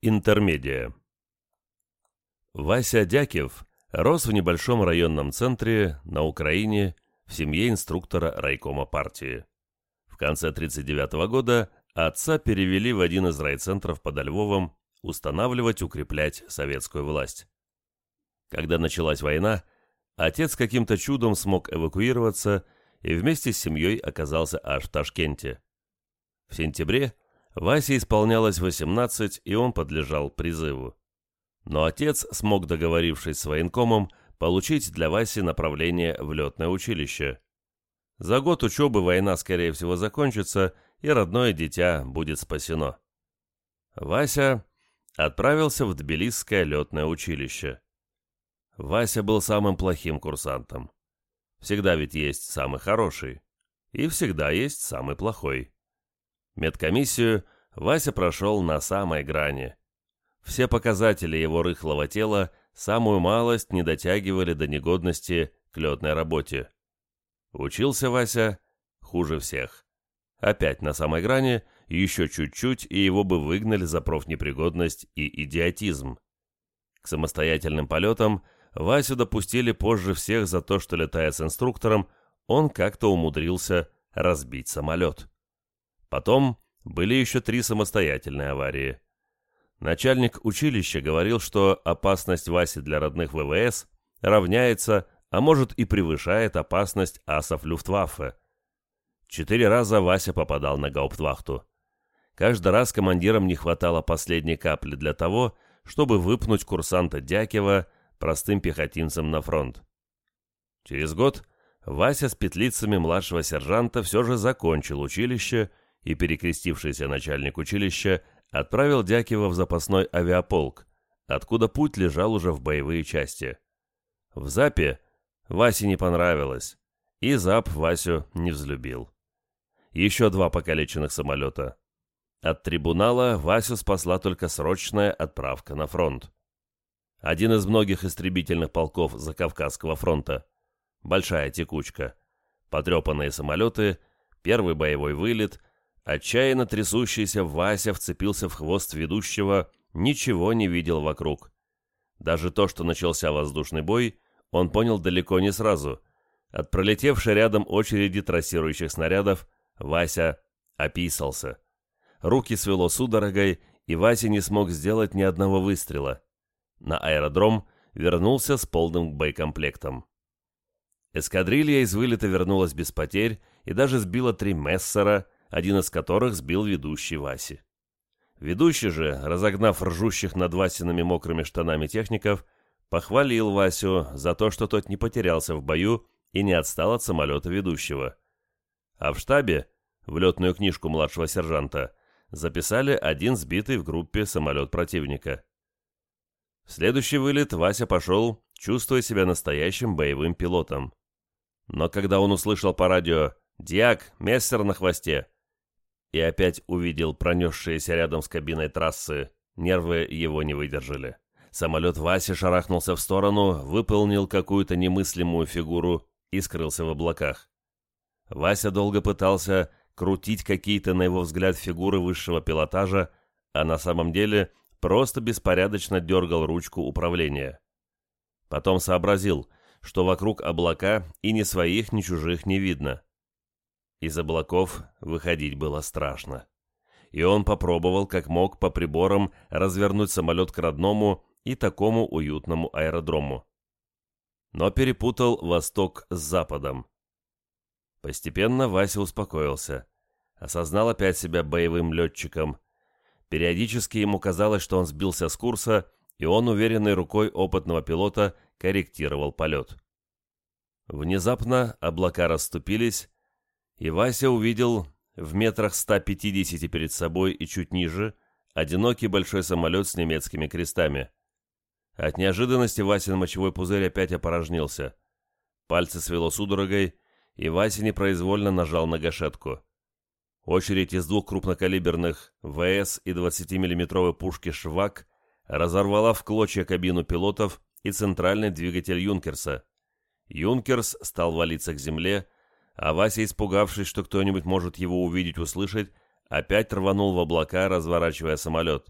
Интермедия. Вася Дякев рос в небольшом районном центре на Украине в семье инструктора райкома партии. В конце 1939 года отца перевели в один из райцентров под Львовом устанавливать, укреплять советскую власть. Когда началась война, отец каким-то чудом смог эвакуироваться и вместе с семьей оказался аж в Ташкенте. В сентябре Васе исполнялось 18, и он подлежал призыву. Но отец смог, договорившись с военкомом, получить для Васи направление в летное училище. За год учебы война, скорее всего, закончится, и родное дитя будет спасено. Вася отправился в Тбилисское летное училище. Вася был самым плохим курсантом. Всегда ведь есть самый хороший. И всегда есть самый плохой. Медкомиссию Вася прошел на самой грани. Все показатели его рыхлого тела самую малость не дотягивали до негодности к летной работе. Учился Вася хуже всех. Опять на самой грани, еще чуть-чуть, и его бы выгнали за профнепригодность и идиотизм. К самостоятельным полетам Васю допустили позже всех за то, что, летая с инструктором, он как-то умудрился разбить самолет. Потом были еще три самостоятельные аварии. Начальник училища говорил, что опасность Васи для родных ВВС равняется, а может и превышает опасность асов Люфтваффе. Четыре раза Вася попадал на гауптвахту. Каждый раз командирам не хватало последней капли для того, чтобы выпнуть курсанта Дякева простым пехотинцем на фронт. Через год Вася с петлицами младшего сержанта все же закончил училище и перекрестившийся начальник училища отправил Дякива в запасной авиаполк, откуда путь лежал уже в боевые части. В Запе Васе не понравилось, и Зап Васю не взлюбил. Еще два покалеченных самолета. От трибунала Васю спасла только срочная отправка на фронт. Один из многих истребительных полков Закавказского фронта. Большая текучка. Потрепанные самолеты, первый боевой вылет, Отчаянно трясущийся Вася вцепился в хвост ведущего, ничего не видел вокруг. Даже то, что начался воздушный бой, он понял далеко не сразу. От пролетевшей рядом очереди трассирующих снарядов Вася описался. Руки свело судорогой, и Вася не смог сделать ни одного выстрела. На аэродром вернулся с полным боекомплектом. Эскадрилья из вылета вернулась без потерь и даже сбила три мессера – один из которых сбил ведущий Васи. Ведущий же, разогнав ржущих над Васиными мокрыми штанами техников, похвалил Васю за то, что тот не потерялся в бою и не отстал от самолета ведущего. А в штабе, в летную книжку младшего сержанта, записали один сбитый в группе самолет противника. В следующий вылет Вася пошел, чувствуя себя настоящим боевым пилотом. Но когда он услышал по радио «Диак, мессер на хвосте», и опять увидел пронесшиеся рядом с кабиной трассы. Нервы его не выдержали. Самолет Васи шарахнулся в сторону, выполнил какую-то немыслимую фигуру и скрылся в облаках. Вася долго пытался крутить какие-то, на его взгляд, фигуры высшего пилотажа, а на самом деле просто беспорядочно дергал ручку управления. Потом сообразил, что вокруг облака и ни своих, ни чужих не видно. Из облаков выходить было страшно. И он попробовал, как мог, по приборам развернуть самолет к родному и такому уютному аэродрому. Но перепутал восток с западом. Постепенно Вася успокоился. Осознал опять себя боевым летчиком. Периодически ему казалось, что он сбился с курса, и он уверенной рукой опытного пилота корректировал полет. Внезапно облака расступились, и Вася увидел в метрах 150 перед собой и чуть ниже одинокий большой самолет с немецкими крестами. От неожиданности Васин мочевой пузырь опять опорожнился. Пальцы свело судорогой, и Вася непроизвольно нажал на гашетку. Очередь из двух крупнокалиберных ВС и 20-миллиметровой пушки «Швак» разорвала в клочья кабину пилотов и центральный двигатель «Юнкерса». «Юнкерс» стал валиться к земле, а Вася, испугавшись, что кто-нибудь может его увидеть, услышать, опять рванул в облака, разворачивая самолет.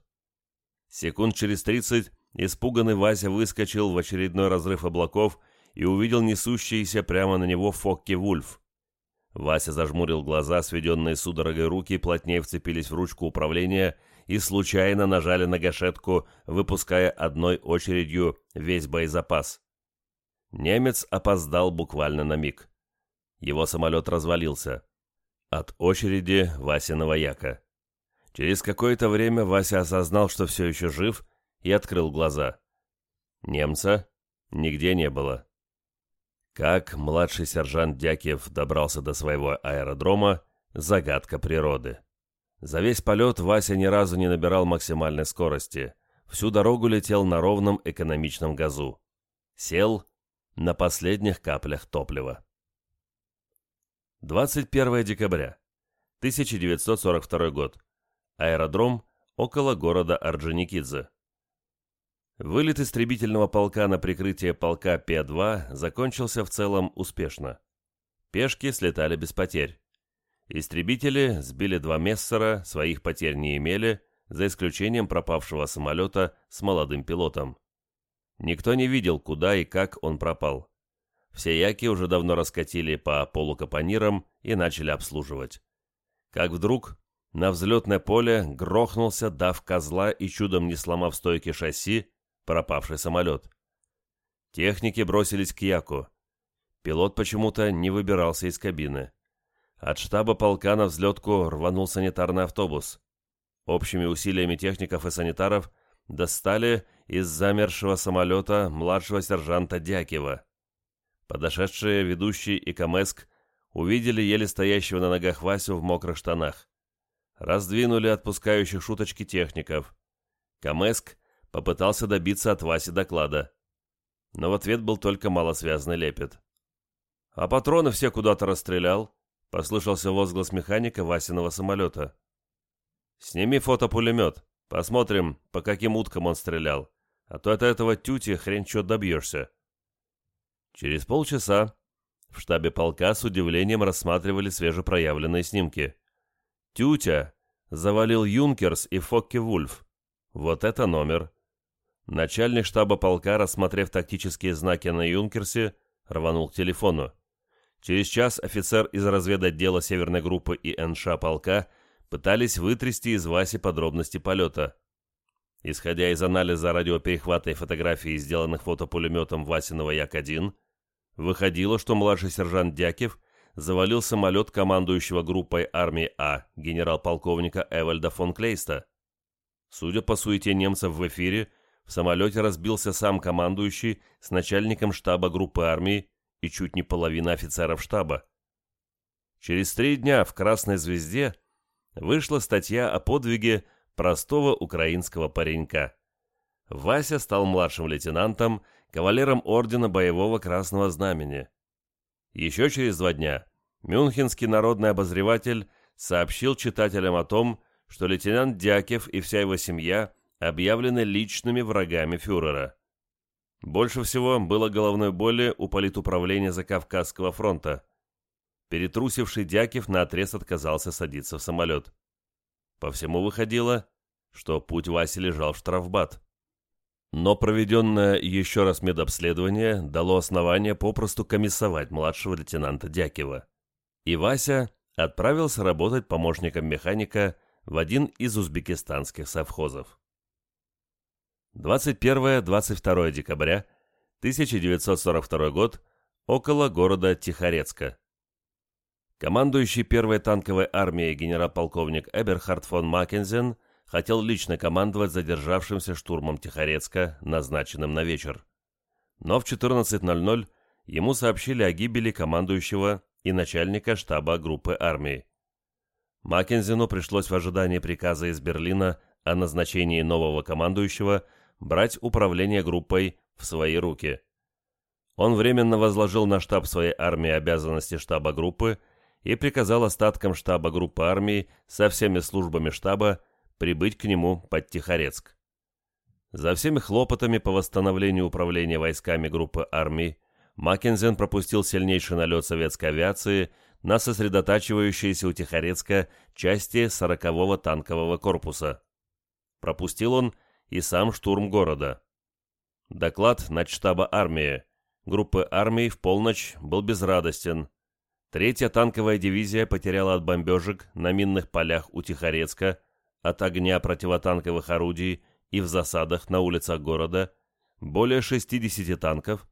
Секунд через тридцать испуганный Вася выскочил в очередной разрыв облаков и увидел несущийся прямо на него Фокки-Вульф. Вася зажмурил глаза, сведенные судорогой руки плотнее вцепились в ручку управления и случайно нажали на гашетку, выпуская одной очередью весь боезапас. Немец опоздал буквально на миг. Его самолет развалился. От очереди Васиного яка. Через какое-то время Вася осознал, что все еще жив, и открыл глаза. Немца нигде не было. Как младший сержант Дякиев добрался до своего аэродрома – загадка природы. За весь полет Вася ни разу не набирал максимальной скорости. Всю дорогу летел на ровном экономичном газу. Сел на последних каплях топлива. 21 декабря. 1942 год. Аэродром около города Орджоникидзе. Вылет истребительного полка на прикрытие полка П-2 закончился в целом успешно. Пешки слетали без потерь. Истребители сбили два мессера, своих потерь не имели, за исключением пропавшего самолета с молодым пилотом. Никто не видел, куда и как он пропал. Все яки уже давно раскатили по полукапонирам и начали обслуживать. Как вдруг на взлетное поле грохнулся, дав козла и чудом не сломав стойки шасси, пропавший самолет. Техники бросились к Яку. Пилот почему-то не выбирался из кабины. От штаба полка на взлетку рванул санитарный автобус. Общими усилиями техников и санитаров достали из замершего самолета младшего сержанта Дякива. Подошедшие ведущий и Камеск увидели еле стоящего на ногах Васю в мокрых штанах. Раздвинули отпускающих шуточки техников. Камеск попытался добиться от Васи доклада. Но в ответ был только малосвязный лепет. «А патроны все куда-то расстрелял», — послышался возглас механика Васиного самолета. «Сними фотопулемет, посмотрим, по каким уткам он стрелял, а то от этого тюти хрен чё добьешься». Через полчаса в штабе полка с удивлением рассматривали свежепроявленные снимки. Тютя завалил Юнкерс и Фокке-Вульф. Вот это номер. Начальник штаба полка, рассмотрев тактические знаки на Юнкерсе, рванул к телефону. Через час офицер из разведотдела Северной группы и НШ полка пытались вытрясти из Васи подробности полета. Исходя из анализа радиоперехвата и фотографий, сделанных фотопулеметом Васиного Як-1, выходило, что младший сержант Дякев завалил самолет командующего группой армии А генерал-полковника Эвальда фон Клейста. Судя по суете немцев в эфире, в самолете разбился сам командующий с начальником штаба группы армии и чуть не половина офицеров штаба. Через три дня в «Красной звезде» вышла статья о подвиге простого украинского паренька. Вася стал младшим лейтенантом, кавалером ордена Боевого Красного Знамени. Еще через два дня Мюнхенский народный обозреватель сообщил читателям о том, что лейтенант Дякев и вся его семья объявлены личными врагами фюрера. Больше всего было головной боли у политуправления Закавказского фронта. Перетрусивший Дякив наотрез отказался садиться в самолет. По всему выходило, что путь Васи лежал в штрафбат. Но проведенное еще раз медобследование дало основание попросту комиссовать младшего лейтенанта Дякива. И Вася отправился работать помощником механика в один из узбекистанских совхозов. 21-22 декабря 1942 год, около города Тихорецка. Командующий первой танковой армией генерал-полковник Эберхард фон Маккензен хотел лично командовать задержавшимся штурмом Тихорецка, назначенным на вечер. Но в 14.00 ему сообщили о гибели командующего и начальника штаба группы армии. Маккензену пришлось в ожидании приказа из Берлина о назначении нового командующего – брать управление группой в свои руки. Он временно возложил на штаб своей армии обязанности штаба группы и приказал остаткам штаба группы армии со всеми службами штаба прибыть к нему под Тихорецк. За всеми хлопотами по восстановлению управления войсками группы армий Маккензен пропустил сильнейший налет советской авиации на сосредотачивающиеся у Тихорецка части 40-го танкового корпуса. Пропустил он и сам штурм города. Доклад начштаба армии. Группы армий в полночь был безрадостен. Третья танковая дивизия потеряла от бомбежек на минных полях у Тихорецка, от огня противотанковых орудий и в засадах на улицах города более 60 танков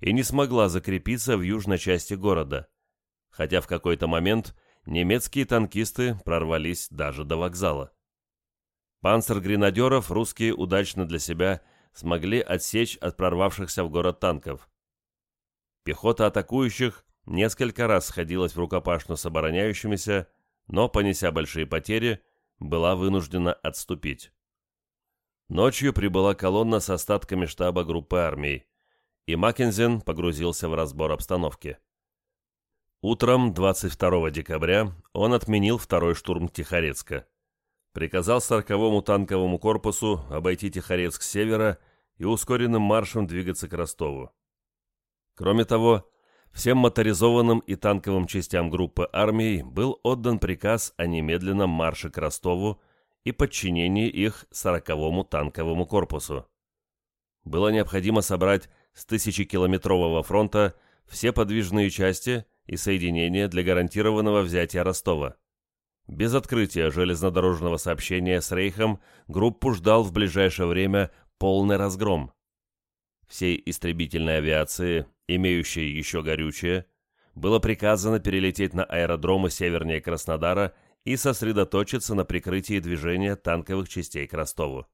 и не смогла закрепиться в южной части города, хотя в какой-то момент немецкие танкисты прорвались даже до вокзала. Панцергренадеров русские удачно для себя смогли отсечь от прорвавшихся в город танков. Пехота атакующих несколько раз сходилась в рукопашную с обороняющимися, но, понеся большие потери, была вынуждена отступить. Ночью прибыла колонна с остатками штаба группы армий, и Маккензен погрузился в разбор обстановки. Утром 22 декабря он отменил второй штурм Тихорецка. Приказал 40-му танковому корпусу обойти Тихорецк с севера и ускоренным маршем двигаться к Ростову. Кроме того, всем моторизованным и танковым частям группы армий был отдан приказ о немедленном марше к Ростову и подчинении их 40-му танковому корпусу. Было необходимо собрать с тысячекилометрового фронта все подвижные части и соединения для гарантированного взятия Ростова. Без открытия железнодорожного сообщения с Рейхом группу ждал в ближайшее время полный разгром. Всей истребительной авиации, имеющей еще горючее, было приказано перелететь на аэродромы севернее Краснодара и сосредоточиться на прикрытии движения танковых частей к Ростову.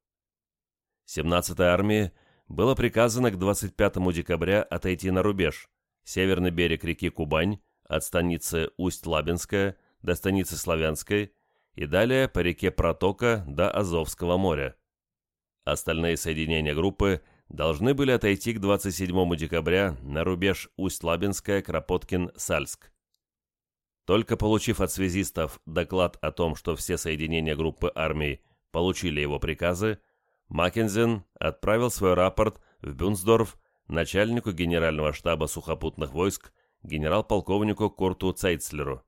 17-й армии было приказано к 25 декабря отойти на рубеж, северный берег реки Кубань, от станицы Усть-Лабинская до станицы Славянской и далее по реке Протока до Азовского моря. Остальные соединения группы должны были отойти к 27 декабря на рубеж Усть-Лабинская, Кропоткин, Сальск. Только получив от связистов доклад о том, что все соединения группы армий получили его приказы, Маккензен отправил свой рапорт в Бюнсдорф начальнику генерального штаба сухопутных войск генерал-полковнику Курту Цейцлеру.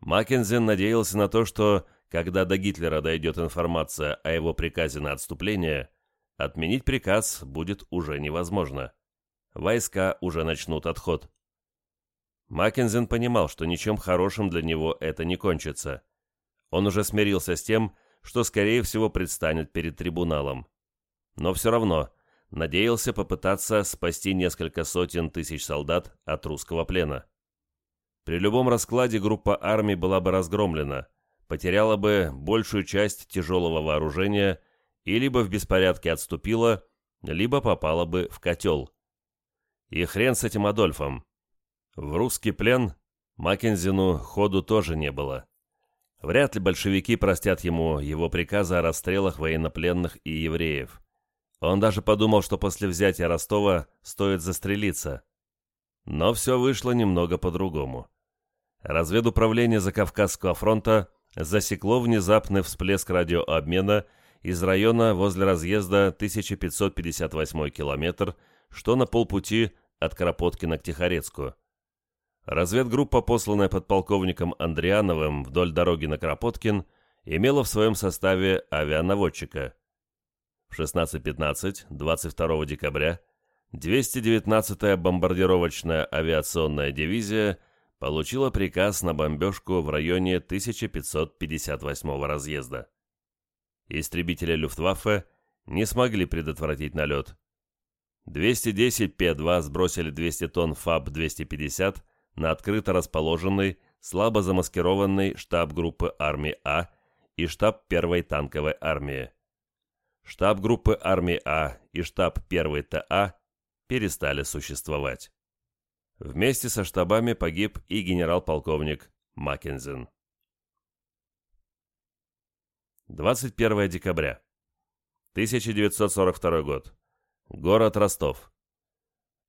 Маккензен надеялся на то, что, когда до Гитлера дойдет информация о его приказе на отступление, отменить приказ будет уже невозможно. Войска уже начнут отход. Маккензен понимал, что ничем хорошим для него это не кончится. Он уже смирился с тем, что, скорее всего, предстанет перед трибуналом. Но все равно надеялся попытаться спасти несколько сотен тысяч солдат от русского плена. При любом раскладе группа армий была бы разгромлена, потеряла бы большую часть тяжелого вооружения и либо в беспорядке отступила, либо попала бы в котел. И хрен с этим Адольфом. В русский плен Маккензину ходу тоже не было. Вряд ли большевики простят ему его приказы о расстрелах военнопленных и евреев. Он даже подумал, что после взятия Ростова стоит застрелиться. Но все вышло немного по-другому. Разведуправление Закавказского фронта засекло внезапный всплеск радиообмена из района возле разъезда 1558 километр, что на полпути от Кропоткина к Тихорецку. Разведгруппа, посланная подполковником Андриановым вдоль дороги на Кропоткин, имела в своем составе авианаводчика. В 16.15, 22 декабря, 219-я бомбардировочная авиационная дивизия получила приказ на бомбежку в районе 1558 разъезда. Истребители Люфтваффе не смогли предотвратить налет. 210 П-2 сбросили 200 тонн ФАБ-250 на открыто расположенный, слабо замаскированный штаб группы армии А и штаб первой танковой армии. Штаб группы армии А и штаб первой ТА перестали существовать. Вместе со штабами погиб и генерал-полковник Маккензен. 21 декабря. 1942 год. Город Ростов.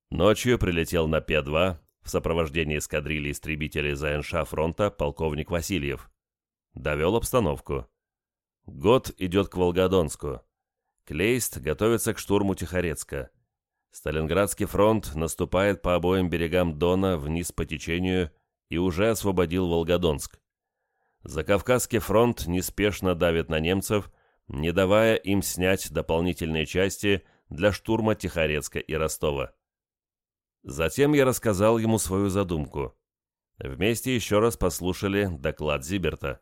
Ночью прилетел на П-2 в сопровождении эскадрильи истребителей ЗНШ фронта полковник Васильев. Довел обстановку. Год идет к Волгодонску. Клейст готовится к штурму Тихорецка. Сталинградский фронт наступает по обоим берегам Дона вниз по течению и уже освободил Волгодонск. Закавказский фронт неспешно давит на немцев, не давая им снять дополнительные части для штурма Тихорецка и Ростова. Затем я рассказал ему свою задумку. Вместе еще раз послушали доклад Зиберта.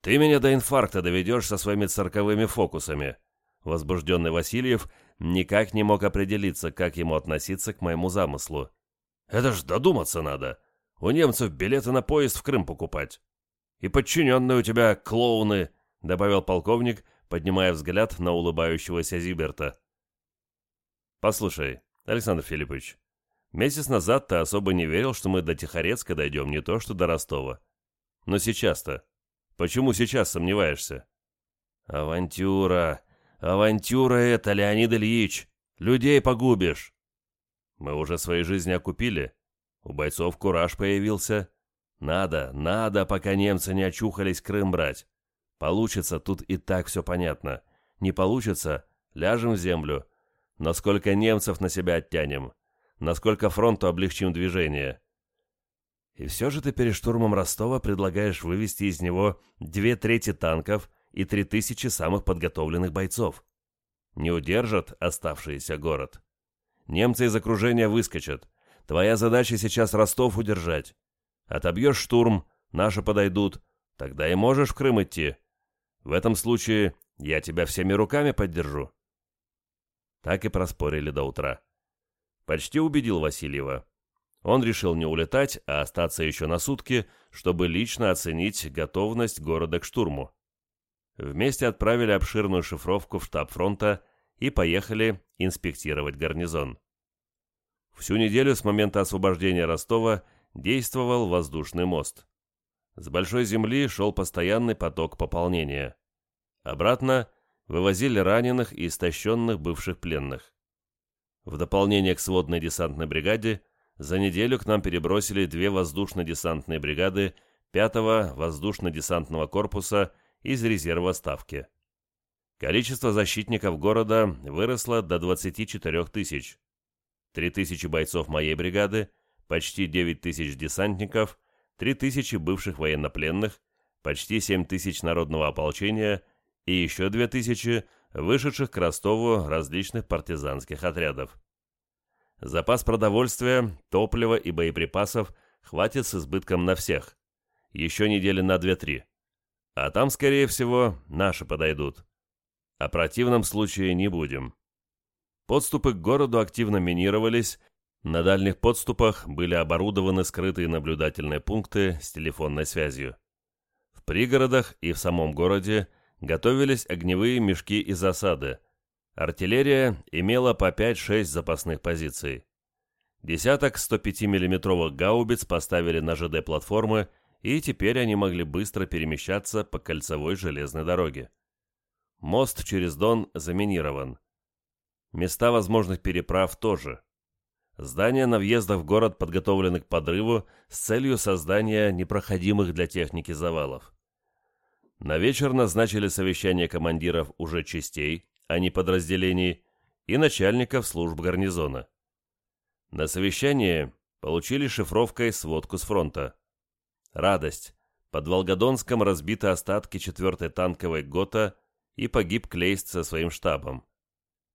«Ты меня до инфаркта доведешь со своими цирковыми фокусами», Возбужденный Васильев никак не мог определиться, как ему относиться к моему замыслу. «Это ж додуматься надо. У немцев билеты на поезд в Крым покупать. И подчиненные у тебя клоуны», — добавил полковник, поднимая взгляд на улыбающегося Зиберта. «Послушай, Александр Филиппович, месяц назад ты особо не верил, что мы до Тихорецка дойдем, не то что до Ростова. Но сейчас-то. Почему сейчас сомневаешься?» «Авантюра!» «Авантюра это, Леонид Ильич! Людей погубишь!» «Мы уже своей жизни окупили. У бойцов кураж появился. Надо, надо, пока немцы не очухались Крым брать. Получится, тут и так все понятно. Не получится, ляжем в землю. Насколько немцев на себя оттянем? Насколько фронту облегчим движение?» «И все же ты перед штурмом Ростова предлагаешь вывести из него две трети танков — и три тысячи самых подготовленных бойцов. Не удержат оставшийся город. Немцы из окружения выскочат. Твоя задача сейчас Ростов удержать. Отобьешь штурм, наши подойдут, тогда и можешь в Крым идти. В этом случае я тебя всеми руками поддержу. Так и проспорили до утра. Почти убедил Васильева. Он решил не улетать, а остаться еще на сутки, чтобы лично оценить готовность города к штурму. Вместе отправили обширную шифровку в штаб фронта и поехали инспектировать гарнизон. Всю неделю с момента освобождения Ростова действовал воздушный мост. С большой земли шел постоянный поток пополнения. Обратно вывозили раненых и истощенных бывших пленных. В дополнение к сводной десантной бригаде за неделю к нам перебросили две воздушно-десантные бригады 5-го воздушно-десантного корпуса из резерва ставки. Количество защитников города выросло до 24 тысяч. 3 тысячи бойцов моей бригады, почти 9 тысяч десантников, 3 тысячи бывших военнопленных, почти 7 тысяч народного ополчения и еще 2 тысячи вышедших к Ростову различных партизанских отрядов. Запас продовольствия, топлива и боеприпасов хватит с избытком на всех. Еще недели на 2-3. А там, скорее всего, наши подойдут. О противном случае не будем. Подступы к городу активно минировались, на дальних подступах были оборудованы скрытые наблюдательные пункты с телефонной связью. В пригородах и в самом городе готовились огневые мешки и засады. Артиллерия имела по 5-6 запасных позиций. Десяток 105 миллиметровых гаубиц поставили на ЖД-платформы и теперь они могли быстро перемещаться по кольцевой железной дороге. Мост через Дон заминирован. Места возможных переправ тоже. Здания на въездах в город подготовлены к подрыву с целью создания непроходимых для техники завалов. На вечер назначили совещание командиров уже частей, а не подразделений, и начальников служб гарнизона. На совещании получили шифровкой сводку с фронта. Радость. Под Волгодонском разбиты остатки 4-й танковой ГОТА и погиб Клейст со своим штабом.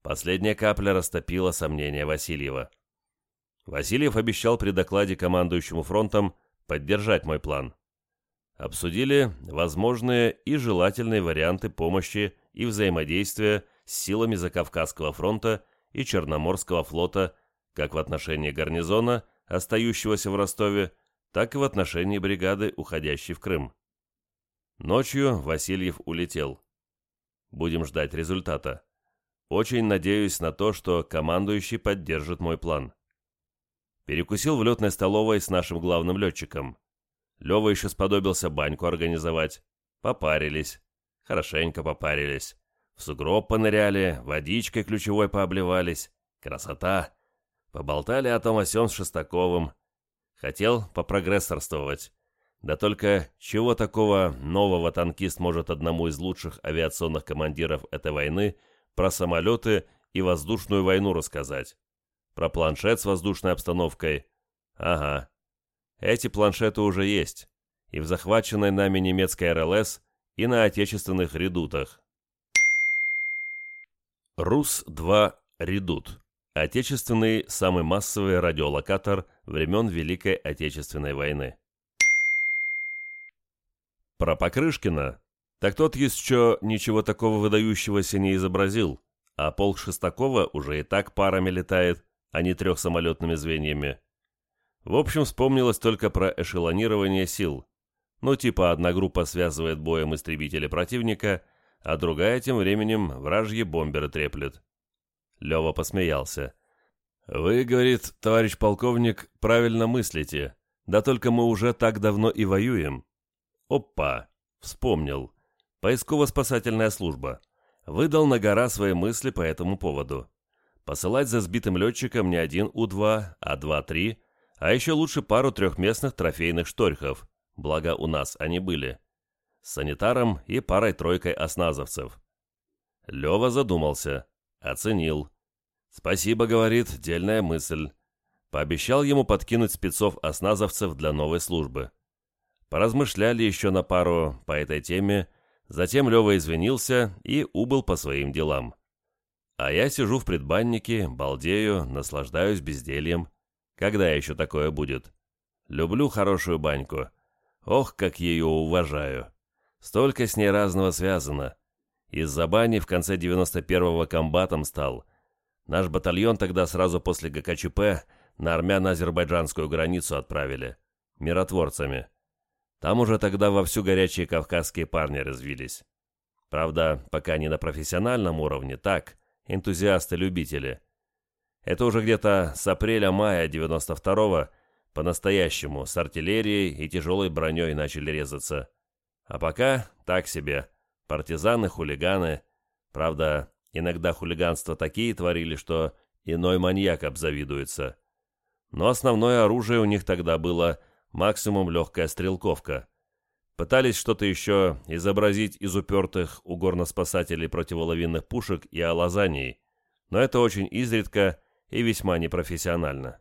Последняя капля растопила сомнения Васильева. Васильев обещал при докладе командующему фронтом поддержать мой план. Обсудили возможные и желательные варианты помощи и взаимодействия с силами Закавказского фронта и Черноморского флота как в отношении гарнизона, остающегося в Ростове, так и в отношении бригады, уходящей в Крым. Ночью Васильев улетел. Будем ждать результата. Очень надеюсь на то, что командующий поддержит мой план. Перекусил в летной столовой с нашим главным летчиком. Лева еще сподобился баньку организовать. Попарились. Хорошенько попарились. В сугроб поныряли, водичкой ключевой пообливались. Красота. Поболтали о том о с Шестаковым. Хотел попрогрессорствовать. Да только чего такого нового танкист может одному из лучших авиационных командиров этой войны про самолеты и воздушную войну рассказать? Про планшет с воздушной обстановкой? Ага. Эти планшеты уже есть. И в захваченной нами немецкой РЛС, и на отечественных редутах. РУС-2 «Редут» – отечественный самый массовый радиолокатор времен Великой Отечественной войны. Про Покрышкина, так тот еще ничего такого выдающегося не изобразил, а полк Шестакова уже и так парами летает, а не трехсамолетными звеньями. В общем, вспомнилось только про эшелонирование сил. Ну, типа одна группа связывает боем истребители противника, а другая тем временем вражьи бомберы треплет. Лева посмеялся. «Вы, — говорит, товарищ полковник, — правильно мыслите. Да только мы уже так давно и воюем. Опа! Вспомнил. Поисково-спасательная служба. Выдал на гора свои мысли по этому поводу. Посылать за сбитым летчиком не один У-2, а два-три, а еще лучше пару трехместных трофейных шторхов, благо у нас они были. С санитаром и парой-тройкой осназовцев. Лева задумался, оценил. «Спасибо, — говорит, — дельная мысль». Пообещал ему подкинуть спецов-осназовцев для новой службы. Поразмышляли еще на пару по этой теме, затем Лева извинился и убыл по своим делам. А я сижу в предбаннике, балдею, наслаждаюсь бездельем. Когда еще такое будет? Люблю хорошую баньку. Ох, как ее уважаю. Столько с ней разного связано. Из-за бани в конце 91-го комбатом стал. Наш батальон тогда сразу после ГКЧП на армяно-азербайджанскую границу отправили. Миротворцами. Там уже тогда вовсю горячие кавказские парни развились. Правда, пока не на профессиональном уровне, так, энтузиасты-любители. Это уже где-то с апреля-мая 92-го по-настоящему с артиллерией и тяжелой броней начали резаться. А пока так себе. Партизаны, хулиганы. Правда, иногда хулиганство такие творили, что иной маньяк обзавидуется. Но основное оружие у них тогда было максимум легкая стрелковка. Пытались что-то еще изобразить из упертых у горноспасателей противоловинных пушек и алазаний, но это очень изредка и весьма непрофессионально.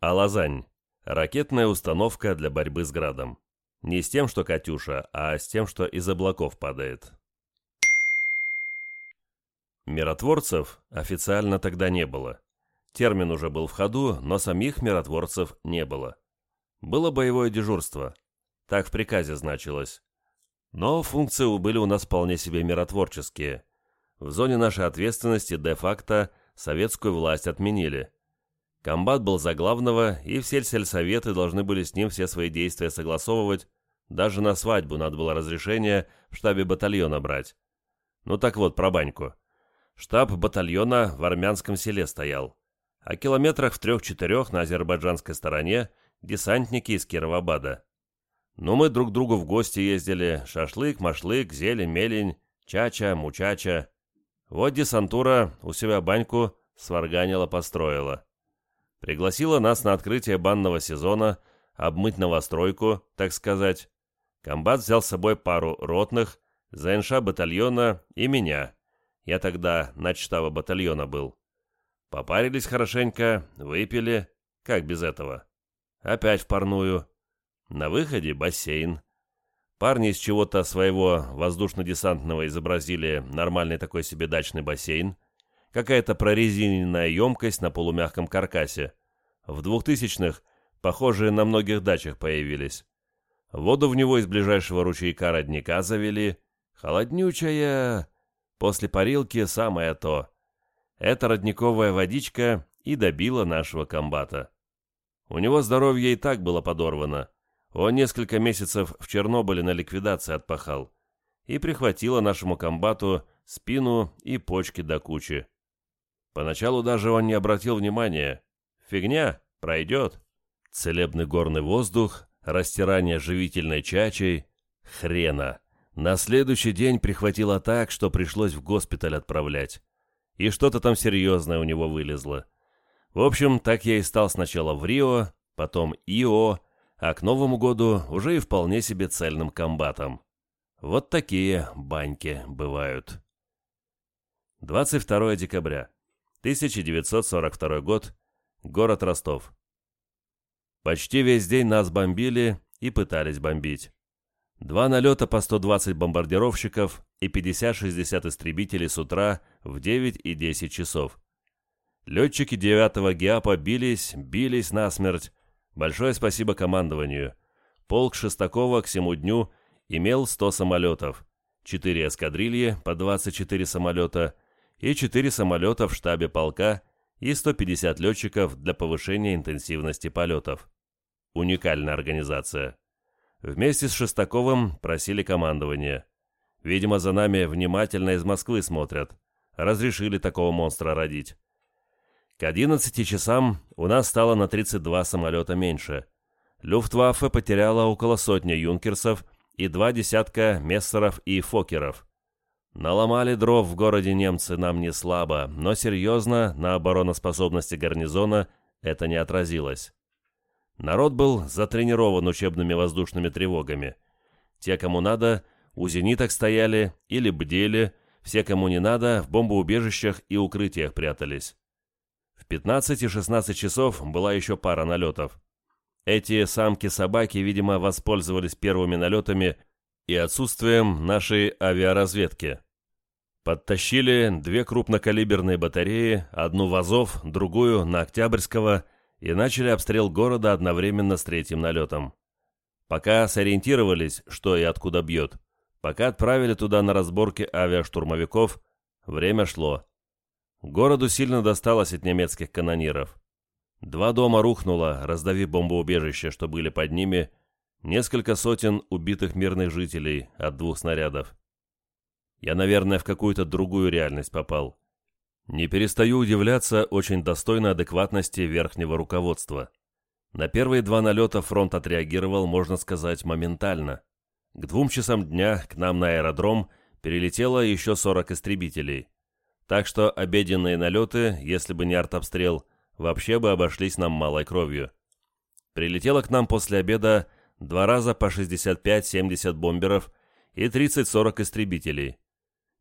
Алазань – ракетная установка для борьбы с градом. Не с тем, что «Катюша», а с тем, что из облаков падает. Миротворцев официально тогда не было. Термин уже был в ходу, но самих миротворцев не было. Было боевое дежурство. Так в приказе значилось. Но функции были у нас вполне себе миротворческие. В зоне нашей ответственности де-факто советскую власть отменили. Комбат был за главного, и все сельсоветы должны были с ним все свои действия согласовывать. Даже на свадьбу надо было разрешение в штабе батальона брать. Ну так вот, про баньку. Штаб батальона в армянском селе стоял а километрах в трех-четырех на азербайджанской стороне десантники из Кировабада. Ну, мы друг другу в гости ездили, шашлык, машлык, зелень, мелень, чача, мучача. Вот десантура у себя баньку сварганила построила. Пригласила нас на открытие банного сезона, обмыть новостройку, так сказать. Комбат взял с собой пару ротных, ЗНШ батальона и меня. Я тогда начштаба батальона был. Попарились хорошенько, выпили. Как без этого? Опять в парную. На выходе бассейн. Парни из чего-то своего воздушно-десантного изобразили нормальный такой себе дачный бассейн. Какая-то прорезиненная емкость на полумягком каркасе. В двухтысячных похожие на многих дачах появились. Воду в него из ближайшего ручейка родника завели. Холоднючая. После парилки самое то. Эта родниковая водичка и добила нашего комбата. У него здоровье и так было подорвано. Он несколько месяцев в Чернобыле на ликвидации отпахал. И прихватило нашему комбату спину и почки до кучи. Поначалу даже он не обратил внимания. Фигня, пройдет. Целебный горный воздух, растирание живительной чачей. Хрена. На следующий день прихватило так, что пришлось в госпиталь отправлять и что-то там серьезное у него вылезло. В общем, так я и стал сначала в Рио, потом Ио, а к Новому году уже и вполне себе цельным комбатом. Вот такие баньки бывают. 22 декабря, 1942 год, город Ростов. Почти весь день нас бомбили и пытались бомбить. Два налета по 120 бомбардировщиков и 50-60 истребителей с утра в 9 и 10 часов. Летчики 9-го ГИАПа бились, бились насмерть. Большое спасибо командованию. Полк Шестакова к всему дню имел 100 самолетов, 4 эскадрильи по 24 самолета и 4 самолета в штабе полка и 150 летчиков для повышения интенсивности полетов. Уникальная организация. Вместе с Шестаковым просили командование. Видимо, за нами внимательно из Москвы смотрят. Разрешили такого монстра родить. К 11 часам у нас стало на 32 самолета меньше. Люфтваффе потеряла около сотни юнкерсов и два десятка мессеров и фокеров. Наломали дров в городе немцы нам не слабо, но серьезно на обороноспособности гарнизона это не отразилось. Народ был затренирован учебными воздушными тревогами. Те, кому надо, у зениток стояли или бдели, все, кому не надо, в бомбоубежищах и укрытиях прятались. В 15 и 16 часов была еще пара налетов. Эти самки-собаки, видимо, воспользовались первыми налетами и отсутствием нашей авиаразведки. Подтащили две крупнокалиберные батареи, одну в Азов, другую на Октябрьского, и начали обстрел города одновременно с третьим налетом. Пока сориентировались, что и откуда бьет, пока отправили туда на разборки авиаштурмовиков, время шло. Городу сильно досталось от немецких канониров. Два дома рухнуло, раздавив бомбоубежище, что были под ними, несколько сотен убитых мирных жителей от двух снарядов. Я, наверное, в какую-то другую реальность попал. Не перестаю удивляться очень достойной адекватности верхнего руководства. На первые два налета фронт отреагировал, можно сказать, моментально. К двум часам дня к нам на аэродром перелетело еще 40 истребителей. Так что обеденные налеты, если бы не артобстрел, вообще бы обошлись нам малой кровью. Прилетело к нам после обеда два раза по 65-70 бомберов и 30-40 истребителей.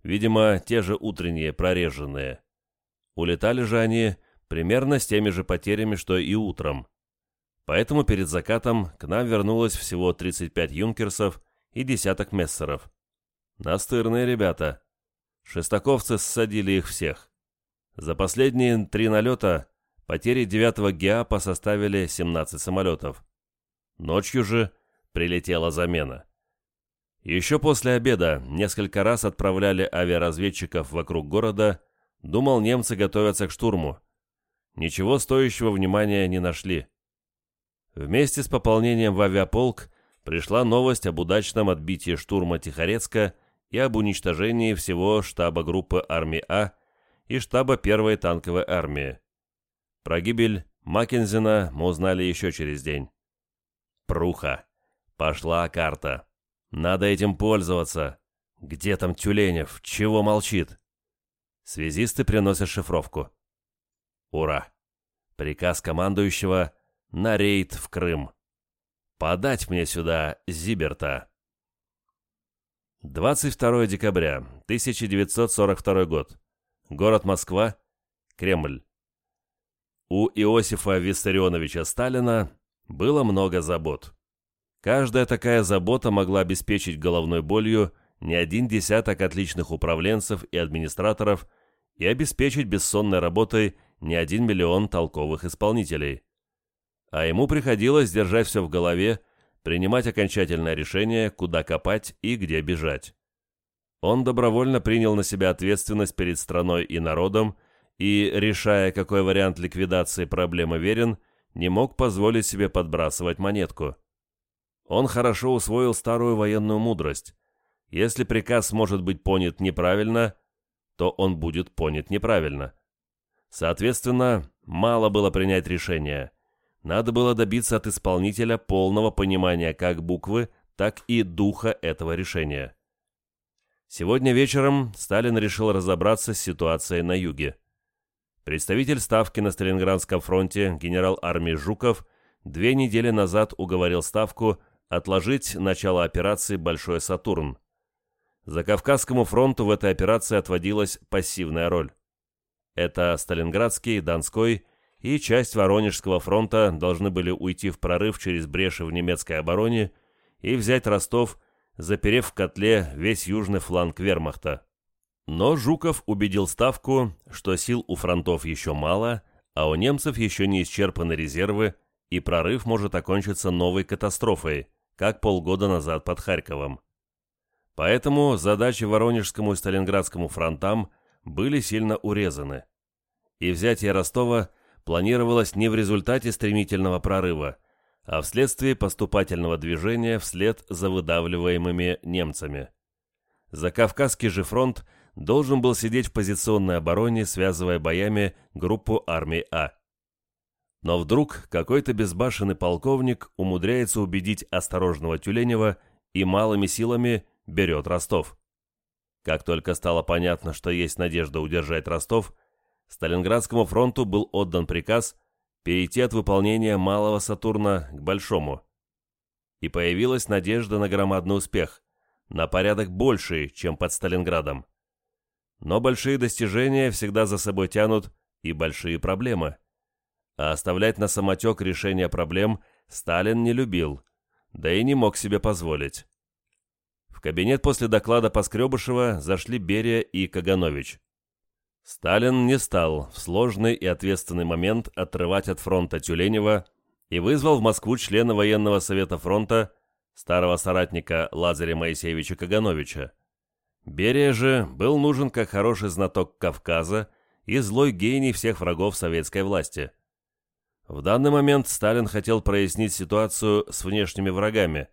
Видимо, те же утренние, прореженные. Улетали же они примерно с теми же потерями, что и утром. Поэтому перед закатом к нам вернулось всего 35 юнкерсов и десяток мессеров. Настырные ребята. Шестаковцы ссадили их всех. За последние три налета потери 9-го ГИАПа составили 17 самолетов. Ночью же прилетела замена. Еще после обеда несколько раз отправляли авиаразведчиков вокруг города, думал, немцы готовятся к штурму. Ничего стоящего внимания не нашли. Вместе с пополнением в авиаполк пришла новость об удачном отбитии штурма Тихорецка и об уничтожении всего штаба группы армии А и штаба 1-й танковой армии. Про гибель Маккензена мы узнали еще через день. Пруха. Пошла карта. Надо этим пользоваться. Где там Тюленев? Чего молчит? Связисты приносят шифровку. Ура! Приказ командующего на рейд в Крым. Подать мне сюда Зиберта. 22 декабря 1942 год. Город Москва. Кремль. У Иосифа Виссарионовича Сталина было много забот. Каждая такая забота могла обеспечить головной болью не один десяток отличных управленцев и администраторов и обеспечить бессонной работой не один миллион толковых исполнителей. А ему приходилось держать все в голове, принимать окончательное решение, куда копать и где бежать. Он добровольно принял на себя ответственность перед страной и народом и, решая, какой вариант ликвидации проблемы верен, не мог позволить себе подбрасывать монетку. Он хорошо усвоил старую военную мудрость. Если приказ может быть понят неправильно, то он будет понят неправильно. Соответственно, мало было принять решение. Надо было добиться от исполнителя полного понимания как буквы, так и духа этого решения. Сегодня вечером Сталин решил разобраться с ситуацией на юге. Представитель Ставки на Сталинградском фронте генерал армии Жуков две недели назад уговорил Ставку отложить начало операции «Большой Сатурн». За Кавказскому фронту в этой операции отводилась пассивная роль. Это Сталинградский, Донской и часть Воронежского фронта должны были уйти в прорыв через бреши в немецкой обороне и взять Ростов, заперев в котле весь южный фланг вермахта. Но Жуков убедил Ставку, что сил у фронтов еще мало, а у немцев еще не исчерпаны резервы, и прорыв может окончиться новой катастрофой, как полгода назад под Харьковом. Поэтому задачи Воронежскому и Сталинградскому фронтам были сильно урезаны. И взятие Ростова планировалось не в результате стремительного прорыва, а вследствие поступательного движения вслед за выдавливаемыми немцами. Закавказский же фронт должен был сидеть в позиционной обороне, связывая боями группу армии А. Но вдруг какой-то безбашенный полковник умудряется убедить осторожного Тюленева и малыми силами берет Ростов. Как только стало понятно, что есть надежда удержать Ростов, Сталинградскому фронту был отдан приказ перейти от выполнения малого Сатурна к большому. И появилась надежда на громадный успех, на порядок больший, чем под Сталинградом. Но большие достижения всегда за собой тянут и большие проблемы. А оставлять на самотек решение проблем Сталин не любил, да и не мог себе позволить. В кабинет после доклада Поскребышева зашли Берия и Каганович. Сталин не стал в сложный и ответственный момент отрывать от фронта Тюленева и вызвал в Москву члена военного совета фронта, старого соратника Лазаря Моисеевича Кагановича. Берия же был нужен как хороший знаток Кавказа и злой гений всех врагов советской власти. В данный момент Сталин хотел прояснить ситуацию с внешними врагами,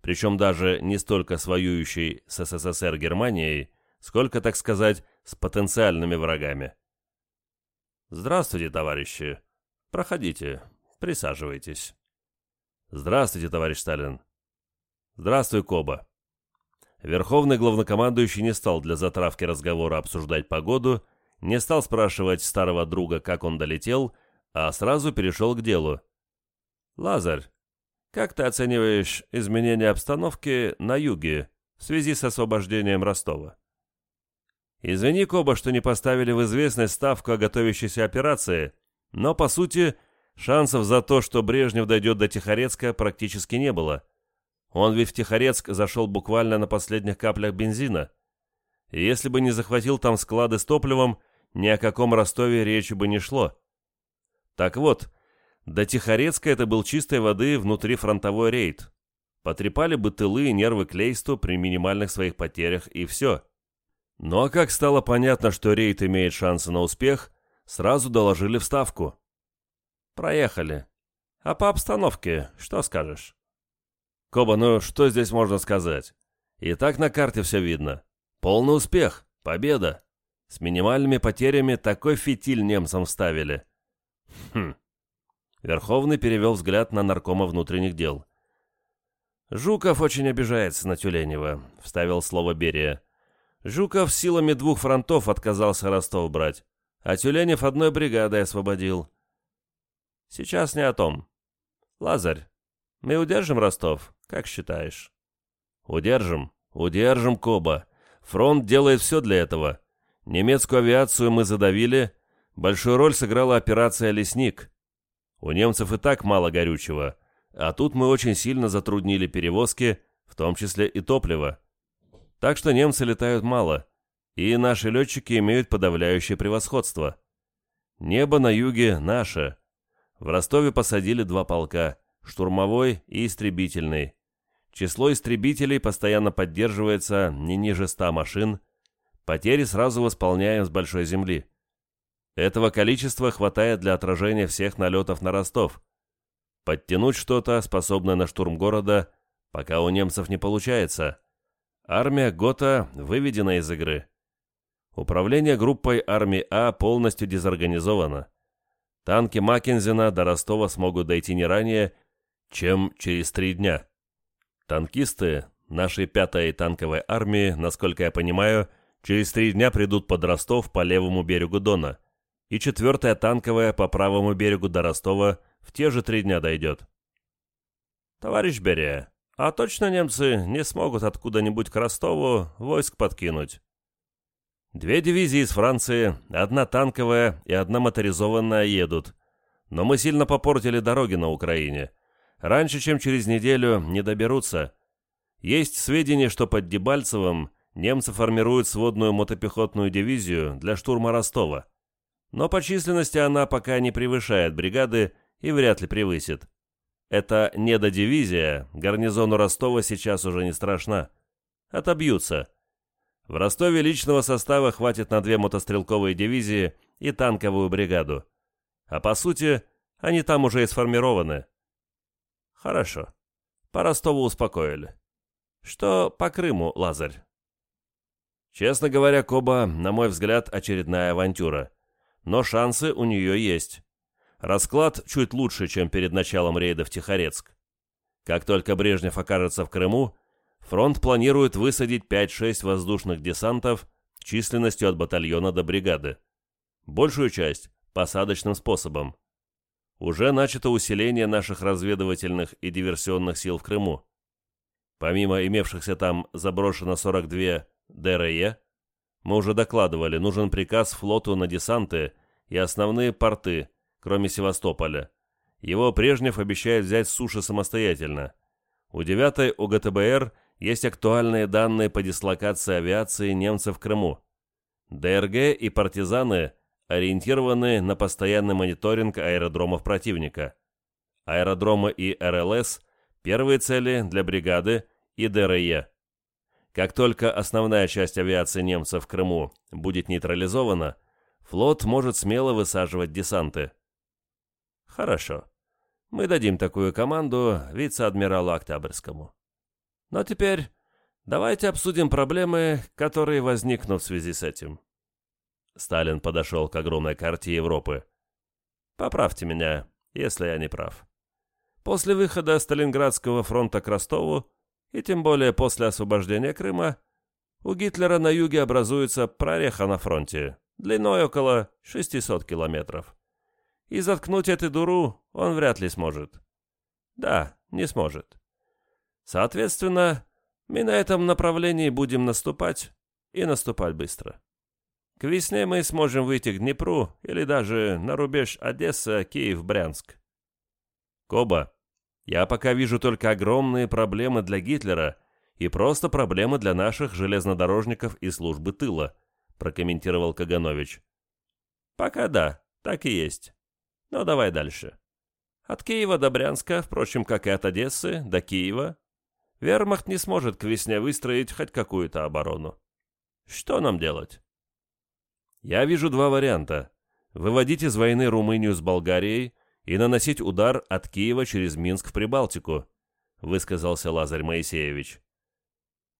причем даже не столько с воюющей с СССР Германией, сколько, так сказать, с потенциальными врагами. «Здравствуйте, товарищи. Проходите, присаживайтесь». «Здравствуйте, товарищ Сталин». «Здравствуй, Коба». Верховный главнокомандующий не стал для затравки разговора обсуждать погоду, не стал спрашивать старого друга, как он долетел, а сразу перешел к делу. «Лазарь, как ты оцениваешь изменение обстановки на юге в связи с освобождением Ростова?» Извини, Коба, что не поставили в известность ставку о готовящейся операции, но, по сути, шансов за то, что Брежнев дойдет до Тихорецка, практически не было. Он ведь в Тихорецк зашел буквально на последних каплях бензина. И если бы не захватил там склады с топливом, ни о каком Ростове речи бы не шло. Так вот, до Тихорецка это был чистой воды внутрифронтовой рейд. Потрепали бы тылы и нервы Клейсту при минимальных своих потерях, и все. Ну а как стало понятно, что рейд имеет шансы на успех, сразу доложили в ставку. Проехали. А по обстановке что скажешь? Коба, ну что здесь можно сказать? И так на карте все видно. Полный успех, победа. С минимальными потерями такой фитиль немцам ставили. Хм. Верховный перевел взгляд на наркома внутренних дел. «Жуков очень обижается на Тюленева», — вставил слово Берия. Жуков силами двух фронтов отказался Ростов брать, а Тюленев одной бригадой освободил. Сейчас не о том. Лазарь, мы удержим Ростов, как считаешь? Удержим, удержим, Коба. Фронт делает все для этого. Немецкую авиацию мы задавили, большую роль сыграла операция «Лесник». У немцев и так мало горючего, а тут мы очень сильно затруднили перевозки, в том числе и топливо. Так что немцы летают мало, и наши летчики имеют подавляющее превосходство. Небо на юге наше. В Ростове посадили два полка, штурмовой и истребительный. Число истребителей постоянно поддерживается не ниже ста машин. Потери сразу восполняем с большой земли. Этого количества хватает для отражения всех налетов на Ростов. Подтянуть что-то, способное на штурм города, пока у немцев не получается. Армия Гота выведена из игры. Управление группой армии А полностью дезорганизовано. Танки Маккензина до Ростова смогут дойти не ранее, чем через три дня. Танкисты нашей пятой танковой армии, насколько я понимаю, через три дня придут под Ростов по левому берегу Дона, и четвертая танковая по правому берегу до Ростова в те же три дня дойдет. Товарищ Берия, а точно немцы не смогут откуда-нибудь к Ростову войск подкинуть. Две дивизии из Франции, одна танковая и одна моторизованная едут. Но мы сильно попортили дороги на Украине. Раньше, чем через неделю, не доберутся. Есть сведения, что под Дебальцевым немцы формируют сводную мотопехотную дивизию для штурма Ростова. Но по численности она пока не превышает бригады и вряд ли превысит. Это недодивизия, гарнизону Ростова сейчас уже не страшна. Отобьются. В Ростове личного состава хватит на две мотострелковые дивизии и танковую бригаду. А по сути, они там уже и сформированы. Хорошо. По Ростову успокоили. Что по Крыму, Лазарь? Честно говоря, Коба, на мой взгляд, очередная авантюра. Но шансы у нее есть. Расклад чуть лучше, чем перед началом рейда в Тихорецк. Как только Брежнев окажется в Крыму, фронт планирует высадить 5-6 воздушных десантов численностью от батальона до бригады. Большую часть – посадочным способом. Уже начато усиление наших разведывательных и диверсионных сил в Крыму. Помимо имевшихся там заброшено 42 ДРЕ, мы уже докладывали, нужен приказ флоту на десанты и основные порты, кроме Севастополя. Его Брежнев обещает взять с суши самостоятельно. У 9-й УГТБР есть актуальные данные по дислокации авиации немцев в Крыму. ДРГ и партизаны ориентированы на постоянный мониторинг аэродромов противника. Аэродромы и РЛС – первые цели для бригады и ДРЕ. Как только основная часть авиации немцев в Крыму будет нейтрализована, флот может смело высаживать десанты. Хорошо. Мы дадим такую команду вице-адмиралу Октябрьскому. Но теперь давайте обсудим проблемы, которые возникнут в связи с этим. Сталин подошел к огромной карте Европы. Поправьте меня, если я не прав. После выхода Сталинградского фронта к Ростову, и тем более после освобождения Крыма, у Гитлера на юге образуется прореха на фронте, длиной около 600 километров и заткнуть эту дуру он вряд ли сможет. Да, не сможет. Соответственно, мы на этом направлении будем наступать, и наступать быстро. К весне мы сможем выйти к Днепру или даже на рубеж Одесса, Киев, Брянск. Коба, я пока вижу только огромные проблемы для Гитлера и просто проблемы для наших железнодорожников и службы тыла, прокомментировал Каганович. Пока да, так и есть. Но давай дальше. От Киева до Брянска, впрочем, как и от Одессы до Киева, вермахт не сможет к весне выстроить хоть какую-то оборону. Что нам делать? Я вижу два варианта. Выводить из войны Румынию с Болгарией и наносить удар от Киева через Минск в Прибалтику, высказался Лазарь Моисеевич.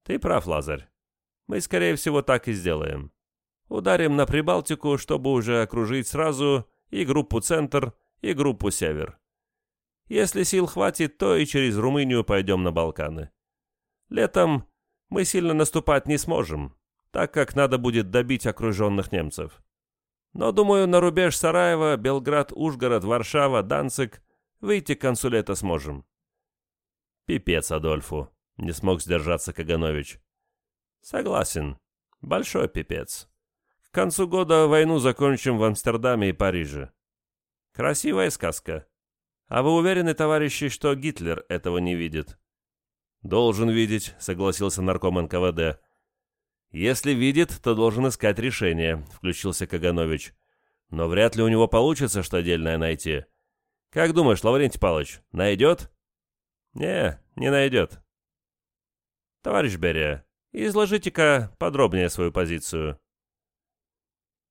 Ты прав, Лазарь. Мы, скорее всего, так и сделаем. Ударим на Прибалтику, чтобы уже окружить сразу и группу «Центр», и группу «Север». Если сил хватит, то и через Румынию пойдем на Балканы. Летом мы сильно наступать не сможем, так как надо будет добить окруженных немцев. Но, думаю, на рубеж Сараева, Белград, Ужгород, Варшава, Данцик выйти к концу лета сможем. Пипец Адольфу, не смог сдержаться Каганович. Согласен, большой пипец. К концу года войну закончим в Амстердаме и Париже. Красивая сказка. А вы уверены, товарищи, что Гитлер этого не видит? Должен видеть, согласился нарком НКВД. Если видит, то должен искать решение, включился Каганович. Но вряд ли у него получится что дельное найти. Как думаешь, Лаврентий Павлович, найдет? Не, не найдет. Товарищ Берия, изложите-ка подробнее свою позицию.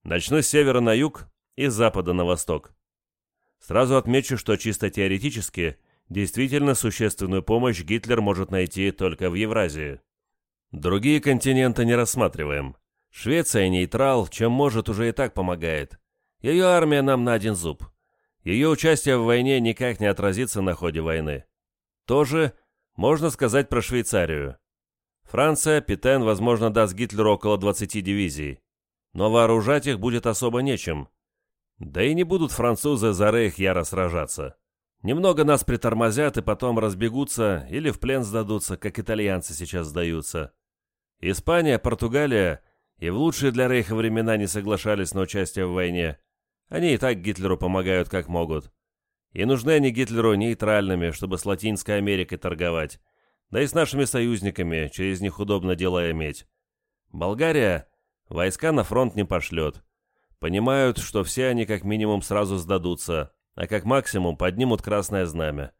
Начну с севера на юг и с запада на восток. Сразу отмечу, что чисто теоретически действительно существенную помощь Гитлер может найти только в Евразии. Другие континенты не рассматриваем. Швеция нейтрал, чем может, уже и так помогает. Ее армия нам на один зуб. Ее участие в войне никак не отразится на ходе войны. Тоже можно сказать про Швейцарию. Франция, Петен, возможно, даст Гитлеру около 20 дивизий но вооружать их будет особо нечем. Да и не будут французы за рейх яро сражаться. Немного нас притормозят и потом разбегутся или в плен сдадутся, как итальянцы сейчас сдаются. Испания, Португалия и в лучшие для рейха времена не соглашались на участие в войне. Они и так Гитлеру помогают как могут. И нужны они Гитлеру нейтральными, чтобы с Латинской Америкой торговать. Да и с нашими союзниками через них удобно дело иметь. Болгария войска на фронт не пошлет. Понимают, что все они как минимум сразу сдадутся, а как максимум поднимут красное знамя.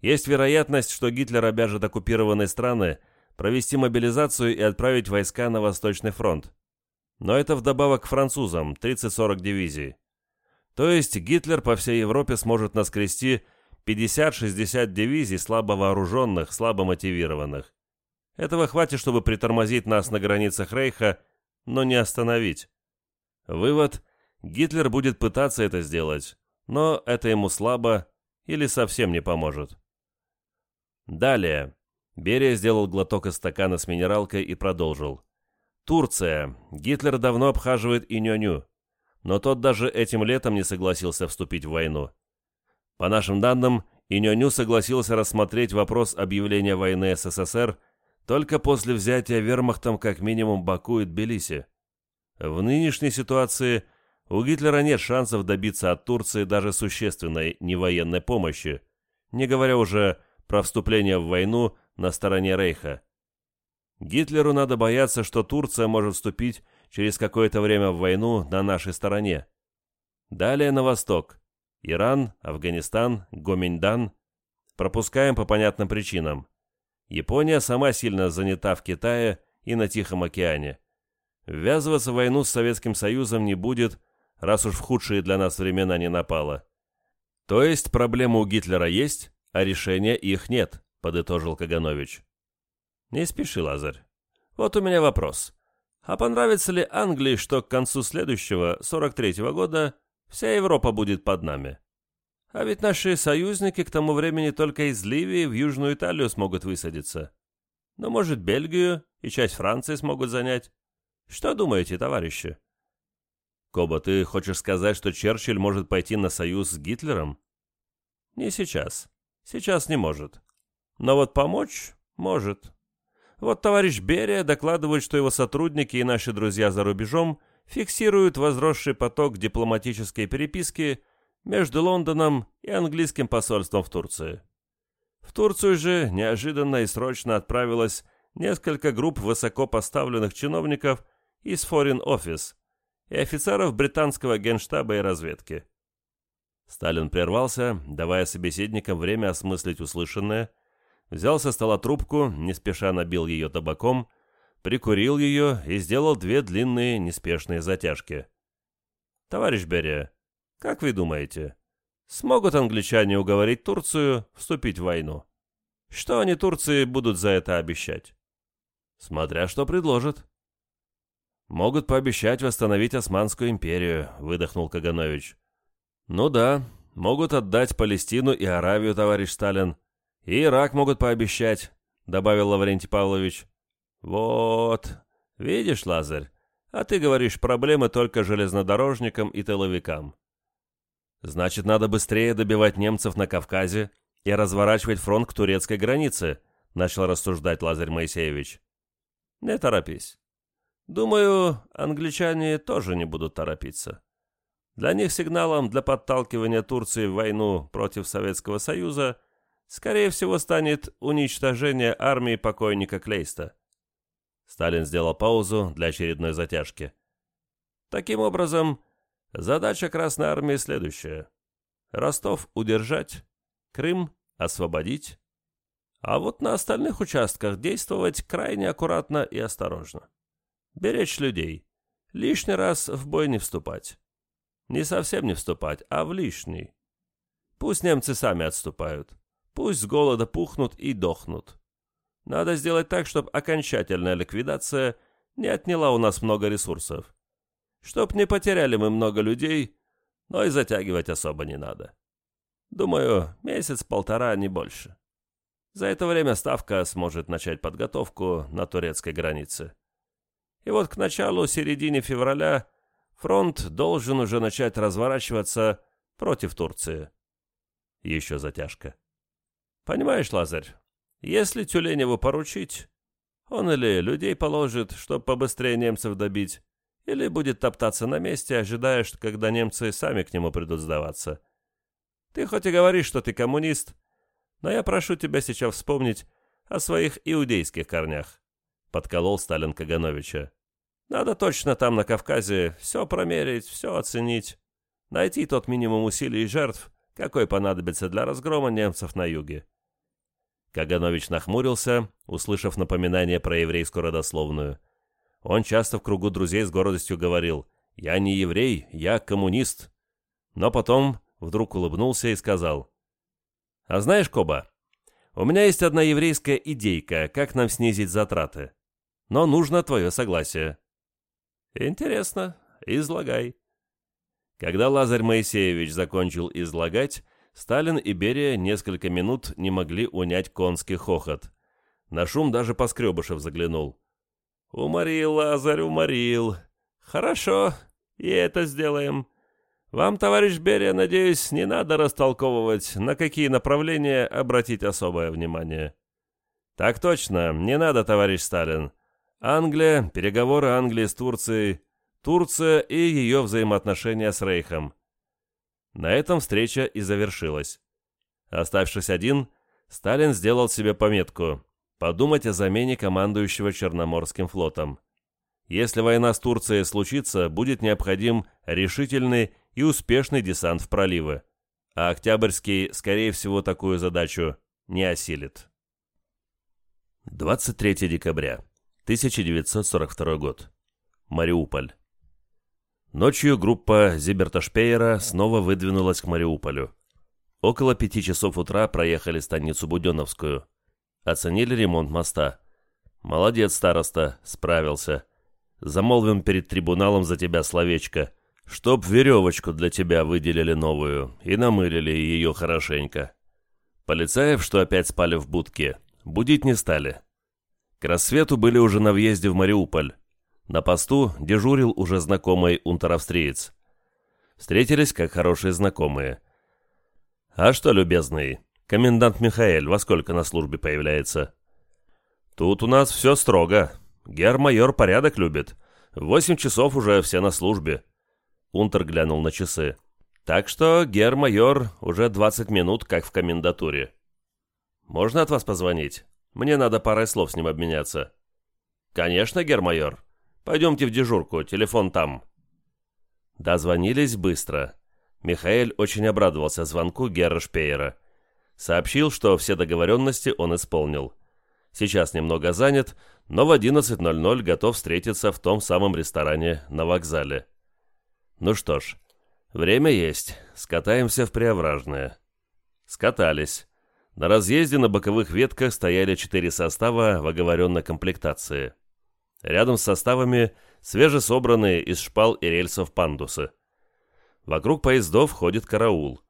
Есть вероятность, что Гитлер обяжет оккупированные страны провести мобилизацию и отправить войска на Восточный фронт. Но это вдобавок к французам, 30-40 дивизий. То есть Гитлер по всей Европе сможет наскрести 50-60 дивизий слабо вооруженных, слабо мотивированных. Этого хватит, чтобы притормозить нас на границах Рейха, но не остановить. Вывод – Гитлер будет пытаться это сделать, но это ему слабо или совсем не поможет. Далее. Берия сделал глоток из стакана с минералкой и продолжил. Турция. Гитлер давно обхаживает Иньоню, но тот даже этим летом не согласился вступить в войну. По нашим данным, Иньоню согласился рассмотреть вопрос объявления войны СССР только после взятия вермахтом как минимум Баку и Тбилиси. В нынешней ситуации у Гитлера нет шансов добиться от Турции даже существенной невоенной помощи, не говоря уже про вступление в войну на стороне Рейха. Гитлеру надо бояться, что Турция может вступить через какое-то время в войну на нашей стороне. Далее на восток. Иран, Афганистан, Гоминьдан. Пропускаем по понятным причинам. Япония сама сильно занята в Китае и на Тихом океане. Ввязываться в войну с Советским Союзом не будет, раз уж в худшие для нас времена не напало. То есть проблемы у Гитлера есть, а решения их нет, подытожил Каганович. Не спеши, Лазарь. Вот у меня вопрос. А понравится ли Англии, что к концу следующего, 43-го года, вся Европа будет под нами? А ведь наши союзники к тому времени только из Ливии в Южную Италию смогут высадиться. Но, может, Бельгию и часть Франции смогут занять? Что думаете, товарищи? Коба, ты хочешь сказать, что Черчилль может пойти на союз с Гитлером? Не сейчас. Сейчас не может. Но вот помочь может. Вот товарищ Берия докладывает, что его сотрудники и наши друзья за рубежом фиксируют возросший поток дипломатической переписки между Лондоном и английским посольством в Турции. В Турцию же неожиданно и срочно отправилось несколько групп высокопоставленных чиновников из Foreign Office и офицеров британского генштаба и разведки. Сталин прервался, давая собеседникам время осмыслить услышанное – взял со стола трубку, не спеша набил ее табаком, прикурил ее и сделал две длинные неспешные затяжки. «Товарищ Берия, как вы думаете, смогут англичане уговорить Турцию вступить в войну? Что они Турции будут за это обещать?» «Смотря что предложат». «Могут пообещать восстановить Османскую империю», — выдохнул Каганович. «Ну да, могут отдать Палестину и Аравию, товарищ Сталин, «И Ирак могут пообещать», — добавил Лаврентий Павлович. «Вот, видишь, Лазарь, а ты говоришь, проблемы только железнодорожникам и тыловикам». «Значит, надо быстрее добивать немцев на Кавказе и разворачивать фронт к турецкой границе», — начал рассуждать Лазарь Моисеевич. «Не торопись. Думаю, англичане тоже не будут торопиться. Для них сигналом для подталкивания Турции в войну против Советского Союза — скорее всего, станет уничтожение армии покойника Клейста. Сталин сделал паузу для очередной затяжки. Таким образом, задача Красной Армии следующая. Ростов удержать, Крым освободить, а вот на остальных участках действовать крайне аккуратно и осторожно. Беречь людей, лишний раз в бой не вступать. Не совсем не вступать, а в лишний. Пусть немцы сами отступают. Пусть с голода пухнут и дохнут. Надо сделать так, чтобы окончательная ликвидация не отняла у нас много ресурсов. Чтоб не потеряли мы много людей, но и затягивать особо не надо. Думаю, месяц-полтора, не больше. За это время Ставка сможет начать подготовку на турецкой границе. И вот к началу-середине февраля фронт должен уже начать разворачиваться против Турции. Еще затяжка. Понимаешь, Лазарь, если Тюленеву поручить, он или людей положит, чтобы побыстрее немцев добить, или будет топтаться на месте, ожидая, что когда немцы сами к нему придут сдаваться. Ты хоть и говоришь, что ты коммунист, но я прошу тебя сейчас вспомнить о своих иудейских корнях», — подколол Сталин Кагановича. «Надо точно там, на Кавказе, все промерить, все оценить, найти тот минимум усилий и жертв, какой понадобится для разгрома немцев на юге». Каганович нахмурился, услышав напоминание про еврейскую родословную. Он часто в кругу друзей с гордостью говорил «Я не еврей, я коммунист». Но потом вдруг улыбнулся и сказал «А знаешь, Коба, у меня есть одна еврейская идейка, как нам снизить затраты. Но нужно твое согласие». «Интересно, излагай». Когда Лазарь Моисеевич закончил излагать, Сталин и Берия несколько минут не могли унять конский хохот. На шум даже Поскребышев заглянул. «Уморил, Лазарь, уморил. Хорошо, и это сделаем. Вам, товарищ Берия, надеюсь, не надо растолковывать, на какие направления обратить особое внимание». «Так точно, не надо, товарищ Сталин. Англия, переговоры Англии с Турцией, Турция и ее взаимоотношения с Рейхом. На этом встреча и завершилась. Оставшись один, Сталин сделал себе пометку подумать о замене командующего Черноморским флотом. Если война с Турцией случится, будет необходим решительный и успешный десант в проливы, а Октябрьский, скорее всего, такую задачу не осилит. 23 декабря, 1942 год. Мариуполь. Ночью группа Зиберта Шпеера снова выдвинулась к Мариуполю. Около пяти часов утра проехали станицу Буденновскую. Оценили ремонт моста. «Молодец, староста, справился. Замолвим перед трибуналом за тебя словечко, чтоб веревочку для тебя выделили новую и намылили ее хорошенько». Полицаев, что опять спали в будке, будить не стали. К рассвету были уже на въезде в Мариуполь. На посту дежурил уже знакомый унтер-австриец. Встретились как хорошие знакомые. «А что, любезный, комендант Михаэль во сколько на службе появляется?» «Тут у нас все строго. Гер-майор порядок любит. восемь часов уже все на службе». Унтер глянул на часы. «Так что, гер-майор, уже двадцать минут, как в комендатуре. Можно от вас позвонить? Мне надо парой слов с ним обменяться». «Конечно, гер-майор. Пойдемте в дежурку, телефон там». Дозвонились быстро. Михаэль очень обрадовался звонку Герра Шпеера. Сообщил, что все договоренности он исполнил. Сейчас немного занят, но в 11.00 готов встретиться в том самом ресторане на вокзале. Ну что ж, время есть, скатаемся в Преображное. Скатались. На разъезде на боковых ветках стояли четыре состава в оговоренной комплектации. Рядом с составами свежесобранные из шпал и рельсов пандусы. Вокруг поездов ходит караул.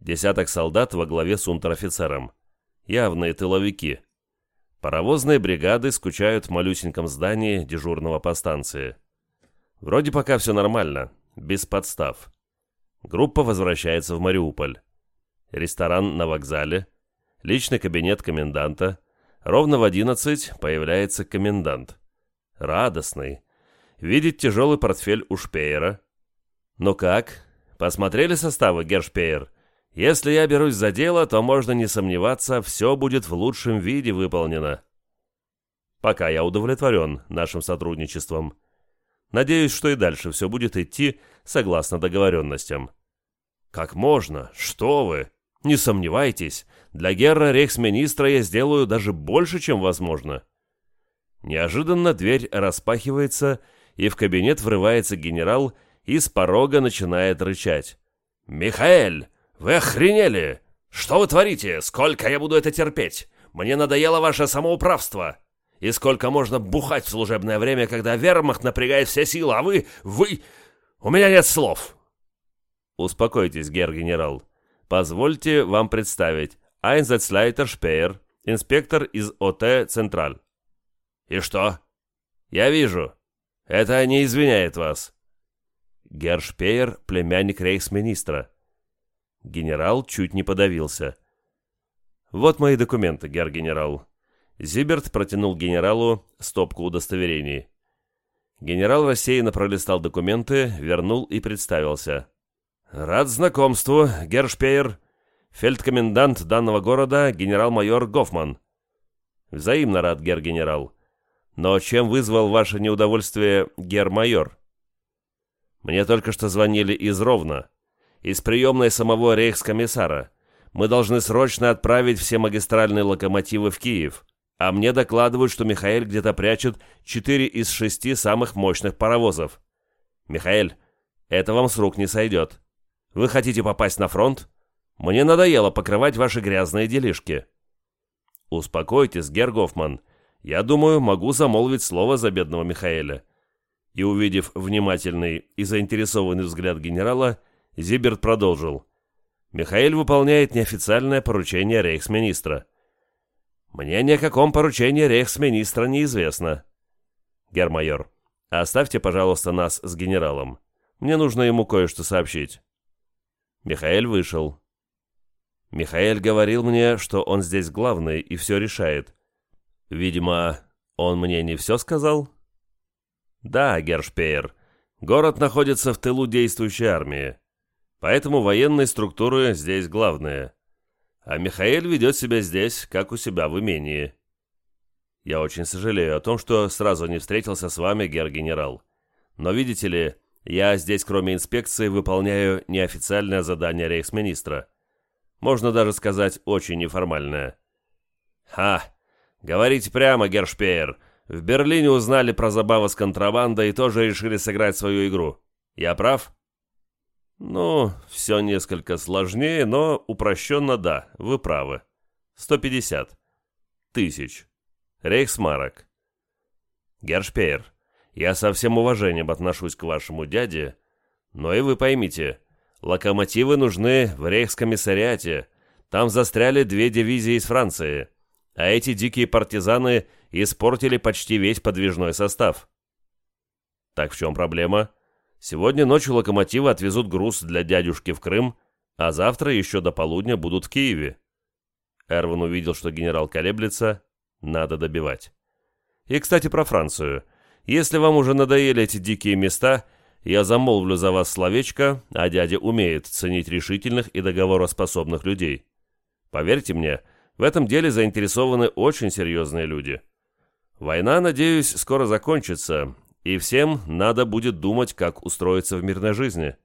Десяток солдат во главе с унтер-офицером. Явные тыловики. Паровозные бригады скучают в малюсеньком здании дежурного по станции. Вроде пока все нормально, без подстав. Группа возвращается в Мариуполь. Ресторан на вокзале, личный кабинет коменданта. Ровно в 11 появляется комендант радостный. Видеть тяжелый портфель у Шпеера. «Ну как? Посмотрели составы, Гершпеер? Если я берусь за дело, то можно не сомневаться, все будет в лучшем виде выполнено». Пока я удовлетворен нашим сотрудничеством. Надеюсь, что и дальше все будет идти согласно договоренностям. Как можно? Что вы? Не сомневайтесь, для Герра Рейхсминистра я сделаю даже больше, чем возможно. Неожиданно дверь распахивается, и в кабинет врывается генерал и с порога начинает рычать. «Михаэль, вы охренели! Что вы творите? Сколько я буду это терпеть? Мне надоело ваше самоуправство! И сколько можно бухать в служебное время, когда вермахт напрягает все силы, а вы... вы... У меня нет слов!» «Успокойтесь, гер-генерал. Позвольте вам представить. Айнзетслайтер Шпеер, инспектор из ОТ «Централь». «И что?» «Я вижу. Это не извиняет вас». Гершпеер – племянник рейхсминистра. Генерал чуть не подавился. «Вот мои документы, гер-генерал». Зиберт протянул генералу стопку удостоверений. Генерал рассеянно пролистал документы, вернул и представился. «Рад знакомству, гершпеер. Фельдкомендант данного города генерал-майор Гофман». Взаимно рад, гер-генерал. Но чем вызвал ваше неудовольствие гер-майор? Мне только что звонили из Ровно, из приемной самого рейхскомиссара. Мы должны срочно отправить все магистральные локомотивы в Киев, а мне докладывают, что Михаил где-то прячет четыре из шести самых мощных паровозов. Михаил, это вам с рук не сойдет. Вы хотите попасть на фронт? Мне надоело покрывать ваши грязные делишки. Успокойтесь, Гергофман. Я думаю, могу замолвить слово за бедного Михаэля. И увидев внимательный и заинтересованный взгляд генерала, Зиберт продолжил. Михаил выполняет неофициальное поручение рейхсминистра. Мне ни о каком поручении рейхсминистра неизвестно. Гермайор, оставьте, пожалуйста, нас с генералом. Мне нужно ему кое-что сообщить. Михаил вышел. Михаил говорил мне, что он здесь главный и все решает. Видимо, он мне не все сказал? Да, Гершпеер, город находится в тылу действующей армии. Поэтому военные структуры здесь главные. А Михаил ведет себя здесь, как у себя в имении. Я очень сожалею о том, что сразу не встретился с вами, гер-генерал. Но видите ли, я здесь, кроме инспекции, выполняю неофициальное задание рейхсминистра. Можно даже сказать, очень неформальное. Ха! Говорите прямо, Гершпеер. В Берлине узнали про забаву с контрабандой и тоже решили сыграть свою игру. Я прав? Ну, все несколько сложнее, но упрощенно да, вы правы. 150. Тысяч. Рейхсмарок. Гершпеер, я со всем уважением отношусь к вашему дяде, но и вы поймите, локомотивы нужны в рейхскомиссариате, там застряли две дивизии из Франции, а эти дикие партизаны испортили почти весь подвижной состав. Так в чем проблема? Сегодня ночью локомотивы отвезут груз для дядюшки в Крым, а завтра еще до полудня будут в Киеве. Эрвин увидел, что генерал колеблется, надо добивать. И, кстати, про Францию. Если вам уже надоели эти дикие места, я замолвлю за вас словечко, а дядя умеет ценить решительных и договороспособных людей. Поверьте мне, в этом деле заинтересованы очень серьезные люди. Война, надеюсь, скоро закончится, и всем надо будет думать, как устроиться в мирной жизни.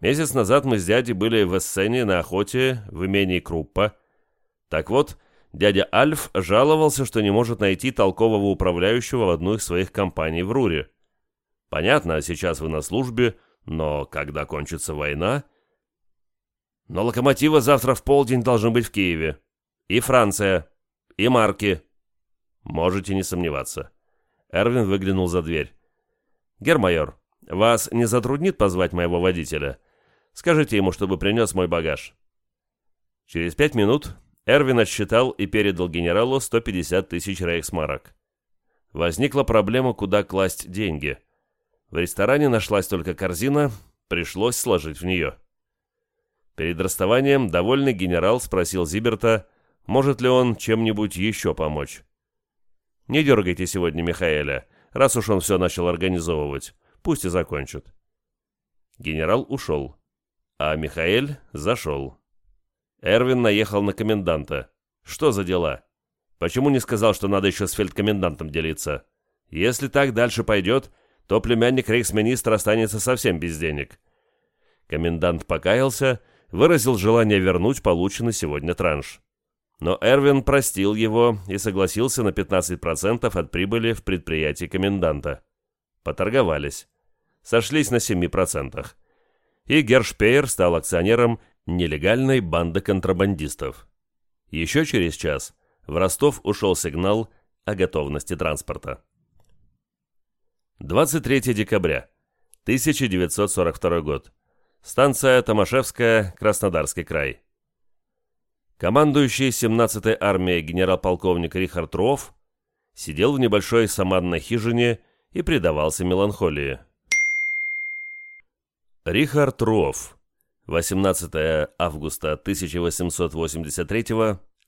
Месяц назад мы с дядей были в Эссене на охоте в имении Круппа. Так вот, дядя Альф жаловался, что не может найти толкового управляющего в одну из своих компаний в Руре. Понятно, сейчас вы на службе, но когда кончится война... Но локомотивы завтра в полдень должны быть в Киеве. И Франция. И марки. Можете не сомневаться. Эрвин выглянул за дверь. «Гермайор, вас не затруднит позвать моего водителя? Скажите ему, чтобы принес мой багаж». Через пять минут Эрвин отсчитал и передал генералу 150 тысяч рейхсмарок. Возникла проблема, куда класть деньги. В ресторане нашлась только корзина, пришлось сложить в нее. Перед расставанием довольный генерал спросил Зиберта, может ли он чем-нибудь еще помочь. Не дергайте сегодня Михаэля, раз уж он все начал организовывать. Пусть и закончит. Генерал ушел, а Михаэль зашел. Эрвин наехал на коменданта. Что за дела? Почему не сказал, что надо еще с фельдкомендантом делиться? Если так дальше пойдет, то племянник рейхсминистра останется совсем без денег. Комендант покаялся, выразил желание вернуть полученный сегодня транш. Но Эрвин простил его и согласился на 15% от прибыли в предприятии коменданта. Поторговались. Сошлись на 7%. И Гершпеер стал акционером нелегальной банды контрабандистов. Еще через час в Ростов ушел сигнал о готовности транспорта. 23 декабря, 1942 год. Станция Томашевская, Краснодарский край. Командующий 17-й армией генерал-полковник Рихард Руоф сидел в небольшой саманной хижине и предавался меланхолии. Рихард Руоф. 18 августа 1883,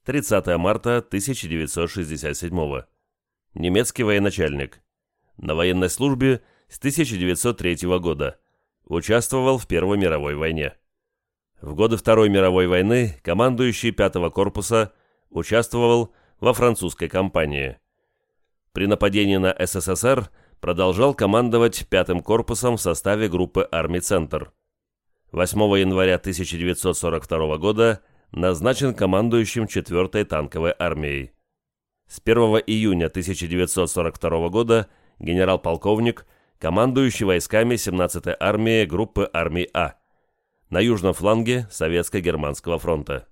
30 марта 1967. Немецкий военачальник. На военной службе с 1903 года. Участвовал в Первой мировой войне. В годы Второй мировой войны командующий 5-го корпуса участвовал во французской кампании. При нападении на СССР продолжал командовать пятым корпусом в составе группы армий «Центр». 8 января 1942 года назначен командующим 4-й танковой армией. С 1 июня 1942 года генерал-полковник, командующий войсками 17-й армии группы армий А на южном фланге Советско-Германского фронта.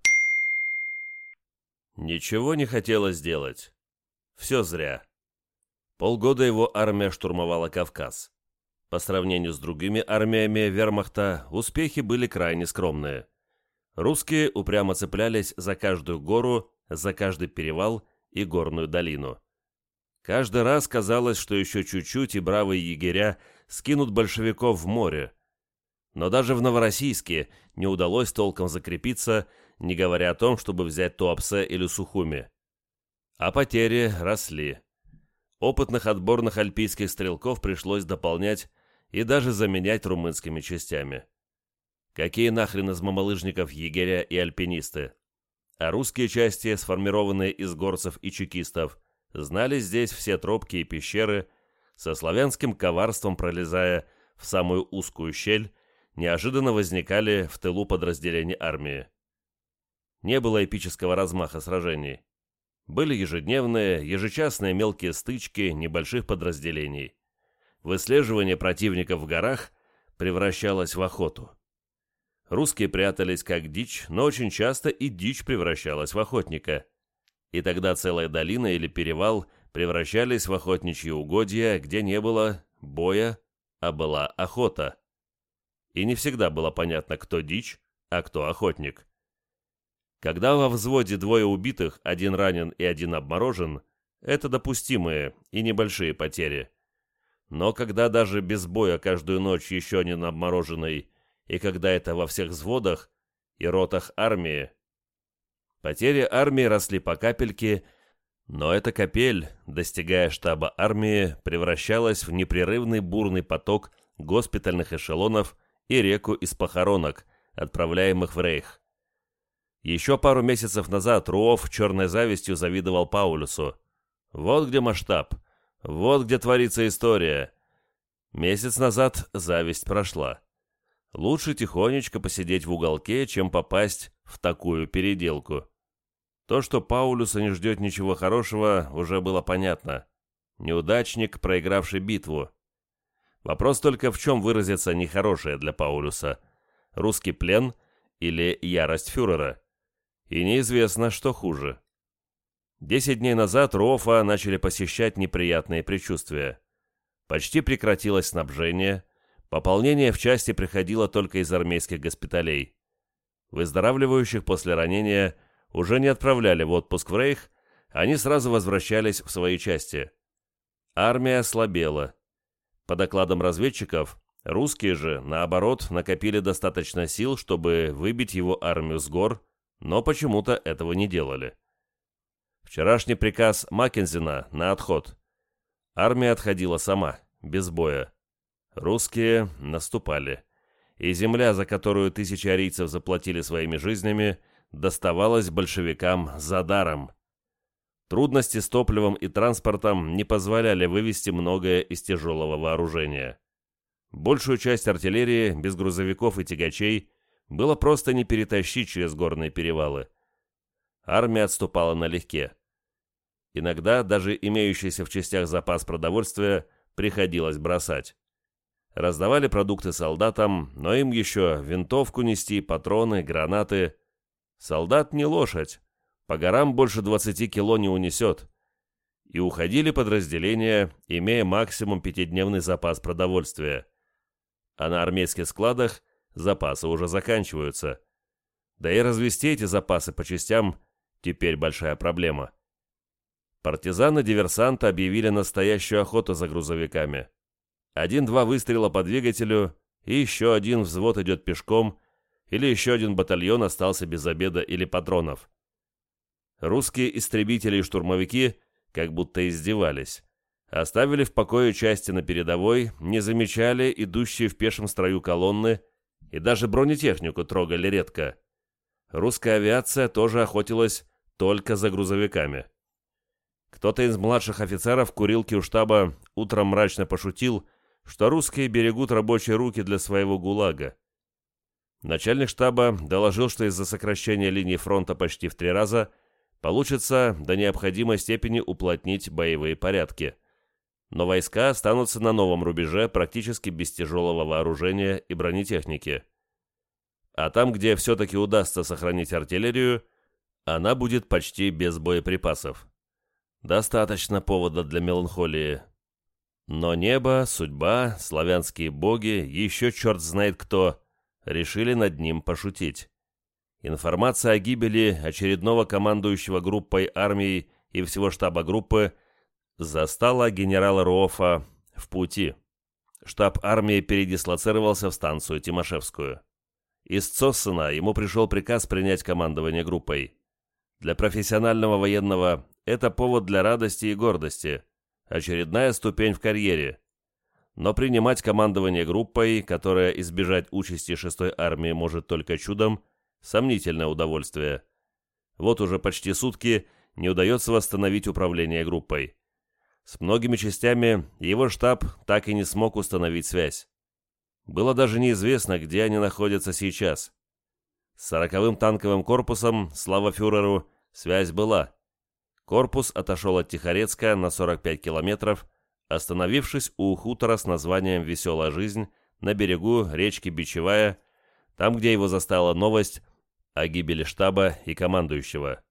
Ничего не хотелось делать. Все зря. Полгода его армия штурмовала Кавказ. По сравнению с другими армиями вермахта, успехи были крайне скромные. Русские упрямо цеплялись за каждую гору, за каждый перевал и горную долину. Каждый раз казалось, что еще чуть-чуть и бравые егеря скинут большевиков в море. Но даже в Новороссийске не удалось толком закрепиться, не говоря о том, чтобы взять Туапсе или Сухуми. А потери росли. Опытных отборных альпийских стрелков пришлось дополнять и даже заменять румынскими частями. Какие нахрен из мамалыжников егеря и альпинисты? А русские части, сформированные из горцев и чекистов, знали здесь все тропки и пещеры, со славянским коварством пролезая в самую узкую щель, неожиданно возникали в тылу подразделений армии. Не было эпического размаха сражений. Были ежедневные, ежечасные мелкие стычки небольших подразделений. Выслеживание противника в горах превращалось в охоту. Русские прятались как дичь, но очень часто и дичь превращалась в охотника. И тогда целая долина или перевал превращались в охотничьи угодья, где не было боя, а была охота. И не всегда было понятно, кто дичь, а кто охотник. Когда во взводе двое убитых, один ранен и один обморожен, это допустимые и небольшие потери. Но когда даже без боя каждую ночь еще один обмороженный, и когда это во всех взводах и ротах армии, потери армии росли по капельке, но эта капель, достигая штаба армии, превращалась в непрерывный бурный поток госпитальных эшелонов и реку из похоронок, отправляемых в Рейх. Еще пару месяцев назад Руов черной завистью завидовал Паулюсу. Вот где масштаб, вот где творится история. Месяц назад зависть прошла. Лучше тихонечко посидеть в уголке, чем попасть в такую переделку. То, что Паулюса не ждет ничего хорошего, уже было понятно. Неудачник, проигравший битву. Вопрос только в чем выразится нехорошее для Паулюса. Русский плен или ярость фюрера? И неизвестно, что хуже. Десять дней назад Рофа начали посещать неприятные предчувствия. Почти прекратилось снабжение, пополнение в части приходило только из армейских госпиталей. Выздоравливающих после ранения уже не отправляли в отпуск в Рейх, они сразу возвращались в свои части. Армия ослабела. По докладам разведчиков, русские же, наоборот, накопили достаточно сил, чтобы выбить его армию с гор но почему-то этого не делали. Вчерашний приказ Маккензина на отход. Армия отходила сама, без боя. Русские наступали. И земля, за которую тысячи арийцев заплатили своими жизнями, доставалась большевикам за даром. Трудности с топливом и транспортом не позволяли вывести многое из тяжелого вооружения. Большую часть артиллерии, без грузовиков и тягачей, было просто не перетащить через горные перевалы. Армия отступала налегке. Иногда даже имеющийся в частях запас продовольствия приходилось бросать. Раздавали продукты солдатам, но им еще винтовку нести, патроны, гранаты. Солдат не лошадь, по горам больше 20 кило не унесет. И уходили подразделения, имея максимум пятидневный запас продовольствия. А на армейских складах запасы уже заканчиваются. Да и развести эти запасы по частям теперь большая проблема. Партизаны-диверсанты объявили настоящую охоту за грузовиками. Один-два выстрела по двигателю, и еще один взвод идет пешком, или еще один батальон остался без обеда или патронов. Русские истребители и штурмовики как будто издевались. Оставили в покое части на передовой, не замечали идущие в пешем строю колонны, и даже бронетехнику трогали редко. Русская авиация тоже охотилась только за грузовиками. Кто-то из младших офицеров курилки у штаба утром мрачно пошутил, что русские берегут рабочие руки для своего ГУЛАГа. Начальник штаба доложил, что из-за сокращения линии фронта почти в три раза получится до необходимой степени уплотнить боевые порядки. Но войска останутся на новом рубеже практически без тяжелого вооружения и бронетехники. А там, где все-таки удастся сохранить артиллерию, она будет почти без боеприпасов. Достаточно повода для меланхолии. Но небо, судьба, славянские боги, еще черт знает кто, решили над ним пошутить. Информация о гибели очередного командующего группой армии и всего штаба группы застала генерала Руофа в пути. Штаб армии передислоцировался в станцию Тимошевскую. Из Цоссена ему пришел приказ принять командование группой. Для профессионального военного это повод для радости и гордости, очередная ступень в карьере. Но принимать командование группой, которая избежать участи 6-й армии может только чудом, сомнительное удовольствие. Вот уже почти сутки не удается восстановить управление группой. С многими частями его штаб так и не смог установить связь. Было даже неизвестно, где они находятся сейчас. С сороковым танковым корпусом, слава фюреру, связь была. Корпус отошел от Тихорецка на 45 километров, остановившись у хутора с названием «Веселая жизнь» на берегу речки Бичевая, там, где его застала новость о гибели штаба и командующего.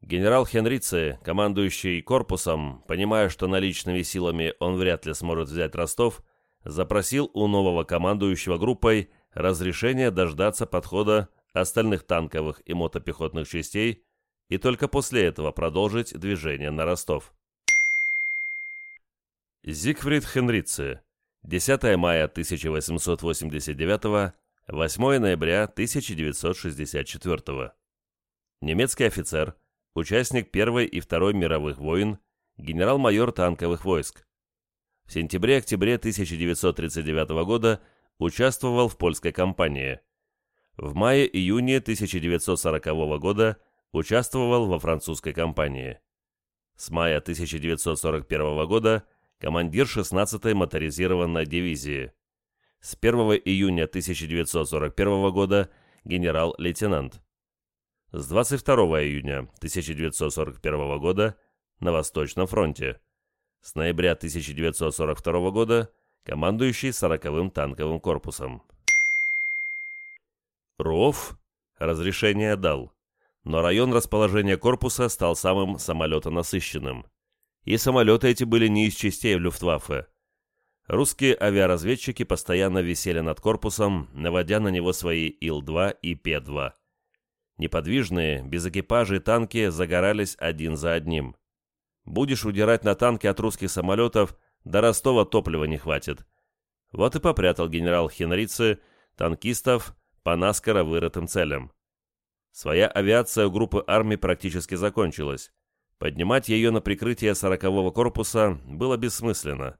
Генерал Хенрице, командующий корпусом, понимая, что наличными силами он вряд ли сможет взять Ростов, запросил у нового командующего группой разрешение дождаться подхода остальных танковых и мотопехотных частей и только после этого продолжить движение на Ростов. Зигфрид Хенрице. 10 мая 1889, 8 ноября 1964. Немецкий офицер, участник Первой и Второй мировых войн, генерал-майор танковых войск. В сентябре-октябре 1939 года участвовал в польской кампании. В мае-июне 1940 года участвовал во французской кампании. С мая 1941 года командир 16-й моторизированной дивизии. С 1 июня 1941 года генерал-лейтенант. С 22 июня 1941 года на Восточном фронте. С ноября 1942 года командующий 40-м танковым корпусом. РОВ разрешение дал но район расположения корпуса стал самым самолетонасыщенным. И самолеты эти были не из частей Люфтваффе. Русские авиаразведчики постоянно висели над корпусом, наводя на него свои Ил-2 и П-2. Неподвижные, без экипажей танки загорались один за одним. Будешь удирать на танке от русских самолетов, до Ростова топлива не хватит. Вот и попрятал генерал Хенрице танкистов по наскоро вырытым целям. Своя авиация у группы армий практически закончилась. Поднимать ее на прикрытие сорокового корпуса было бессмысленно.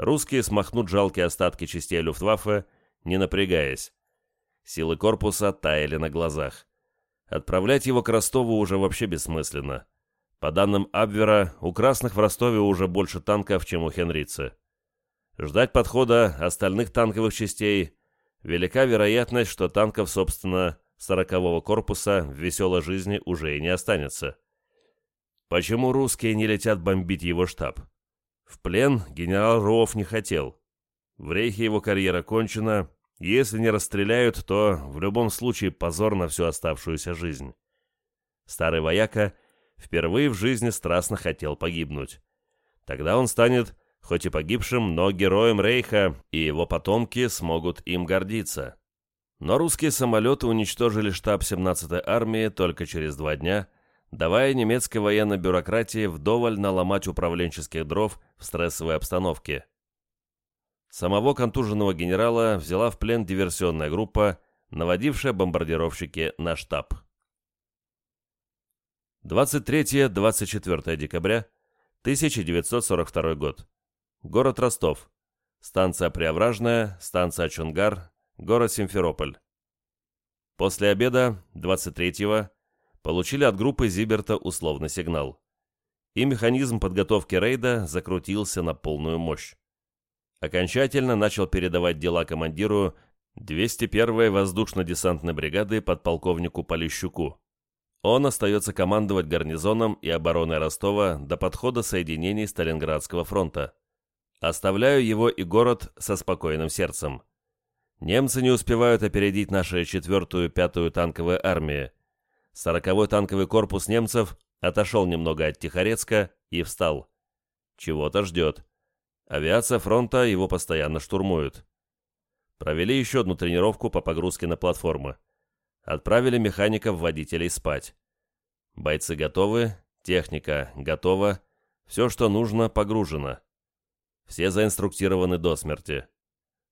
Русские смахнут жалкие остатки частей Люфтваффе, не напрягаясь. Силы корпуса таяли на глазах. Отправлять его к Ростову уже вообще бессмысленно. По данным Абвера, у красных в Ростове уже больше танков, чем у Хенрицы. Ждать подхода остальных танковых частей велика вероятность, что танков, собственно, сорокового корпуса в веселой жизни уже и не останется. Почему русские не летят бомбить его штаб? В плен генерал Руов не хотел. В рейхе его карьера кончена, если не расстреляют, то в любом случае позор на всю оставшуюся жизнь. Старый вояка впервые в жизни страстно хотел погибнуть. Тогда он станет, хоть и погибшим, но героем рейха, и его потомки смогут им гордиться. Но русские самолеты уничтожили штаб 17-й армии только через два дня, давая немецкой военной бюрократии вдоволь наломать управленческих дров в стрессовой обстановке. Самого контуженного генерала взяла в плен диверсионная группа, наводившая бомбардировщики на штаб. 23-24 декабря 1942 год. Город Ростов. Станция Преображная, станция Чунгар, город Симферополь. После обеда 23-го получили от группы Зиберта условный сигнал. и механизм подготовки рейда закрутился на полную мощь. Окончательно начал передавать дела командиру 201-й воздушно-десантной бригады подполковнику Полищуку. Он остается командовать гарнизоном и обороной Ростова до подхода соединений Сталинградского фронта. Оставляю его и город со спокойным сердцем. Немцы не успевают опередить наши 4-ю и 5-ю танковые армии. 40-й танковый корпус немцев отошел немного от Тихорецка и встал. Чего-то ждет. Авиация фронта его постоянно штурмует. Провели еще одну тренировку по погрузке на платформы. Отправили механиков-водителей спать. Бойцы готовы, техника готова, все, что нужно, погружено. Все заинструктированы до смерти.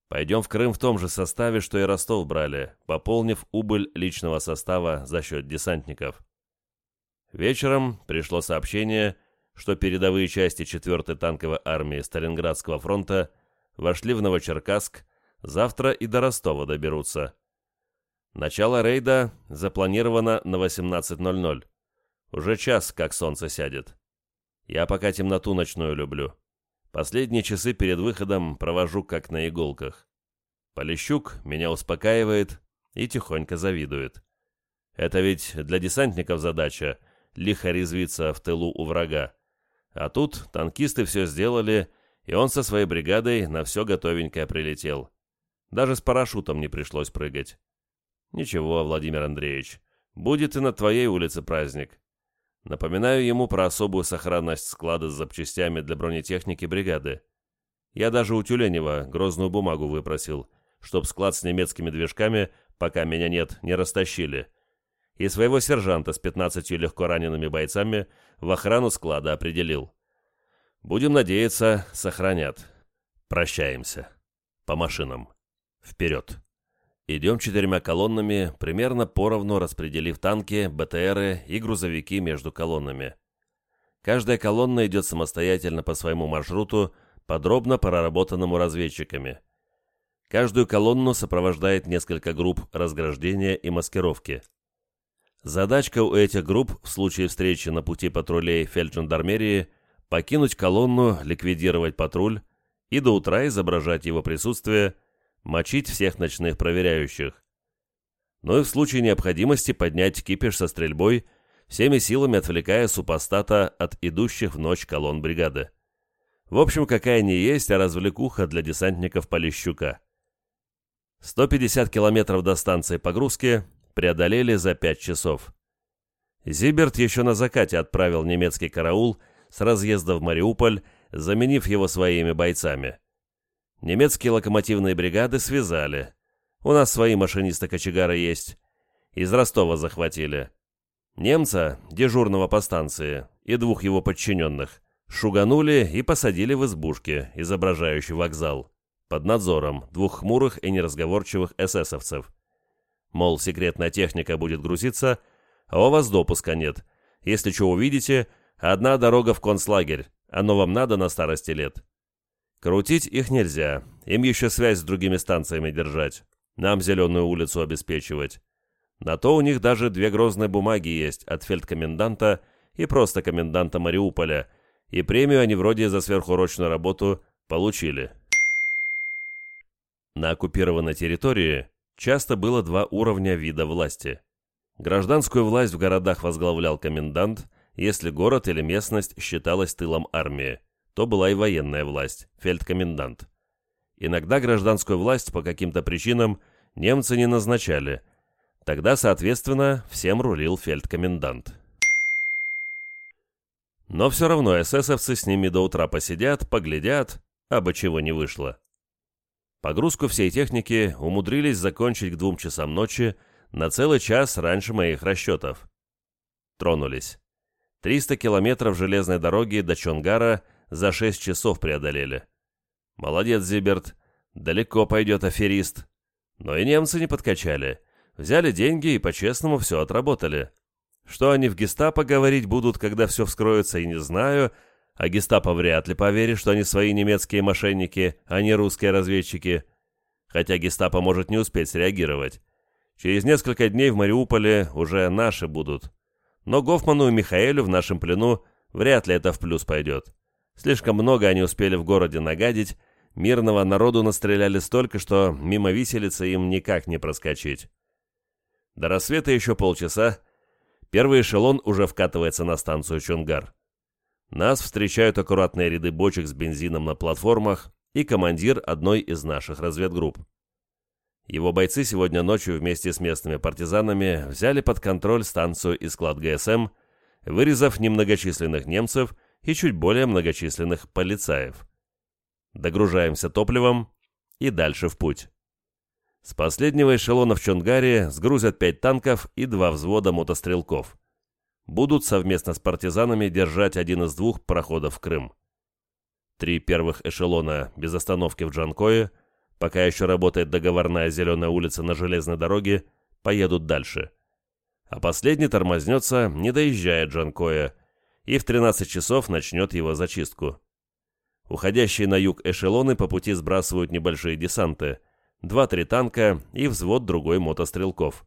Пойдем в Крым в том же составе, что и Ростов брали, пополнив убыль личного состава за счет десантников. Вечером пришло сообщение, что передовые части 4-й танковой армии Сталинградского фронта вошли в Новочеркасск, завтра и до Ростова доберутся. Начало рейда запланировано на 18.00. Уже час, как солнце сядет. Я пока темноту ночную люблю. Последние часы перед выходом провожу как на иголках. Полищук меня успокаивает и тихонько завидует. Это ведь для десантников задача — лихо резвиться в тылу у врага. А тут танкисты все сделали, и он со своей бригадой на все готовенькое прилетел. Даже с парашютом не пришлось прыгать. Ничего, Владимир Андреевич, будет и на твоей улице праздник. Напоминаю ему про особую сохранность склада с запчастями для бронетехники бригады. Я даже у Тюленева грозную бумагу выпросил, чтоб склад с немецкими движками, пока меня нет, не растащили. И своего сержанта с 15 легко ранеными бойцами в охрану склада определил. Будем надеяться, сохранят. Прощаемся. По машинам. Вперед. Идем четырьмя колоннами, примерно поровну распределив танки, БТРы и грузовики между колоннами. Каждая колонна идет самостоятельно по своему маршруту, подробно проработанному разведчиками. Каждую колонну сопровождает несколько групп разграждения и маскировки. Задачка у этих групп в случае встречи на пути патрулей фельджандармерии покинуть колонну, ликвидировать патруль и до утра изображать его присутствие – мочить всех ночных проверяющих. Ну и в случае необходимости поднять кипиш со стрельбой, всеми силами отвлекая супостата от идущих в ночь колонн бригады. В общем, какая не есть, а развлекуха для десантников Полищука. 150 километров до станции погрузки преодолели за 5 часов. Зиберт еще на закате отправил немецкий караул с разъезда в Мариуполь, заменив его своими бойцами. Немецкие локомотивные бригады связали. У нас свои машинисты-кочегары есть. Из Ростова захватили. Немца, дежурного по станции, и двух его подчиненных, шуганули и посадили в избушке, изображающей вокзал, под надзором двух хмурых и неразговорчивых эсэсовцев. Мол, секретная техника будет грузиться, а у вас допуска нет. Если что увидите, одна дорога в концлагерь, оно вам надо на старости лет. Крутить их нельзя, им еще связь с другими станциями держать, нам зеленую улицу обеспечивать. На то у них даже две грозные бумаги есть от фельдкоменданта и просто коменданта Мариуполя, и премию они вроде за сверхурочную работу получили. На оккупированной территории часто было два уровня вида власти. Гражданскую власть в городах возглавлял комендант, если город или местность считалась тылом армии то была и военная власть, фельдкомендант. Иногда гражданскую власть по каким-то причинам немцы не назначали. Тогда, соответственно, всем рулил фельдкомендант. Но все равно эсэсовцы с ними до утра посидят, поглядят, а бы чего не вышло. Погрузку всей техники умудрились закончить к двум часам ночи на целый час раньше моих расчетов. Тронулись. 300 километров железной дороги до Чонгара – за шесть часов преодолели. Молодец, Зиберт, далеко пойдет аферист. Но и немцы не подкачали. Взяли деньги и по-честному все отработали. Что они в гестапо говорить будут, когда все вскроется, и не знаю, а гестапо вряд ли поверит, что они свои немецкие мошенники, а не русские разведчики. Хотя гестапо может не успеть среагировать. Через несколько дней в Мариуполе уже наши будут. Но Гофману и Михаэлю в нашем плену Вряд ли это в плюс пойдет. Слишком много они успели в городе нагадить, мирного народу настреляли столько, что мимо виселицы им никак не проскочить. До рассвета еще полчаса, первый эшелон уже вкатывается на станцию Чунгар. Нас встречают аккуратные ряды бочек с бензином на платформах и командир одной из наших разведгрупп. Его бойцы сегодня ночью вместе с местными партизанами взяли под контроль станцию и склад ГСМ, вырезав немногочисленных немцев и чуть более многочисленных полицаев. Догружаемся топливом и дальше в путь. С последнего эшелона в Чонгаре сгрузят пять танков и два взвода мотострелков. Будут совместно с партизанами держать один из двух проходов в Крым. Три первых эшелона без остановки в Джанкое, пока еще работает договорная зеленая улица на железной дороге, поедут дальше. А последний тормознется, не доезжая Джанкоя, и в 13 часов начнет его зачистку. Уходящие на юг эшелоны по пути сбрасывают небольшие десанты, два-три танка и взвод другой мотострелков.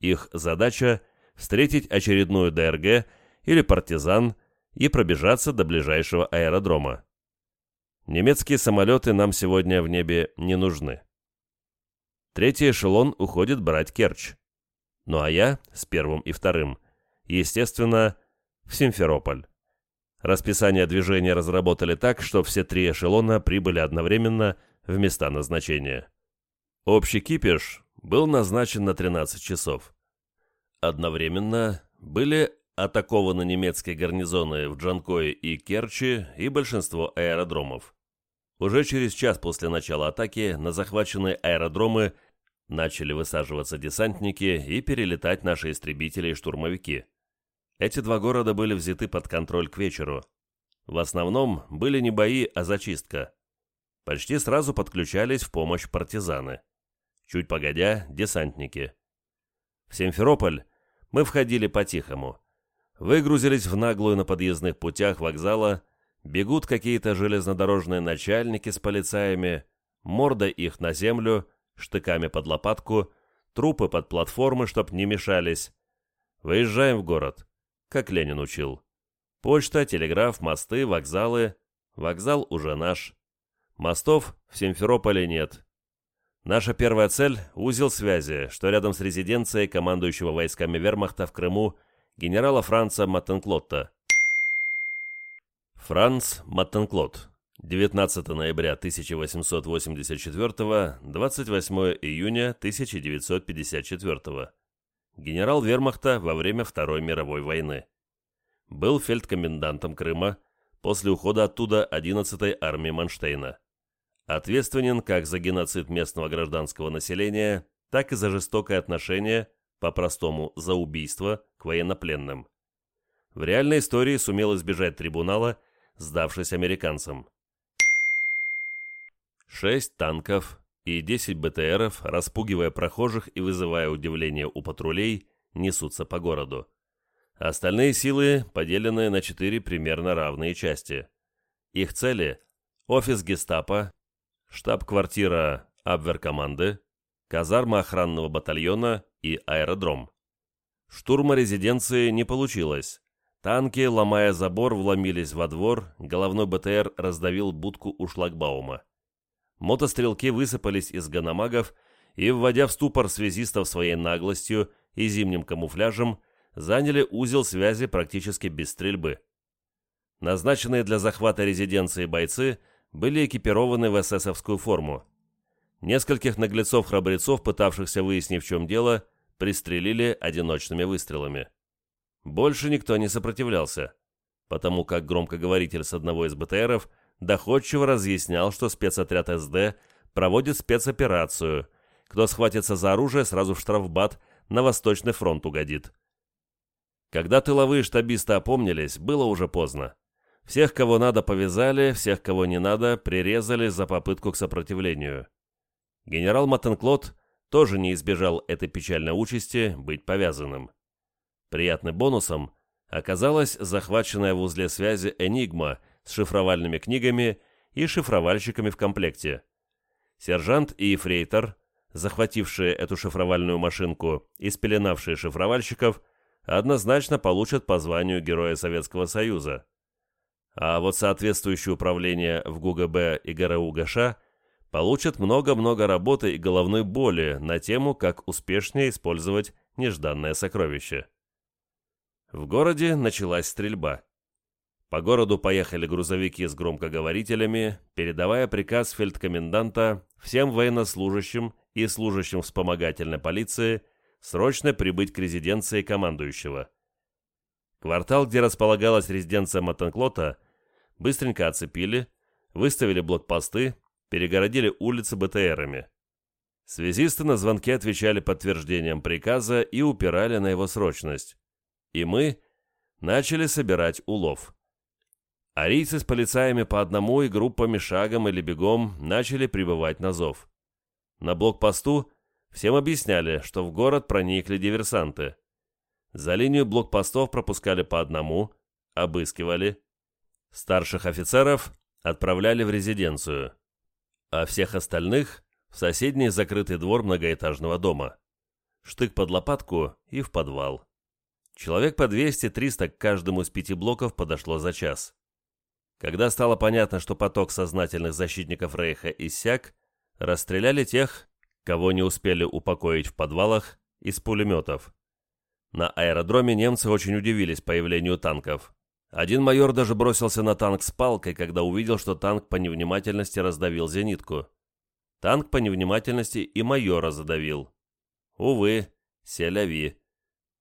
Их задача – встретить очередную ДРГ или партизан и пробежаться до ближайшего аэродрома. Немецкие самолеты нам сегодня в небе не нужны. Третий эшелон уходит брать Керчь. Ну а я с первым и вторым, естественно, в Симферополь. Расписание движения разработали так, что все три эшелона прибыли одновременно в места назначения. Общий кипиш был назначен на 13 часов. Одновременно были атакованы немецкие гарнизоны в Джанкое и Керчи и большинство аэродромов. Уже через час после начала атаки на захваченные аэродромы начали высаживаться десантники и перелетать наши истребители и штурмовики. Эти два города были взяты под контроль к вечеру. В основном были не бои, а зачистка. Почти сразу подключались в помощь партизаны. Чуть погодя, десантники. В Симферополь мы входили по-тихому. Выгрузились в наглую на подъездных путях вокзала, бегут какие-то железнодорожные начальники с полицаями, морда их на землю, штыками под лопатку, трупы под платформы, чтоб не мешались. Выезжаем в город как Ленин учил. Почта, телеграф, мосты, вокзалы. Вокзал уже наш. Мостов в Симферополе нет. Наша первая цель – узел связи, что рядом с резиденцией командующего войсками вермахта в Крыму генерала Франца Маттенклотта. Франц Маттенклот. 19 ноября 1884, 28 июня 1954 генерал вермахта во время Второй мировой войны. Был фельдкомендантом Крыма после ухода оттуда 11-й армии Манштейна. Ответственен как за геноцид местного гражданского населения, так и за жестокое отношение, по-простому за убийство, к военнопленным. В реальной истории сумел избежать трибунала, сдавшись американцам. Шесть танков, и 10 БТРов, распугивая прохожих и вызывая удивление у патрулей, несутся по городу. Остальные силы поделены на четыре примерно равные части. Их цели – офис гестапо, штаб-квартира Абверкоманды, казарма охранного батальона и аэродром. Штурма резиденции не получилось. Танки, ломая забор, вломились во двор, головной БТР раздавил будку у шлагбаума мотострелки высыпались из ганамагов и, вводя в ступор связистов своей наглостью и зимним камуфляжем, заняли узел связи практически без стрельбы. Назначенные для захвата резиденции бойцы были экипированы в эсэсовскую форму. Нескольких наглецов-храбрецов, пытавшихся выяснить, в чем дело, пристрелили одиночными выстрелами. Больше никто не сопротивлялся, потому как громкоговоритель с одного из БТРов – доходчиво разъяснял, что спецотряд СД проводит спецоперацию. Кто схватится за оружие, сразу в штрафбат на Восточный фронт угодит. Когда тыловые штабисты опомнились, было уже поздно. Всех, кого надо, повязали, всех, кого не надо, прирезали за попытку к сопротивлению. Генерал Маттенклот тоже не избежал этой печальной участи быть повязанным. Приятным бонусом оказалась захваченная в узле связи «Энигма», с шифровальными книгами и шифровальщиками в комплекте. Сержант и ефрейтор, захватившие эту шифровальную машинку и спеленавшие шифровальщиков, однозначно получат по званию Героя Советского Союза. А вот соответствующее управление в ГУГБ и ГРУ ГШ получат много-много работы и головной боли на тему, как успешнее использовать нежданное сокровище. В городе началась стрельба. По городу поехали грузовики с громкоговорителями, передавая приказ фельдкоменданта всем военнослужащим и служащим вспомогательной полиции срочно прибыть к резиденции командующего. Квартал, где располагалась резиденция Матенклота, быстренько оцепили, выставили блокпосты, перегородили улицы БТРами. Связисты на звонки отвечали подтверждением приказа и упирали на его срочность. И мы начали собирать улов. Арийцы с полицаями по одному и группами шагом или бегом начали прибывать на зов. На блокпосту всем объясняли, что в город проникли диверсанты. За линию блокпостов пропускали по одному, обыскивали. Старших офицеров отправляли в резиденцию, а всех остальных – в соседний закрытый двор многоэтажного дома. Штык под лопатку и в подвал. Человек по 200-300 к каждому из пяти блоков подошло за час. Когда стало понятно, что поток сознательных защитников Рейха иссяк, расстреляли тех, кого не успели упокоить в подвалах, из пулеметов. На аэродроме немцы очень удивились появлению танков. Один майор даже бросился на танк с палкой, когда увидел, что танк по невнимательности раздавил зенитку. Танк по невнимательности и майора задавил. Увы, селяви.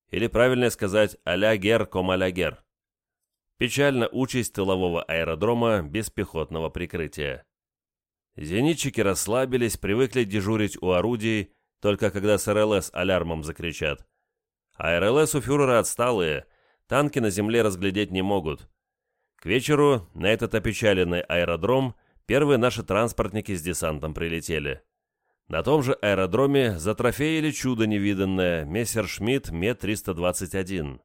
Или правильно сказать, а-ля гер ком а гер. Печально участь тылового аэродрома без пехотного прикрытия. Зенитчики расслабились, привыкли дежурить у орудий, только когда с РЛС алярмом закричат. А РЛС у фюрера отсталые, танки на земле разглядеть не могут. К вечеру на этот опечаленный аэродром первые наши транспортники с десантом прилетели. На том же аэродроме затрофеили чудо невиданное Мессершмитт Ме-321.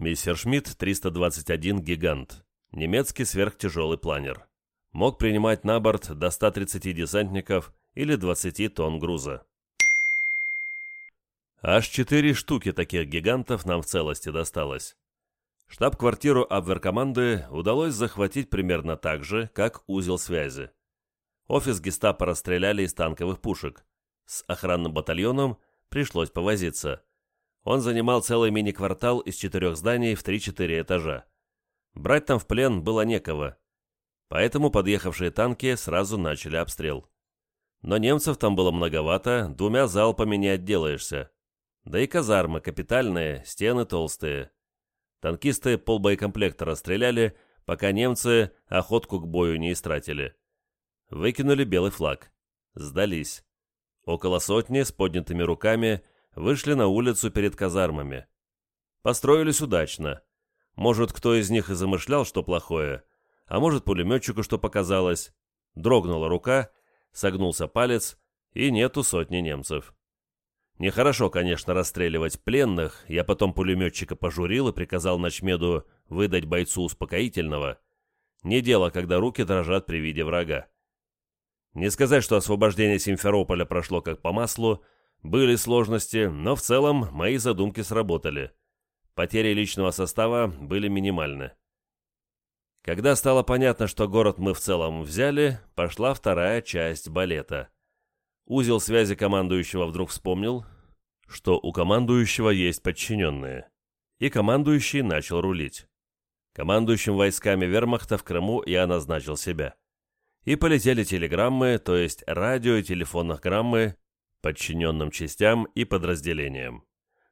Мессершмитт 321 «Гигант». Немецкий сверхтяжелый планер. Мог принимать на борт до 130 десантников или 20 тонн груза. Аж четыре штуки таких гигантов нам в целости досталось. Штаб-квартиру Абверкоманды удалось захватить примерно так же, как узел связи. Офис гестапо расстреляли из танковых пушек. С охранным батальоном пришлось повозиться. Он занимал целый мини-квартал из четырех зданий в 3-4 этажа. Брать там в плен было некого. Поэтому подъехавшие танки сразу начали обстрел. Но немцев там было многовато, двумя залпами не отделаешься. Да и казармы капитальные, стены толстые. Танкисты полбоекомплекта расстреляли, пока немцы охотку к бою не истратили. Выкинули белый флаг. Сдались. Около сотни с поднятыми руками вышли на улицу перед казармами. Построились удачно. Может, кто из них и замышлял что плохое, а может, пулеметчику что показалось. Дрогнула рука, согнулся палец, и нету сотни немцев. Нехорошо, конечно, расстреливать пленных, я потом пулеметчика пожурил и приказал Ночмеду выдать бойцу успокоительного. Не дело, когда руки дрожат при виде врага. Не сказать, что освобождение Симферополя прошло как по маслу, были сложности, но в целом мои задумки сработали. Потери личного состава были минимальны. Когда стало понятно, что город мы в целом взяли, пошла вторая часть балета. Узел связи командующего вдруг вспомнил, что у командующего есть подчиненные. И командующий начал рулить. Командующим войсками вермахта в Крыму я назначил себя. И полетели телеграммы, то есть радио и телефонограммы подчиненным частям и подразделениям.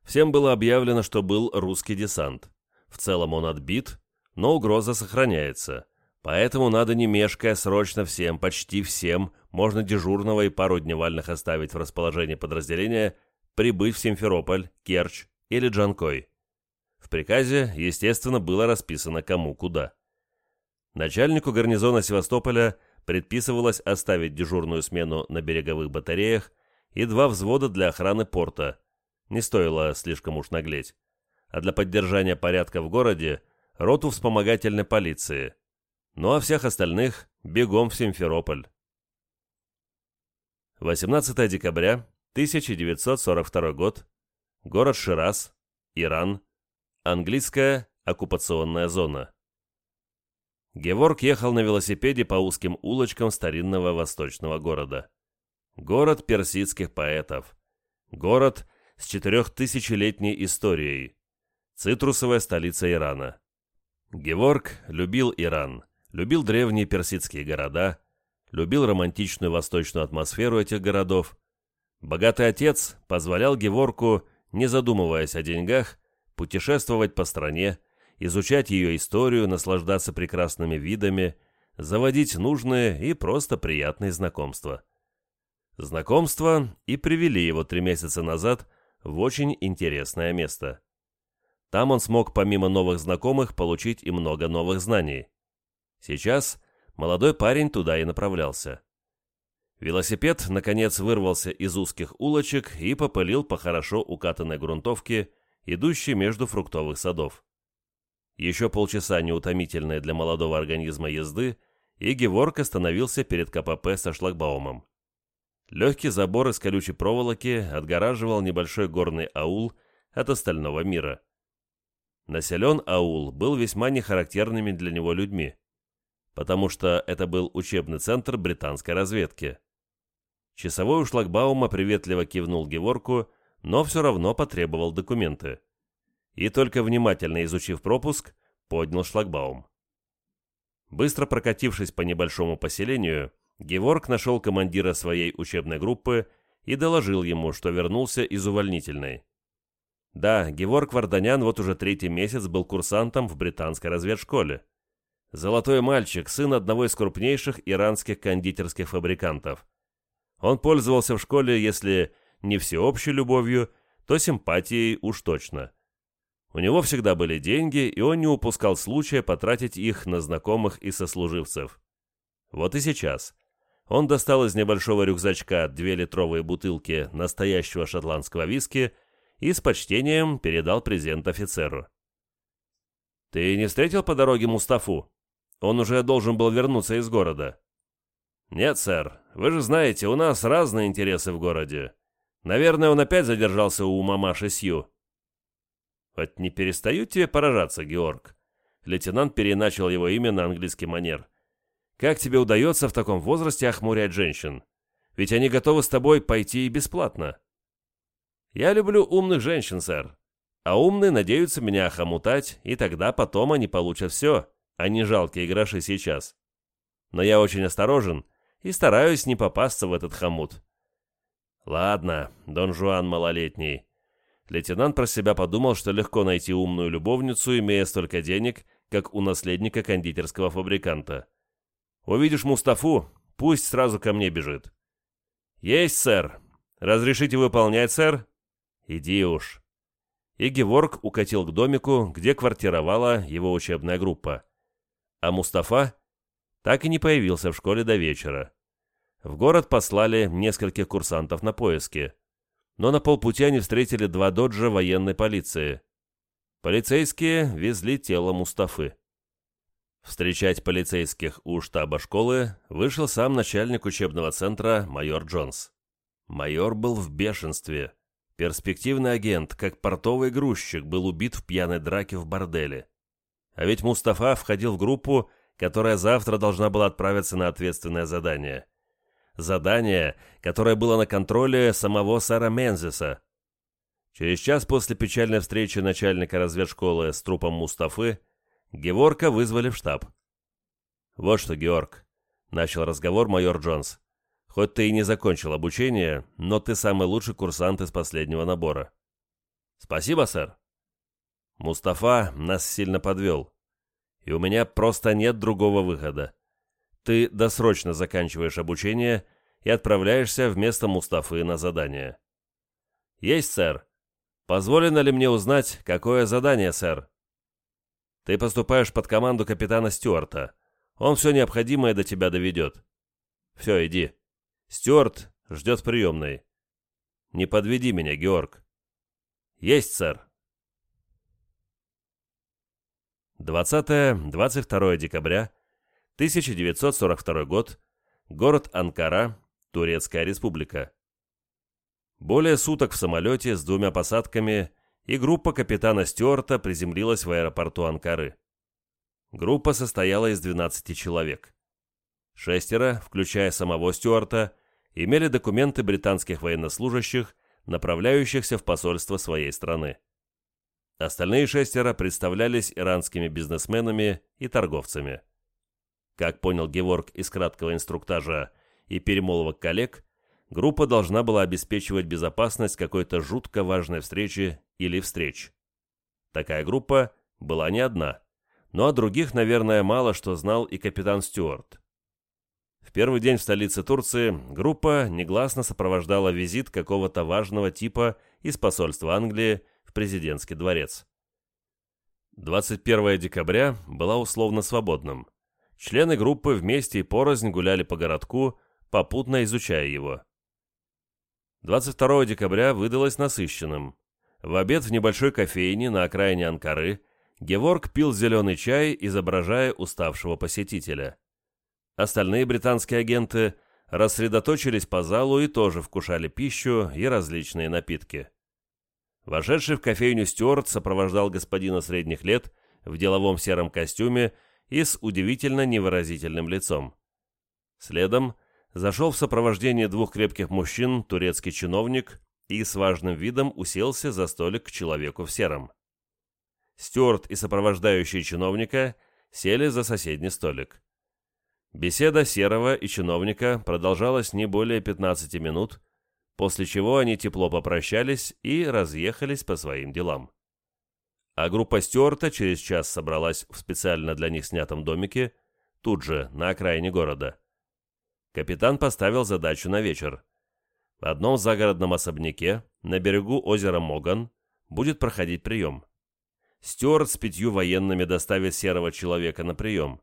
Всем было объявлено, что был русский десант. В целом он отбит, но угроза сохраняется. Поэтому надо не мешкая срочно всем, почти всем, можно дежурного и пару дневальных оставить в расположении подразделения, прибыть в Симферополь, Керчь или Джанкой. В приказе, естественно, было расписано кому куда. Начальнику гарнизона Севастополя предписывалось оставить дежурную смену на береговых батареях и два взвода для охраны порта. Не стоило слишком уж наглеть. А для поддержания порядка в городе роту вспомогательной полиции. Ну а всех остальных бегом в Симферополь. 18 декабря 1942 год. город Шираз, Иран, английская оккупационная зона. Геворг ехал на велосипеде по узким улочкам старинного восточного города. Город персидских поэтов. Город с четырехтысячелетней историей. Цитрусовая столица Ирана. Геворг любил Иран, любил древние персидские города, любил романтичную восточную атмосферу этих городов. Богатый отец позволял Геворку, не задумываясь о деньгах, путешествовать по стране, изучать ее историю, наслаждаться прекрасными видами, заводить нужные и просто приятные знакомства. Знакомства и привели его три месяца назад в очень интересное место. Там он смог помимо новых знакомых получить и много новых знаний. Сейчас молодой парень туда и направлялся. Велосипед, наконец, вырвался из узких улочек и попылил по хорошо укатанной грунтовке, идущей между фруктовых садов. Еще полчаса неутомительной для молодого организма езды, и Геворг остановился перед КПП со шлагбаумом. Легкий забор из колючей проволоки отгораживал небольшой горный аул от остального мира. Населен аул был весьма нехарактерными для него людьми, потому что это был учебный центр британской разведки. Часовой у шлагбаума приветливо кивнул Геворку, но все равно потребовал документы. И только внимательно изучив пропуск, поднял шлагбаум. Быстро прокатившись по небольшому поселению, Геворг нашел командира своей учебной группы и доложил ему, что вернулся из увольнительной. Да, Геворг Варданян вот уже третий месяц был курсантом в британской разведшколе. Золотой мальчик, сын одного из крупнейших иранских кондитерских фабрикантов. Он пользовался в школе, если не всеобщей любовью, то симпатией уж точно. У него всегда были деньги, и он не упускал случая потратить их на знакомых и сослуживцев. Вот и сейчас. Он достал из небольшого рюкзачка две литровые бутылки настоящего шотландского виски и с почтением передал презент офицеру. «Ты не встретил по дороге Мустафу? Он уже должен был вернуться из города». «Нет, сэр. Вы же знаете, у нас разные интересы в городе. Наверное, он опять задержался у мамаши Сью». «Вот не перестают тебе поражаться, Георг». Лейтенант переначал его имя на английский манер. «Как тебе удается в таком возрасте охмурять женщин? Ведь они готовы с тобой пойти и бесплатно». «Я люблю умных женщин, сэр. А умные надеются меня охомутать, и тогда потом они получат все, а не жалкие гроши сейчас. Но я очень осторожен и стараюсь не попасться в этот хомут». «Ладно, Дон Жуан малолетний. Лейтенант про себя подумал, что легко найти умную любовницу, имея столько денег, как у наследника кондитерского фабриканта. «Увидишь Мустафу, пусть сразу ко мне бежит». «Есть, сэр. Разрешите выполнять, сэр?» «Иди уж». И Геворг укатил к домику, где квартировала его учебная группа. А Мустафа так и не появился в школе до вечера. В город послали нескольких курсантов на поиски но на полпути они встретили два доджа военной полиции. Полицейские везли тело Мустафы. Встречать полицейских у штаба школы вышел сам начальник учебного центра майор Джонс. Майор был в бешенстве. Перспективный агент, как портовый грузчик, был убит в пьяной драке в борделе. А ведь Мустафа входил в группу, которая завтра должна была отправиться на ответственное задание – Задание, которое было на контроле самого Сара Мензиса. Через час после печальной встречи начальника разведшколы с трупом Мустафы, Геворка вызвали в штаб. «Вот что, Георг», — начал разговор майор Джонс. «Хоть ты и не закончил обучение, но ты самый лучший курсант из последнего набора». «Спасибо, сэр». «Мустафа нас сильно подвел, и у меня просто нет другого выхода ты досрочно заканчиваешь обучение и отправляешься вместо Мустафы на задание. Есть, сэр. Позволено ли мне узнать, какое задание, сэр? Ты поступаешь под команду капитана Стюарта. Он все необходимое до тебя доведет. Все, иди. Стюарт ждет в приемной. Не подведи меня, Георг. Есть, сэр. 20-22 декабря 1942 год. Город Анкара, Турецкая республика. Более суток в самолете с двумя посадками, и группа капитана Стюарта приземлилась в аэропорту Анкары. Группа состояла из 12 человек. Шестеро, включая самого Стюарта, имели документы британских военнослужащих, направляющихся в посольство своей страны. Остальные шестеро представлялись иранскими бизнесменами и торговцами. Как понял Геворг из краткого инструктажа и перемолвок коллег, группа должна была обеспечивать безопасность какой-то жутко важной встречи или встреч. Такая группа была не одна, но о других, наверное, мало что знал и капитан Стюарт. В первый день в столице Турции группа негласно сопровождала визит какого-то важного типа из посольства Англии в президентский дворец. 21 декабря была условно свободным. Члены группы вместе и порознь гуляли по городку, попутно изучая его. 22 декабря выдалось насыщенным. В обед в небольшой кофейне на окраине Анкары Геворг пил зеленый чай, изображая уставшего посетителя. Остальные британские агенты рассредоточились по залу и тоже вкушали пищу и различные напитки. Вошедший в кофейню Стюарт сопровождал господина средних лет в деловом сером костюме и с удивительно невыразительным лицом. Следом зашел в сопровождении двух крепких мужчин турецкий чиновник и с важным видом уселся за столик к человеку в сером. Стюарт и сопровождающие чиновника сели за соседний столик. Беседа Серого и чиновника продолжалась не более 15 минут, после чего они тепло попрощались и разъехались по своим делам. А группа Стюарта через час собралась в специально для них снятом домике, тут же, на окраине города. Капитан поставил задачу на вечер. В одном загородном особняке, на берегу озера Моган, будет проходить прием. Стюарт с пятью военными доставит серого человека на прием.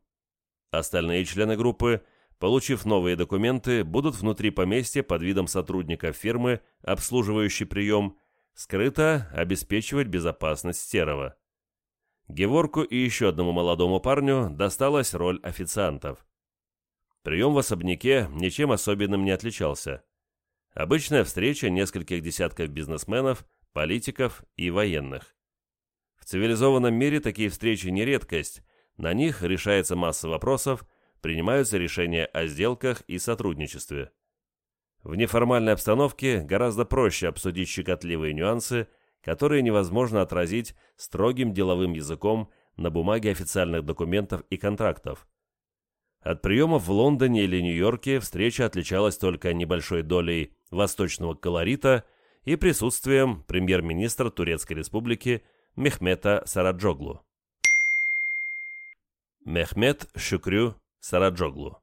Остальные члены группы, получив новые документы, будут внутри поместья под видом сотрудника фирмы, обслуживающей прием, скрыто обеспечивать безопасность серого. Геворку и еще одному молодому парню досталась роль официантов. Прием в особняке ничем особенным не отличался. Обычная встреча нескольких десятков бизнесменов, политиков и военных. В цивилизованном мире такие встречи не редкость, на них решается масса вопросов, принимаются решения о сделках и сотрудничестве. В неформальной обстановке гораздо проще обсудить щекотливые нюансы, которые невозможно отразить строгим деловым языком на бумаге официальных документов и контрактов. От приемов в Лондоне или Нью-Йорке встреча отличалась только небольшой долей восточного колорита и присутствием премьер-министра Турецкой Республики Мехмета Сараджоглу. Мехмед Шукрю Сараджоглу,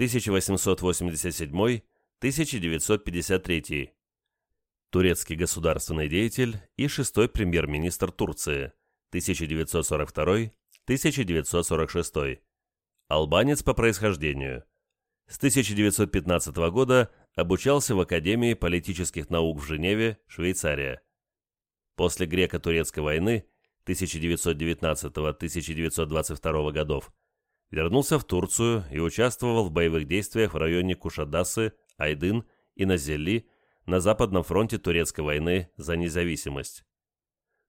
1887-1953, турецкий государственный деятель и шестой премьер-министр Турции, 1942-1946, албанец по происхождению. С 1915 года обучался в Академии политических наук в Женеве, Швейцария. После греко-турецкой войны 1919-1922 годов, вернулся в Турцию и участвовал в боевых действиях в районе Кушадасы, Айдын и Назелли на Западном фронте Турецкой войны за независимость.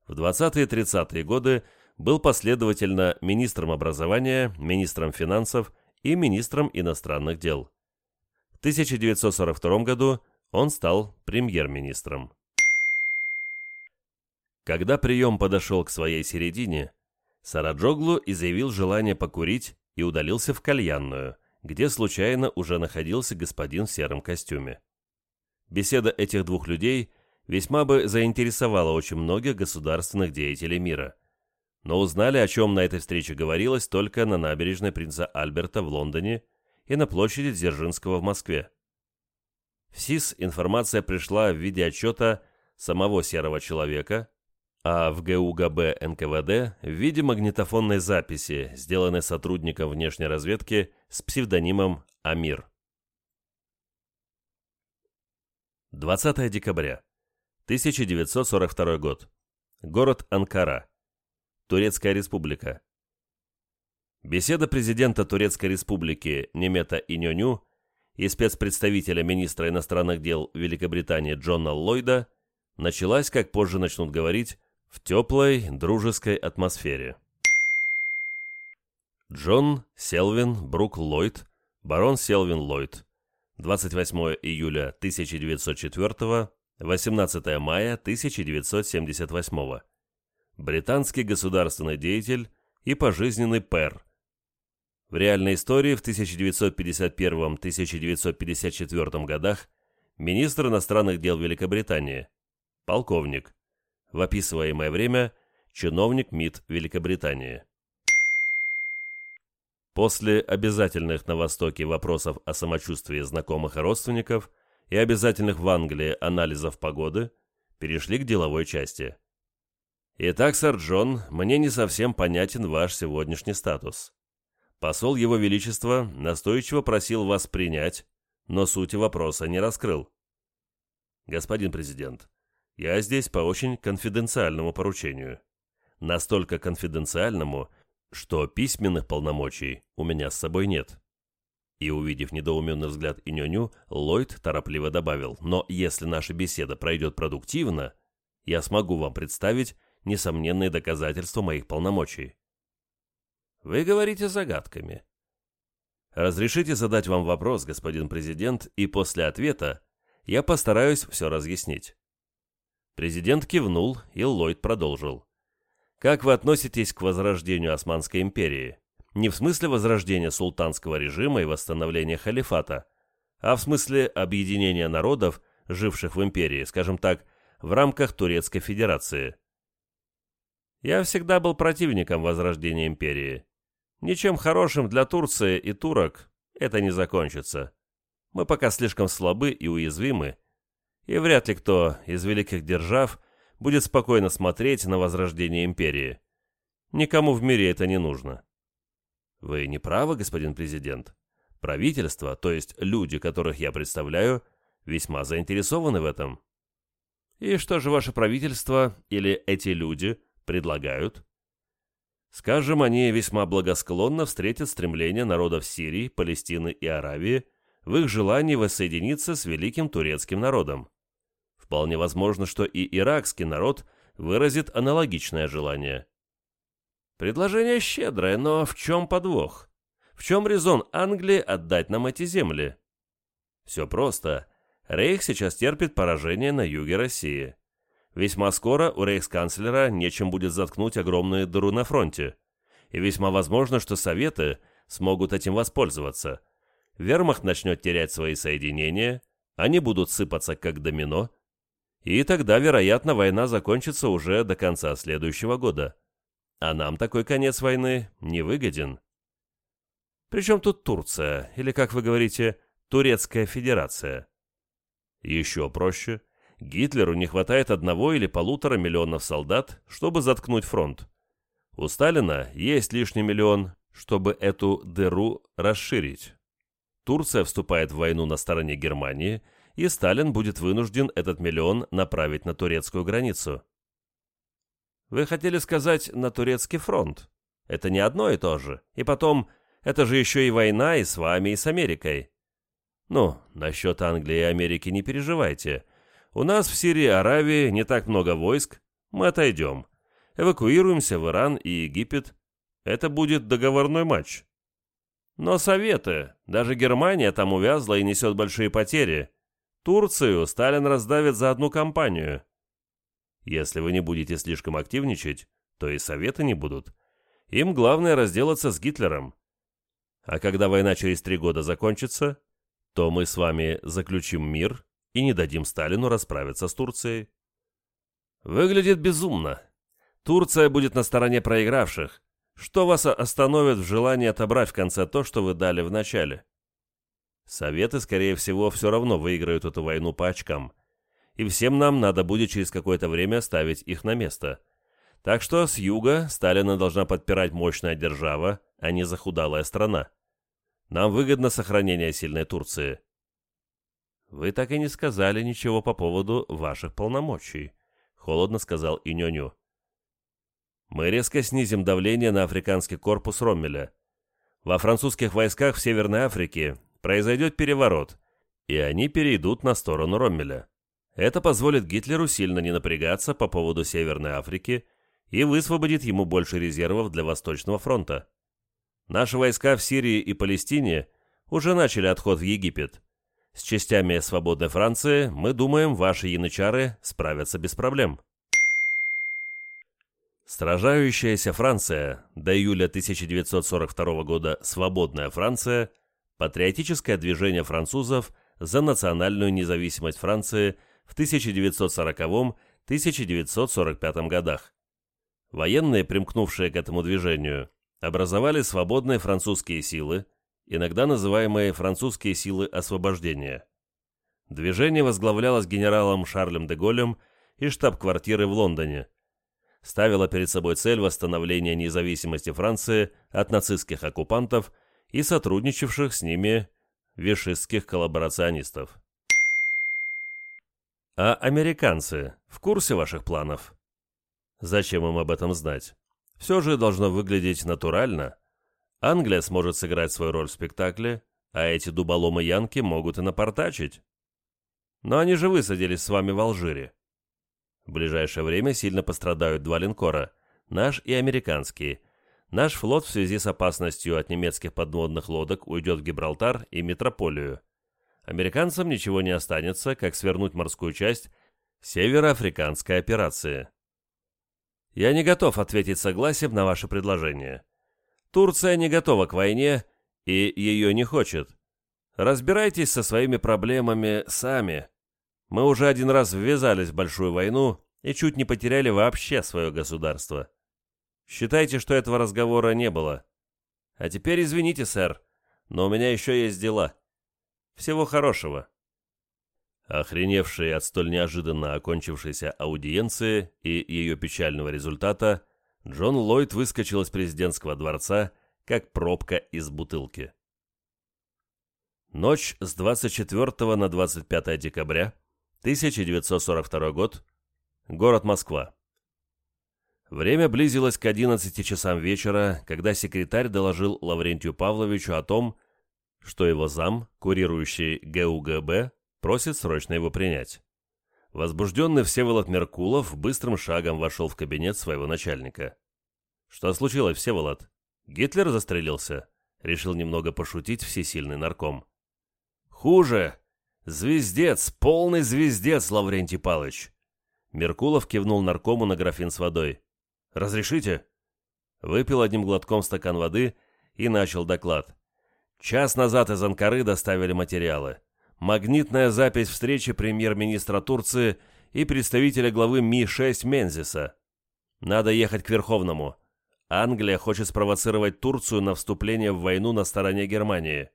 В 20-е и 30-е годы был последовательно министром образования, министром финансов и министром иностранных дел. В 1942 году он стал премьер-министром. Когда прием подошел к своей середине, Сараджоглу изъявил желание покурить и удалился в кальянную, где случайно уже находился господин в сером костюме. Беседа этих двух людей весьма бы заинтересовала очень многих государственных деятелей мира. Но узнали, о чем на этой встрече говорилось только на набережной принца Альберта в Лондоне и на площади Дзержинского в Москве. В СИС информация пришла в виде отчета самого серого человека, а в ГУГБ НКВД в виде магнитофонной записи, сделанной сотрудником внешней разведки с псевдонимом Амир. 20 декабря. 1942 год. Город Анкара. Турецкая республика. Беседа президента Турецкой республики Немета Иньоню и спецпредставителя министра иностранных дел Великобритании Джона Ллойда началась, как позже начнут говорить, в теплой, дружеской атмосфере. Джон Селвин Брук Ллойд, барон Селвин Ллойд, 28 июля 1904, 18 мая 1978. Британский государственный деятель и пожизненный пэр. В реальной истории в 1951-1954 годах министр иностранных дел Великобритании, полковник, в описываемое время чиновник МИД Великобритании. После обязательных на Востоке вопросов о самочувствии знакомых и родственников и обязательных в Англии анализов погоды, перешли к деловой части. Итак, сэр Джон, мне не совсем понятен ваш сегодняшний статус. Посол Его Величества настойчиво просил вас принять, но сути вопроса не раскрыл. Господин президент, я здесь по очень конфиденциальному поручению. Настолько конфиденциальному, что письменных полномочий у меня с собой нет. И, увидев недоуменный взгляд Иньоню, Ллойд торопливо добавил, «Но если наша беседа пройдет продуктивно, я смогу вам представить несомненные доказательства моих полномочий». «Вы говорите загадками». «Разрешите задать вам вопрос, господин президент, и после ответа я постараюсь все разъяснить». Президент кивнул, и Ллойд продолжил. Как вы относитесь к возрождению Османской империи? Не в смысле возрождения султанского режима и восстановления халифата, а в смысле объединения народов, живших в империи, скажем так, в рамках Турецкой Федерации. Я всегда был противником возрождения империи. Ничем хорошим для Турции и турок это не закончится. Мы пока слишком слабы и уязвимы, и вряд ли кто из великих держав будет спокойно смотреть на возрождение империи. Никому в мире это не нужно. Вы не правы, господин президент. Правительство, то есть люди, которых я представляю, весьма заинтересованы в этом. И что же ваше правительство или эти люди предлагают? Скажем, они весьма благосклонно встретят стремление народов Сирии, Палестины и Аравии в их желании воссоединиться с великим турецким народом. Вполне возможно, что и иракский народ выразит аналогичное желание. Предложение щедрое, но в чем подвох? В чем резон Англии отдать нам эти земли? Все просто. Рейх сейчас терпит поражение на юге России. Весьма скоро у рейхсканцлера нечем будет заткнуть огромную дыру на фронте. И весьма возможно, что Советы смогут этим воспользоваться. Вермахт начнет терять свои соединения, они будут сыпаться как домино, и тогда, вероятно, война закончится уже до конца следующего года. А нам такой конец войны не выгоден. Причем тут Турция, или, как вы говорите, Турецкая Федерация? Еще проще. Гитлеру не хватает одного или полутора миллионов солдат, чтобы заткнуть фронт. У Сталина есть лишний миллион, чтобы эту дыру расширить. Турция вступает в войну на стороне Германии – и Сталин будет вынужден этот миллион направить на турецкую границу. Вы хотели сказать «на турецкий фронт». Это не одно и то же. И потом, это же еще и война и с вами, и с Америкой. Ну, насчет Англии и Америки не переживайте. У нас в Сирии Аравии не так много войск. Мы отойдем. Эвакуируемся в Иран и Египет. Это будет договорной матч. Но Советы, даже Германия там увязла и несет большие потери. Турцию Сталин раздавит за одну кампанию. Если вы не будете слишком активничать, то и советы не будут. Им главное разделаться с Гитлером. А когда война через три года закончится, то мы с вами заключим мир и не дадим Сталину расправиться с Турцией. Выглядит безумно. Турция будет на стороне проигравших. Что вас остановит в желании отобрать в конце то, что вы дали в начале? Советы, скорее всего, все равно выиграют эту войну по очкам. И всем нам надо будет через какое-то время ставить их на место. Так что с юга Сталина должна подпирать мощная держава, а не захудалая страна. Нам выгодно сохранение сильной Турции. Вы так и не сказали ничего по поводу ваших полномочий, холодно сказал Иньоню. Мы резко снизим давление на африканский корпус Роммеля. Во французских войсках в Северной Африке произойдет переворот, и они перейдут на сторону Роммеля. Это позволит Гитлеру сильно не напрягаться по поводу Северной Африки и высвободит ему больше резервов для Восточного фронта. Наши войска в Сирии и Палестине уже начали отход в Египет. С частями свободной Франции, мы думаем, ваши янычары справятся без проблем. Сражающаяся Франция, до июля 1942 года свободная Франция, патриотическое движение французов за национальную независимость Франции в 1940-1945 годах. Военные, примкнувшие к этому движению, образовали свободные французские силы, иногда называемые «французские силы освобождения». Движение возглавлялось генералом Шарлем де Голлем из штаб-квартиры в Лондоне. Ставило перед собой цель восстановления независимости Франции от нацистских оккупантов и сотрудничавших с ними вишистских коллаборационистов. А американцы в курсе ваших планов? Зачем им об этом знать? Все же должно выглядеть натурально. Англия сможет сыграть свою роль в спектакле, а эти дуболомы Янки могут и напортачить. Но они же высадились с вами в Алжире. В ближайшее время сильно пострадают два линкора, наш и американский. Наш флот в связи с опасностью от немецких подводных лодок уйдет в Гибралтар и Метрополию. Американцам ничего не останется, как свернуть морскую часть североафриканской операции. Я не готов ответить согласием на ваше предложение. Турция не готова к войне и ее не хочет. Разбирайтесь со своими проблемами сами. Мы уже один раз ввязались в большую войну и чуть не потеряли вообще свое государство. Считайте, что этого разговора не было. А теперь извините, сэр, но у меня еще есть дела. Всего хорошего. Охреневший от столь неожиданно окончившейся аудиенции и ее печального результата, Джон Ллойд выскочил из президентского дворца, как пробка из бутылки. Ночь с 24 на 25 декабря, 1942 год, город Москва. Время близилось к 11 часам вечера, когда секретарь доложил Лаврентию Павловичу о том, что его зам, курирующий ГУГБ, Просит срочно его принять. Возбужденный Всеволод Меркулов быстрым шагом вошел в кабинет своего начальника. «Что случилось, Всеволод? Гитлер застрелился?» Решил немного пошутить всесильный нарком. «Хуже! Звездец, полный звездец, Лаврентий Палыч!» Меркулов кивнул наркому на графин с водой. «Разрешите?» Выпил одним глотком стакан воды и начал доклад. Час назад из Анкары доставили материалы магнитная запись встречи премьер-министра Турции и представителя главы Ми-6 Мензиса. Надо ехать к Верховному. Англия хочет спровоцировать Турцию на вступление в войну на стороне Германии.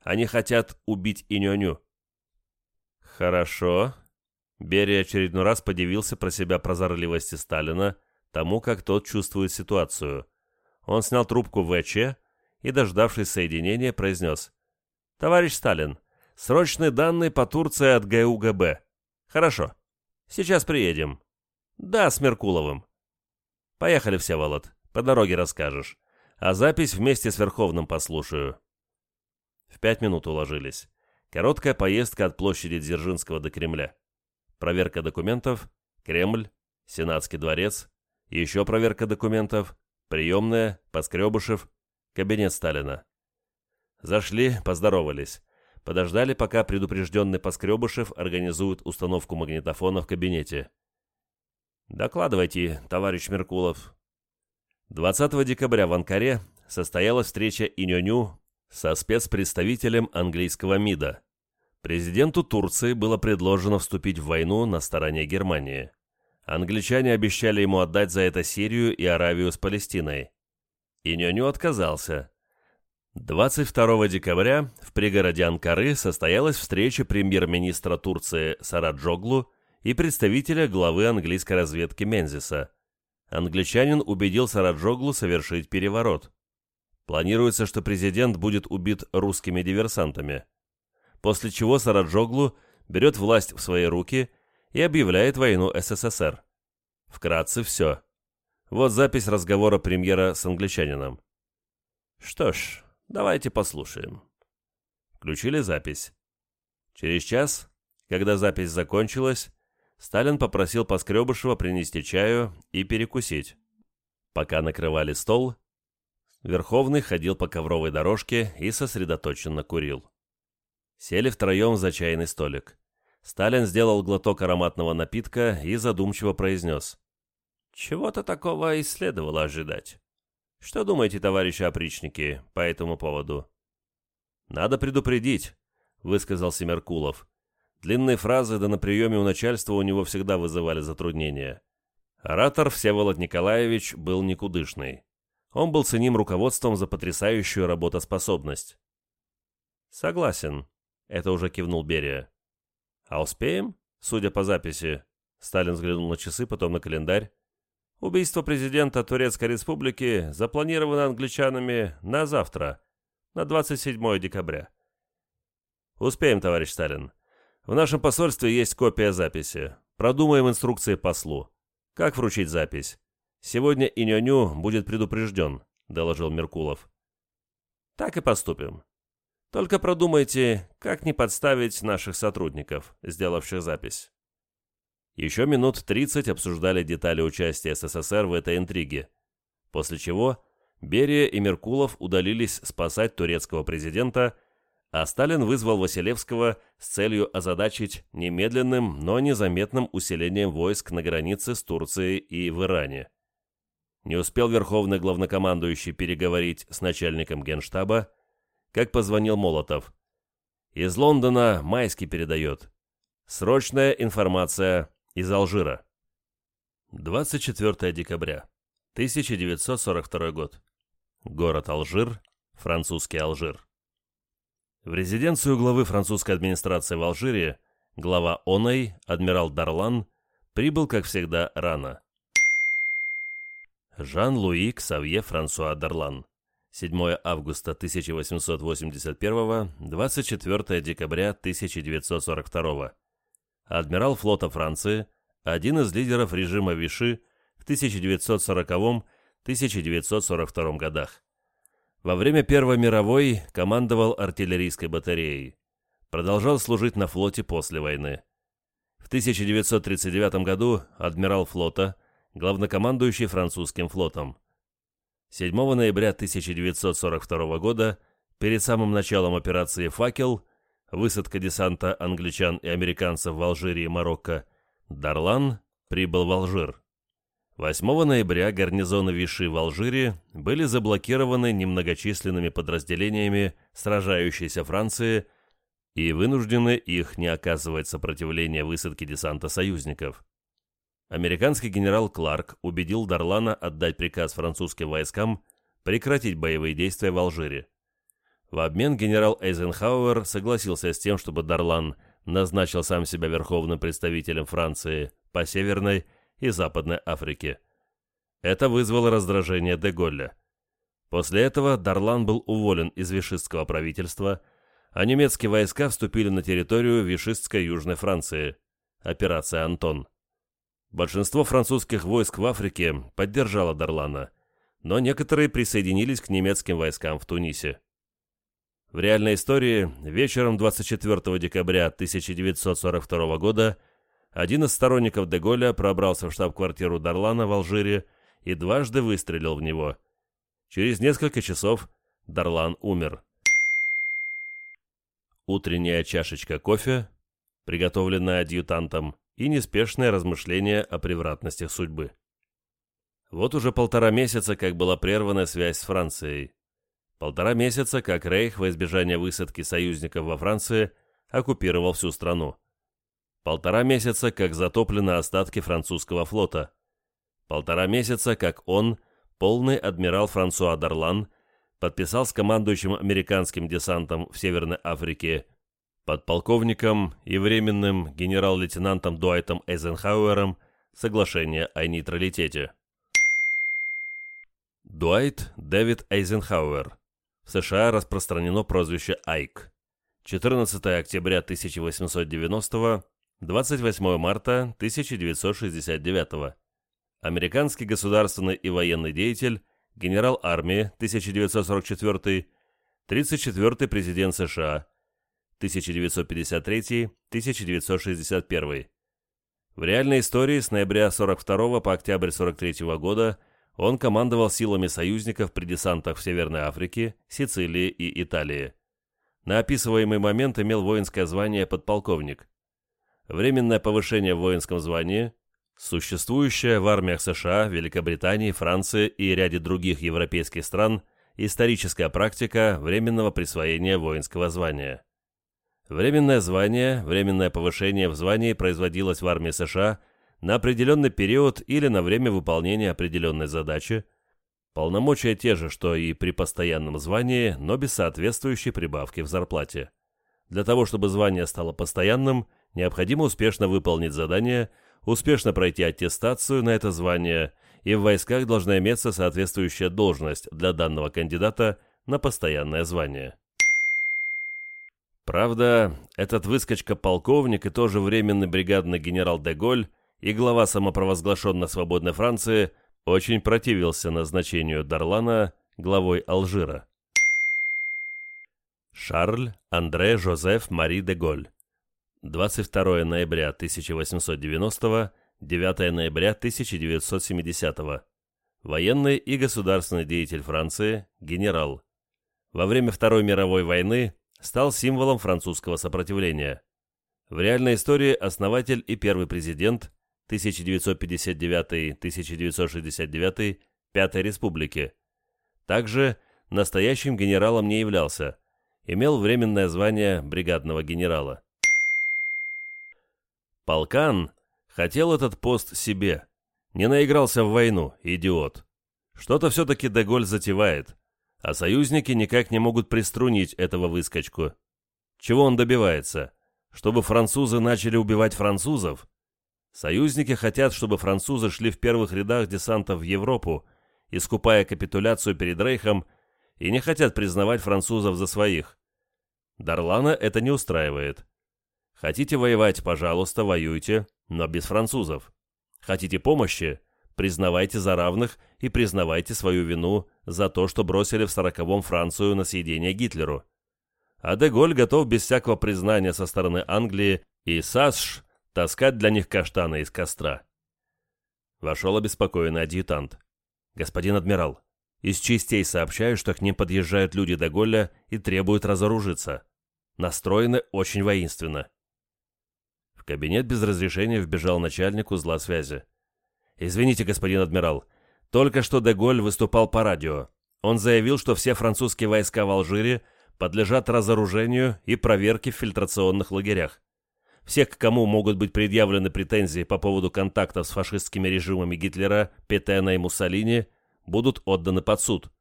Они хотят убить Иньоню. Хорошо. Берия очередной раз подивился про себя прозорливости Сталина, тому, как тот чувствует ситуацию. Он снял трубку ВЧ и, дождавшись соединения, произнес. «Товарищ Сталин, Срочные данные по Турции от ГУГБ. Хорошо. Сейчас приедем. Да, с Меркуловым. Поехали, Всеволод. По дороге расскажешь. А запись вместе с Верховным послушаю. В пять минут уложились. Короткая поездка от площади Дзержинского до Кремля. Проверка документов, Кремль, Сенатский дворец, еще проверка документов, приемная, Поскребышев, кабинет Сталина. Зашли, поздоровались. Подождали, пока предупрежденный Поскребышев организует установку магнитофона в кабинете. «Докладывайте, товарищ Меркулов». 20 декабря в Анкаре состоялась встреча Иньоню со спецпредставителем английского МИДа. Президенту Турции было предложено вступить в войну на стороне Германии. Англичане обещали ему отдать за это Сирию и Аравию с Палестиной. Иньоню отказался, 22 декабря в пригороде Анкары состоялась встреча премьер-министра Турции Сараджоглу и представителя главы английской разведки Мензиса. Англичанин убедил Сараджоглу совершить переворот. Планируется, что президент будет убит русскими диверсантами. После чего Сараджоглу берет власть в свои руки и объявляет войну СССР. Вкратце все. Вот запись разговора премьера с англичанином. Что ж, Давайте послушаем. включили запись. Через час, когда запись закончилась, Сталин попросил Поскребышева принести чаю и перекусить. Пока накрывали стол, Верховный ходил по ковровой дорожке и сосредоточенно курил. Сели втроем за чайный столик. Сталин сделал глоток ароматного напитка и задумчиво произнес. «Чего-то такого и следовало ожидать. Что думаете, товарищи опричники, по этому поводу?» «Надо предупредить», — высказался Меркулов. Длинные фразы да на приеме у начальства у него всегда вызывали затруднения. Оратор Всеволод Николаевич был никудышный. Он был ценим руководством за потрясающую работоспособность. «Согласен», — это уже кивнул Берия. «А успеем?» Судя по записи, Сталин взглянул на часы, потом на календарь. Убийство президента Турецкой Республики запланировано англичанами на завтра, на 27 декабря. Успеем, товарищ Сталин. В нашем посольстве есть копия записи. Продумаем инструкции послу. Как вручить запись? Сегодня Иньоню будет предупрежден, доложил Меркулов. Так и поступим. Только продумайте, как не подставить наших сотрудников, сделавших запись. Еще минут 30 обсуждали детали участия СССР в этой интриге, после чего Берия и Меркулов удалились спасать турецкого президента а Сталин вызвал Василевского с целью озадачить немедленным, но незаметным усилением войск на границе с Турцией и в Иране. Не успел верховный главнокомандующий переговорить с начальником генштаба, как позвонил Молотов. Из Лондона Майский передает. Срочная информация из Алжира. 24 декабря. 1942 год. Город Алжир, французский Алжир. В резиденцию главы французской администрации в Алжире глава ОНАЙ, адмирал Дарлан, прибыл, как всегда, рано. Жан-Луи Ксавье Франсуа Дарлан. 7 августа 1881, 24 декабря 1942. Адмирал флота Франции, один из лидеров режима Виши в 1940-1942 годах. Во время Первой мировой командовал артиллерийской батареей. Продолжал служить на флоте после войны. В 1939 году адмирал флота, главнокомандующий французским флотом. 7 ноября 1942 года, перед самым началом операции «Факел», высадка десанта англичан и американцев в Алжире и Марокко, Дарлан прибыл в Алжир. 8 ноября гарнизоны Виши в Алжире были заблокированы немногочисленными подразделениями сражающейся Франции и вынуждены их не оказывать сопротивления высадке десанта союзников. Американский генерал Кларк убедил Дарлана отдать приказ французским войскам прекратить боевые действия в Алжире. В обмен генерал Эйзенхауэр согласился с тем, чтобы Дарлан назначил сам себя верховным представителем Франции по Северной и Западной Африке. Это вызвало раздражение Деголля. После этого Дарлан был уволен из вишистского правительства, а немецкие войска вступили на территорию вишистской Южной Франции. Операция «Антон». Большинство французских войск в Африке поддержало Дарлана, но некоторые присоединились к немецким войскам в Тунисе. В реальной истории вечером 24 декабря 1942 года один из сторонников Деголя пробрался в штаб-квартиру Дарлана в Алжире и дважды выстрелил в него. Через несколько часов Дарлан умер. Утренняя чашечка кофе, приготовленная адъютантом, и неспешное размышление о превратностях судьбы. Вот уже полтора месяца, как была прервана связь с Францией. Полтора месяца, как Рейх во избежание высадки союзников во Франции оккупировал всю страну. Полтора месяца, как затоплены остатки французского флота. Полтора месяца, как он, полный адмирал Франсуа Дарлан, подписал с командующим американским десантом в Северной Африке, подполковником и временным генерал-лейтенантом Дуайтом Эйзенхауэром соглашение о нейтралитете. Дуайт Дэвид Эйзенхауэр. В США распространено прозвище Айк. 14 октября 1890 28 марта 1969 Американский государственный и военный деятель, генерал армии 1944 34-й президент США, 1953-1961. В реальной истории с ноября 42 по октябрь 43 года он командовал силами союзников при десантах в Северной Африке, Сицилии и Италии. На описываемый момент имел воинское звание подполковник. Временное повышение в воинском звании, существующее в армиях США, Великобритании, Франции и ряде других европейских стран историческая практика временного присвоения воинского звания. Временное звание, временное повышение в звании производилось в армии США на определенный период или на время выполнения определенной задачи. Полномочия те же, что и при постоянном звании, но без соответствующей прибавки в зарплате. Для того, чтобы звание стало постоянным, необходимо успешно выполнить задание, успешно пройти аттестацию на это звание, и в войсках должна иметься соответствующая должность для данного кандидата на постоянное звание. Правда, этот выскочка-полковник и тоже временный бригадный генерал Деголь и глава самопровозглашенной свободной Франции очень противился назначению Дарлана главой Алжира. Шарль Андре Жозеф Мари Деголь 22 ноября 1890 9 ноября 1970 Военный и государственный деятель Франции, генерал. Во время Второй мировой войны стал символом французского сопротивления. В реальной истории основатель и первый президент 1959-1969 Пятой Республики. Также настоящим генералом не являлся, имел временное звание бригадного генерала. Полкан хотел этот пост себе, не наигрался в войну, идиот. Что-то все-таки Деголь затевает, а союзники никак не могут приструнить этого выскочку. Чего он добивается? Чтобы французы начали убивать французов? Союзники хотят, чтобы французы шли в первых рядах десантов в Европу, искупая капитуляцию перед Рейхом, и не хотят признавать французов за своих. Дарлана это не устраивает. Хотите воевать, пожалуйста, воюйте, но без французов. Хотите помощи? признавайте за равных и признавайте свою вину за то, что бросили в сороковом Францию на съедение Гитлеру. А Деголь готов без всякого признания со стороны Англии и САСШ таскать для них каштаны из костра. Вошел обеспокоенный адъютант. «Господин адмирал, из частей сообщаю, что к ним подъезжают люди Деголля и требуют разоружиться. Настроены очень воинственно». В кабинет без разрешения вбежал начальник узла связи. «Извините, господин адмирал, только что Деголь выступал по радио. Он заявил, что все французские войска в Алжире подлежат разоружению и проверке в фильтрационных лагерях. Всех, к кому могут быть предъявлены претензии по поводу контактов с фашистскими режимами Гитлера, Петена и Муссолини, будут отданы под суд.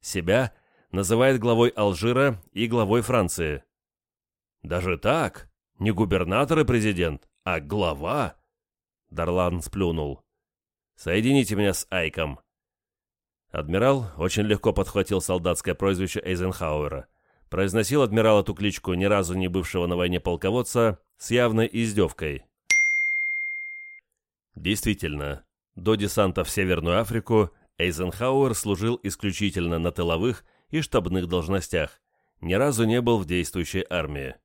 Себя называет главой Алжира и главой Франции. Даже так? Не губернатор и президент, а глава? Дарлан сплюнул. Соедините меня с Айком». Адмирал очень легко подхватил солдатское прозвище Эйзенхауэра. Произносил адмирал эту кличку ни разу не бывшего на войне полководца с явной издевкой. Действительно, до десанта в Северную Африку Эйзенхауэр служил исключительно на тыловых и штабных должностях, ни разу не был в действующей армии.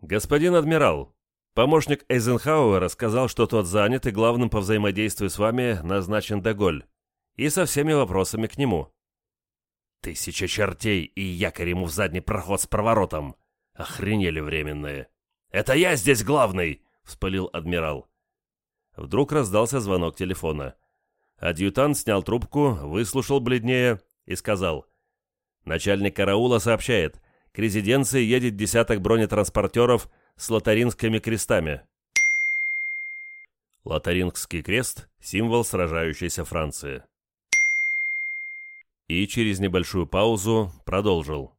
«Господин адмирал», Помощник Эйзенхауэра сказал, что тот занят и главным по взаимодействию с вами назначен Деголь. И со всеми вопросами к нему. Тысяча чертей и якорь ему в задний проход с проворотом. Охренели временные. «Это я здесь главный!» — вспылил адмирал. Вдруг раздался звонок телефона. Адъютант снял трубку, выслушал бледнее и сказал. «Начальник караула сообщает, к резиденции едет десяток бронетранспортеров с лотаринскими крестами. Лотарингский крест – символ сражающейся Франции. И через небольшую паузу продолжил.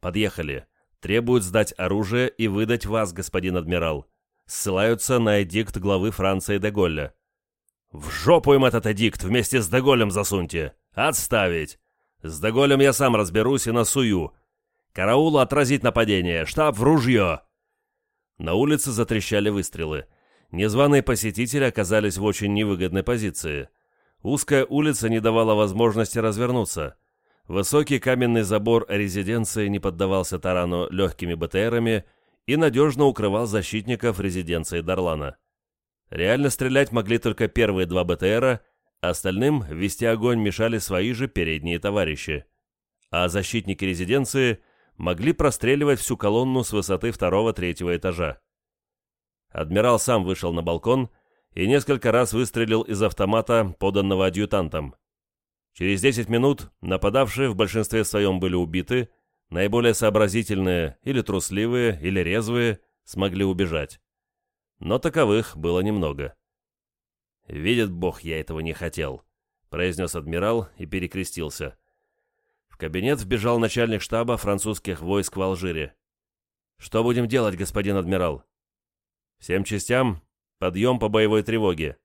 «Подъехали. Требуют сдать оружие и выдать вас, господин адмирал. Ссылаются на эдикт главы Франции Деголля. В жопу им этот эдикт вместе с Деголем засуньте. Отставить. С Деголем я сам разберусь и насую. Караулу отразить нападение. Штаб в ружье. На улице затрещали выстрелы. Незваные посетители оказались в очень невыгодной позиции. Узкая улица не давала возможности развернуться. высокий каменный забор резиденции не поддавался тарану легкими БТРами и надежно укрывал защитников резиденции Дарлана. Реально стрелять могли только первые два БТРа, остальным вести огонь мешали свои же передние товарищи. А защитники резиденции могли простреливать всю колонну с высоты второго-третьего этажа. Адмирал сам вышел на балкон и несколько раз выстрелил из автомата, поданного адъютантом. Через 10 минут нападавшие в большинстве своем были убиты, наиболее сообразительные или трусливые, или резвые смогли убежать. Но таковых было немного. «Видит Бог, я этого не хотел», — произнес адмирал и перекрестился. В кабинет вбежал начальник штаба французских войск в Алжире. «Что будем делать, господин адмирал?» «Всем частям подъем по боевой тревоге.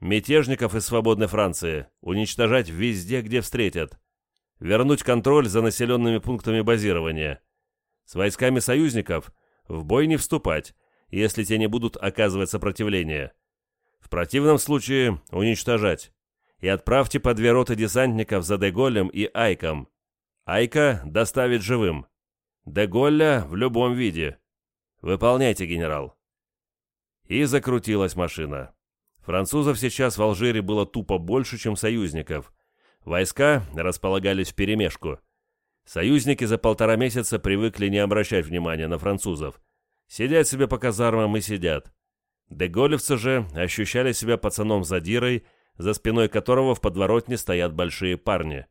Мятежников из свободной Франции уничтожать везде, где встретят. Вернуть контроль за населенными пунктами базирования. С войсками союзников в бой не вступать, если те не будут оказывать сопротивление. В противном случае уничтожать. И отправьте по две роты десантников за Деголем и Айком. Айка доставит живым. Деголля в любом виде. Выполняйте, генерал. И закрутилась машина. Французов сейчас в Алжире было тупо больше, чем союзников. Войска располагались в перемешку. Союзники за полтора месяца привыкли не обращать внимания на французов. Сидят себе по казармам и сидят. Деголевцы же ощущали себя пацаном-задирой, за спиной которого в подворотне стоят большие парни.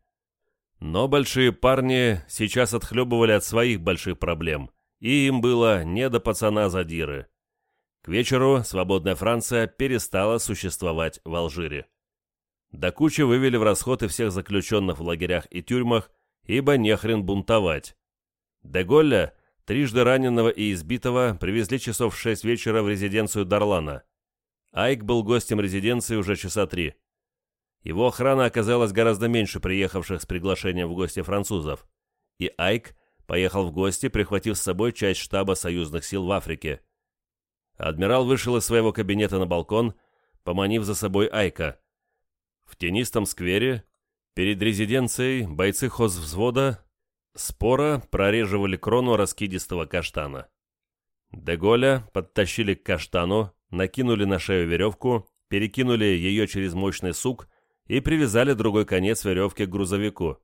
Но большие парни сейчас отхлебывали от своих больших проблем, и им было не до пацана-задиры. К вечеру свободная Франция перестала существовать в Алжире. До кучи вывели в расход и всех заключенных в лагерях и тюрьмах, ибо нехрен бунтовать. Деголля Трижды раненого и избитого привезли часов в шесть вечера в резиденцию Дарлана. Айк был гостем резиденции уже часа три. Его охрана оказалась гораздо меньше приехавших с приглашением в гости французов. И Айк поехал в гости, прихватив с собой часть штаба союзных сил в Африке. Адмирал вышел из своего кабинета на балкон, поманив за собой Айка. В тенистом сквере, перед резиденцией, бойцы хозвзвода Спора прореживали крону раскидистого каштана. Деголя подтащили к каштану, накинули на шею веревку, перекинули ее через мощный сук и привязали другой конец веревки к грузовику.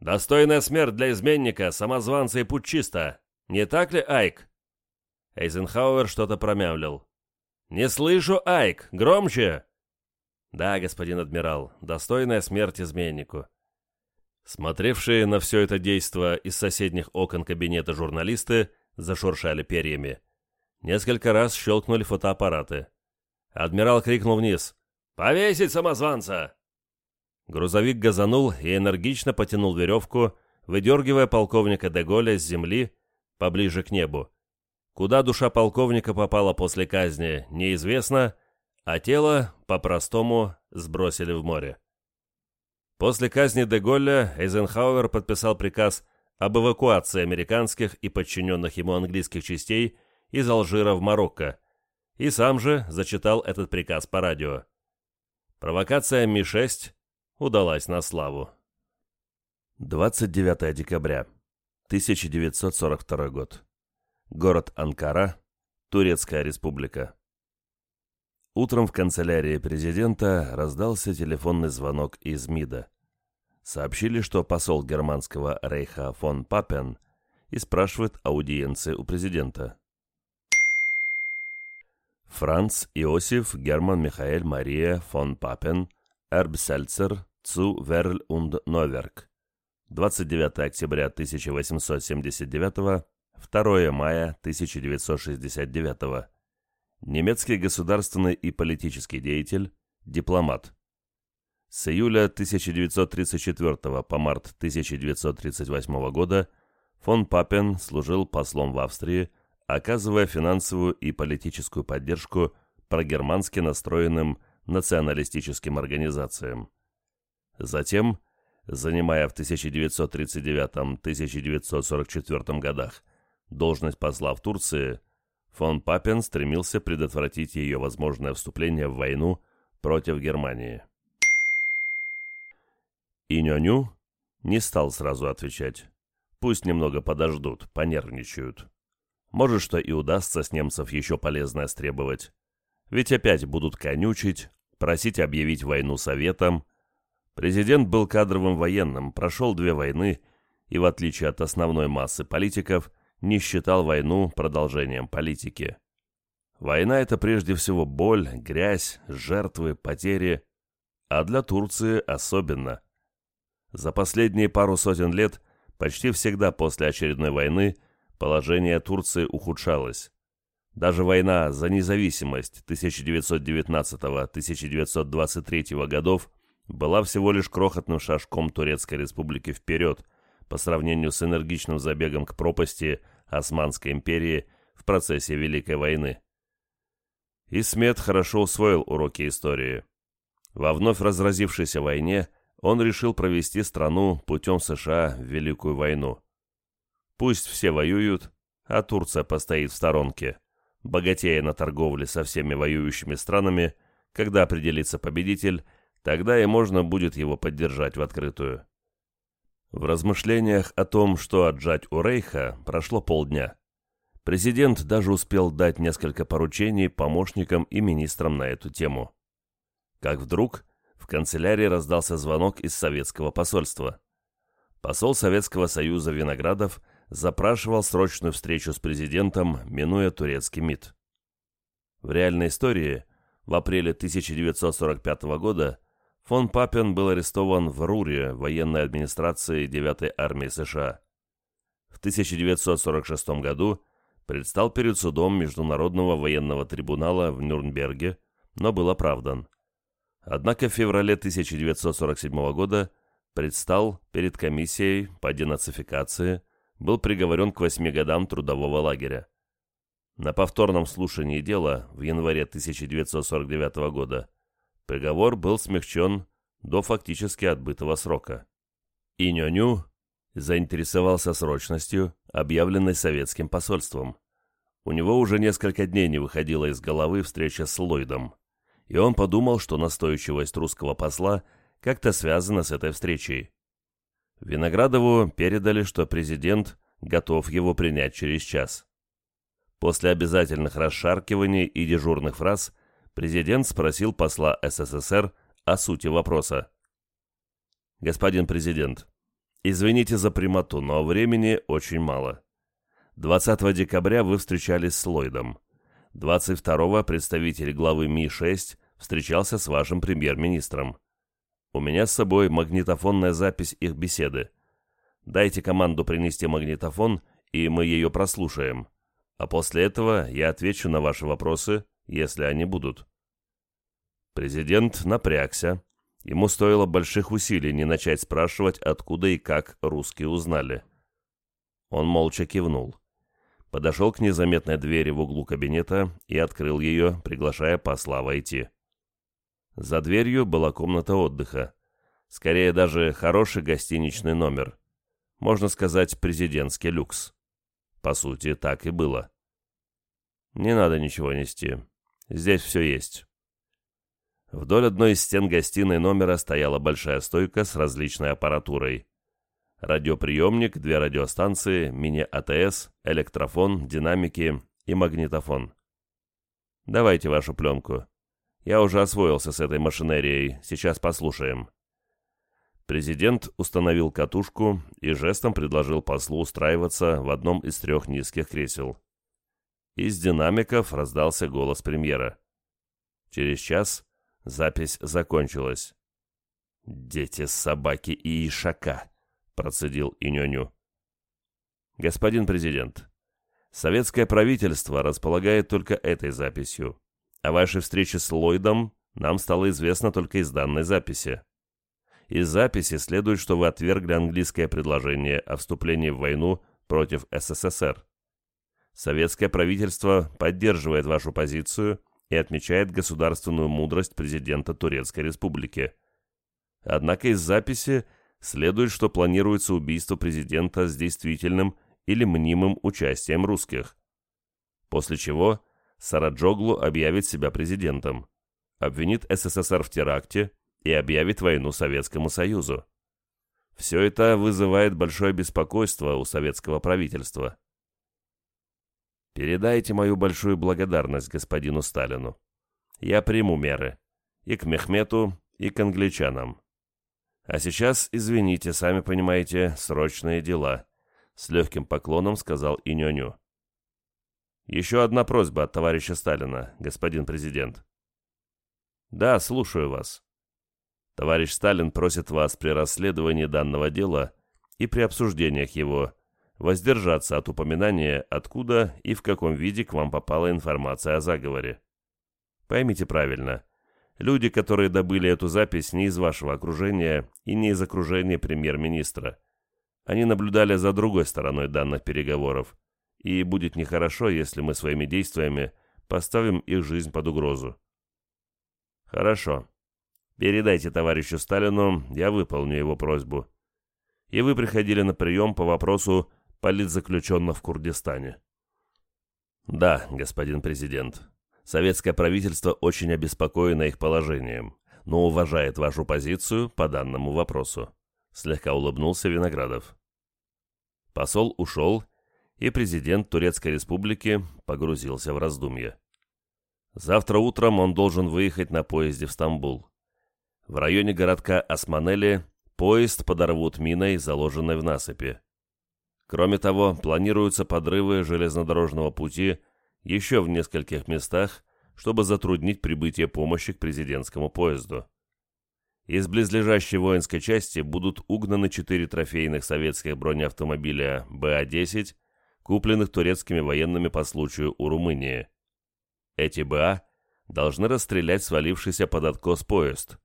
«Достойная смерть для изменника, самозванца и путчиста! Не так ли, Айк?» Эйзенхауэр что-то промямлил. «Не слышу, Айк! Громче!» «Да, господин адмирал, достойная смерть изменнику. Смотревшие на все это действо из соседних окон кабинета журналисты зашуршали перьями. Несколько раз щелкнули фотоаппараты. Адмирал крикнул вниз. «Повесить самозванца!» Грузовик газанул и энергично потянул веревку, выдергивая полковника Деголя с земли поближе к небу. Куда душа полковника попала после казни, неизвестно, а тело, по-простому, сбросили в море. После казни Деголля Эйзенхауэр подписал приказ об эвакуации американских и подчиненных ему английских частей из Алжира в Марокко, и сам же зачитал этот приказ по радио. Провокация Ми-6 удалась на славу. 29 декабря 1942 год. Город Анкара, Турецкая республика. Утром в канцелярии президента раздался телефонный звонок из МИДа. Сообщили, что посол германского рейха фон Папен и спрашивает аудиенции у президента. Франц Иосиф Герман Михаэль Мария фон Папен Эрбсельцер zu Верль und Новерк 29 октября 1879 2 мая 1969 Немецкий государственный и политический деятель, дипломат. С июля 1934 по март 1938 года фон Папен служил послом в Австрии, оказывая финансовую и политическую поддержку прогермански настроенным националистическим организациям. Затем, занимая в 1939-1944 годах должность посла в Турции, фон Папен стремился предотвратить ее возможное вступление в войну против Германии. Иньоню, Не стал сразу отвечать. Пусть немного подождут, понервничают. Может, что и удастся с немцев еще полезное стребовать. Ведь опять будут конючить, просить объявить войну советам. Президент был кадровым военным, прошел две войны и, в отличие от основной массы политиков, не считал войну продолжением политики. Война – это прежде всего боль, грязь, жертвы, потери, а для Турции особенно. За последние пару сотен лет почти всегда после очередной войны положение Турции ухудшалось. Даже война за независимость 1919-1923 годов была всего лишь крохотным шажком Турецкой республики вперед по сравнению с энергичным забегом к пропасти Османской империи в процессе Великой войны. Исмет хорошо усвоил уроки истории. Во вновь разразившейся войне он решил провести страну путем США в Великую войну. Пусть все воюют, а Турция постоит в сторонке богатея на торговле со всеми воюющими странами, когда определится победитель, тогда и можно будет его поддержать в открытую. В размышлениях о том, что отжать у Рейха, прошло полдня. Президент даже успел дать несколько поручений помощникам и министрам на эту тему. Как вдруг в канцелярии раздался звонок из советского посольства. Посол Советского Союза Виноградов – запрашивал срочную встречу с президентом, минуя турецкий МИД. В реальной истории в апреле 1945 года фон Папен был арестован в Руре военной администрации 9-й армии США. В 1946 году предстал перед судом Международного военного трибунала в Нюрнберге, но был оправдан. Однако в феврале 1947 года предстал перед комиссией по денацификации – был приговорен к восьми годам трудового лагеря. На повторном слушании дела в январе 1949 года приговор был смягчен до фактически отбытого срока. И Нюню заинтересовался срочностью, объявленной советским посольством. У него уже несколько дней не выходила из головы встреча с Ллойдом, и он подумал, что настойчивость русского посла как-то связана с этой встречей. Виноградову передали, что президент готов его принять через час. После обязательных расшаркиваний и дежурных фраз президент спросил посла СССР о сути вопроса. «Господин президент, извините за прямоту, но времени очень мало. 20 декабря вы встречались с Ллойдом. 22-го представитель главы Ми-6 встречался с вашим премьер-министром. У меня с собой магнитофонная запись их беседы. Дайте команду принести магнитофон, и мы ее прослушаем. А после этого я отвечу на ваши вопросы, если они будут». Президент напрягся. Ему стоило больших усилий не начать спрашивать, откуда и как русские узнали. Он молча кивнул. Подошел к незаметной двери в углу кабинета и открыл ее, приглашая посла войти. За дверью была комната отдыха. Скорее даже хороший гостиничный номер. Можно сказать, президентский люкс. По сути, так и было. Не надо ничего нести. Здесь все есть. Вдоль одной из стен гостиной номера стояла большая стойка с различной аппаратурой. Радиоприемник, две радиостанции, мини-АТС, электрофон, динамики и магнитофон. Давайте вашу пленку. Я уже освоился с этой машинерией, сейчас послушаем». Президент установил катушку и жестом предложил послу устраиваться в одном из трех низких кресел. Из динамиков раздался голос премьера. Через час запись закончилась. «Дети, собаки и ишака», — процедил Иньоню. «Господин президент, советское правительство располагает только этой записью. О вашей встрече с Ллойдом нам стало известно только из данной записи. Из записи следует, что вы отвергли английское предложение о вступлении в войну против СССР. Советское правительство поддерживает вашу позицию и отмечает государственную мудрость президента Турецкой Республики. Однако из записи следует, что планируется убийство президента с действительным или мнимым участием русских. После чего Сараджоглу объявит себя президентом, обвинит СССР в теракте и объявит войну Советскому Союзу. Все это вызывает большое беспокойство у советского правительства. Передайте мою большую благодарность господину Сталину. Я приму меры. И к Мехмету, и к англичанам. А сейчас, извините, сами понимаете, срочные дела. С легким поклоном сказал Иньоню. Еще одна просьба от товарища Сталина, господин президент. Да, слушаю вас. Товарищ Сталин просит вас при расследовании данного дела и при обсуждениях его воздержаться от упоминания, откуда и в каком виде к вам попала информация о заговоре. Поймите правильно, люди, которые добыли эту запись, не из вашего окружения и не из окружения премьер-министра. Они наблюдали за другой стороной данных переговоров, и будет нехорошо, если мы своими действиями поставим их жизнь под угрозу. Хорошо. Передайте товарищу Сталину, я выполню его просьбу. И вы приходили на прием по вопросу политзаключенных в Курдистане. Да, господин президент. Советское правительство очень обеспокоено их положением, но уважает вашу позицию по данному вопросу. Слегка улыбнулся Виноградов. Посол ушел, и президент Турецкой Республики погрузился в раздумье. Завтра утром он должен выехать на поезде в Стамбул. В районе городка Османели поезд подорвут миной, заложенной в насыпи. Кроме того, планируются подрывы железнодорожного пути еще в нескольких местах, чтобы затруднить прибытие помощи к президентскому поезду. Из близлежащей воинской части будут угнаны четыре трофейных советских бронеавтомобиля БА-10, купленных турецкими военными по случаю у Румынии. Эти БА должны расстрелять свалившийся под откос поезд.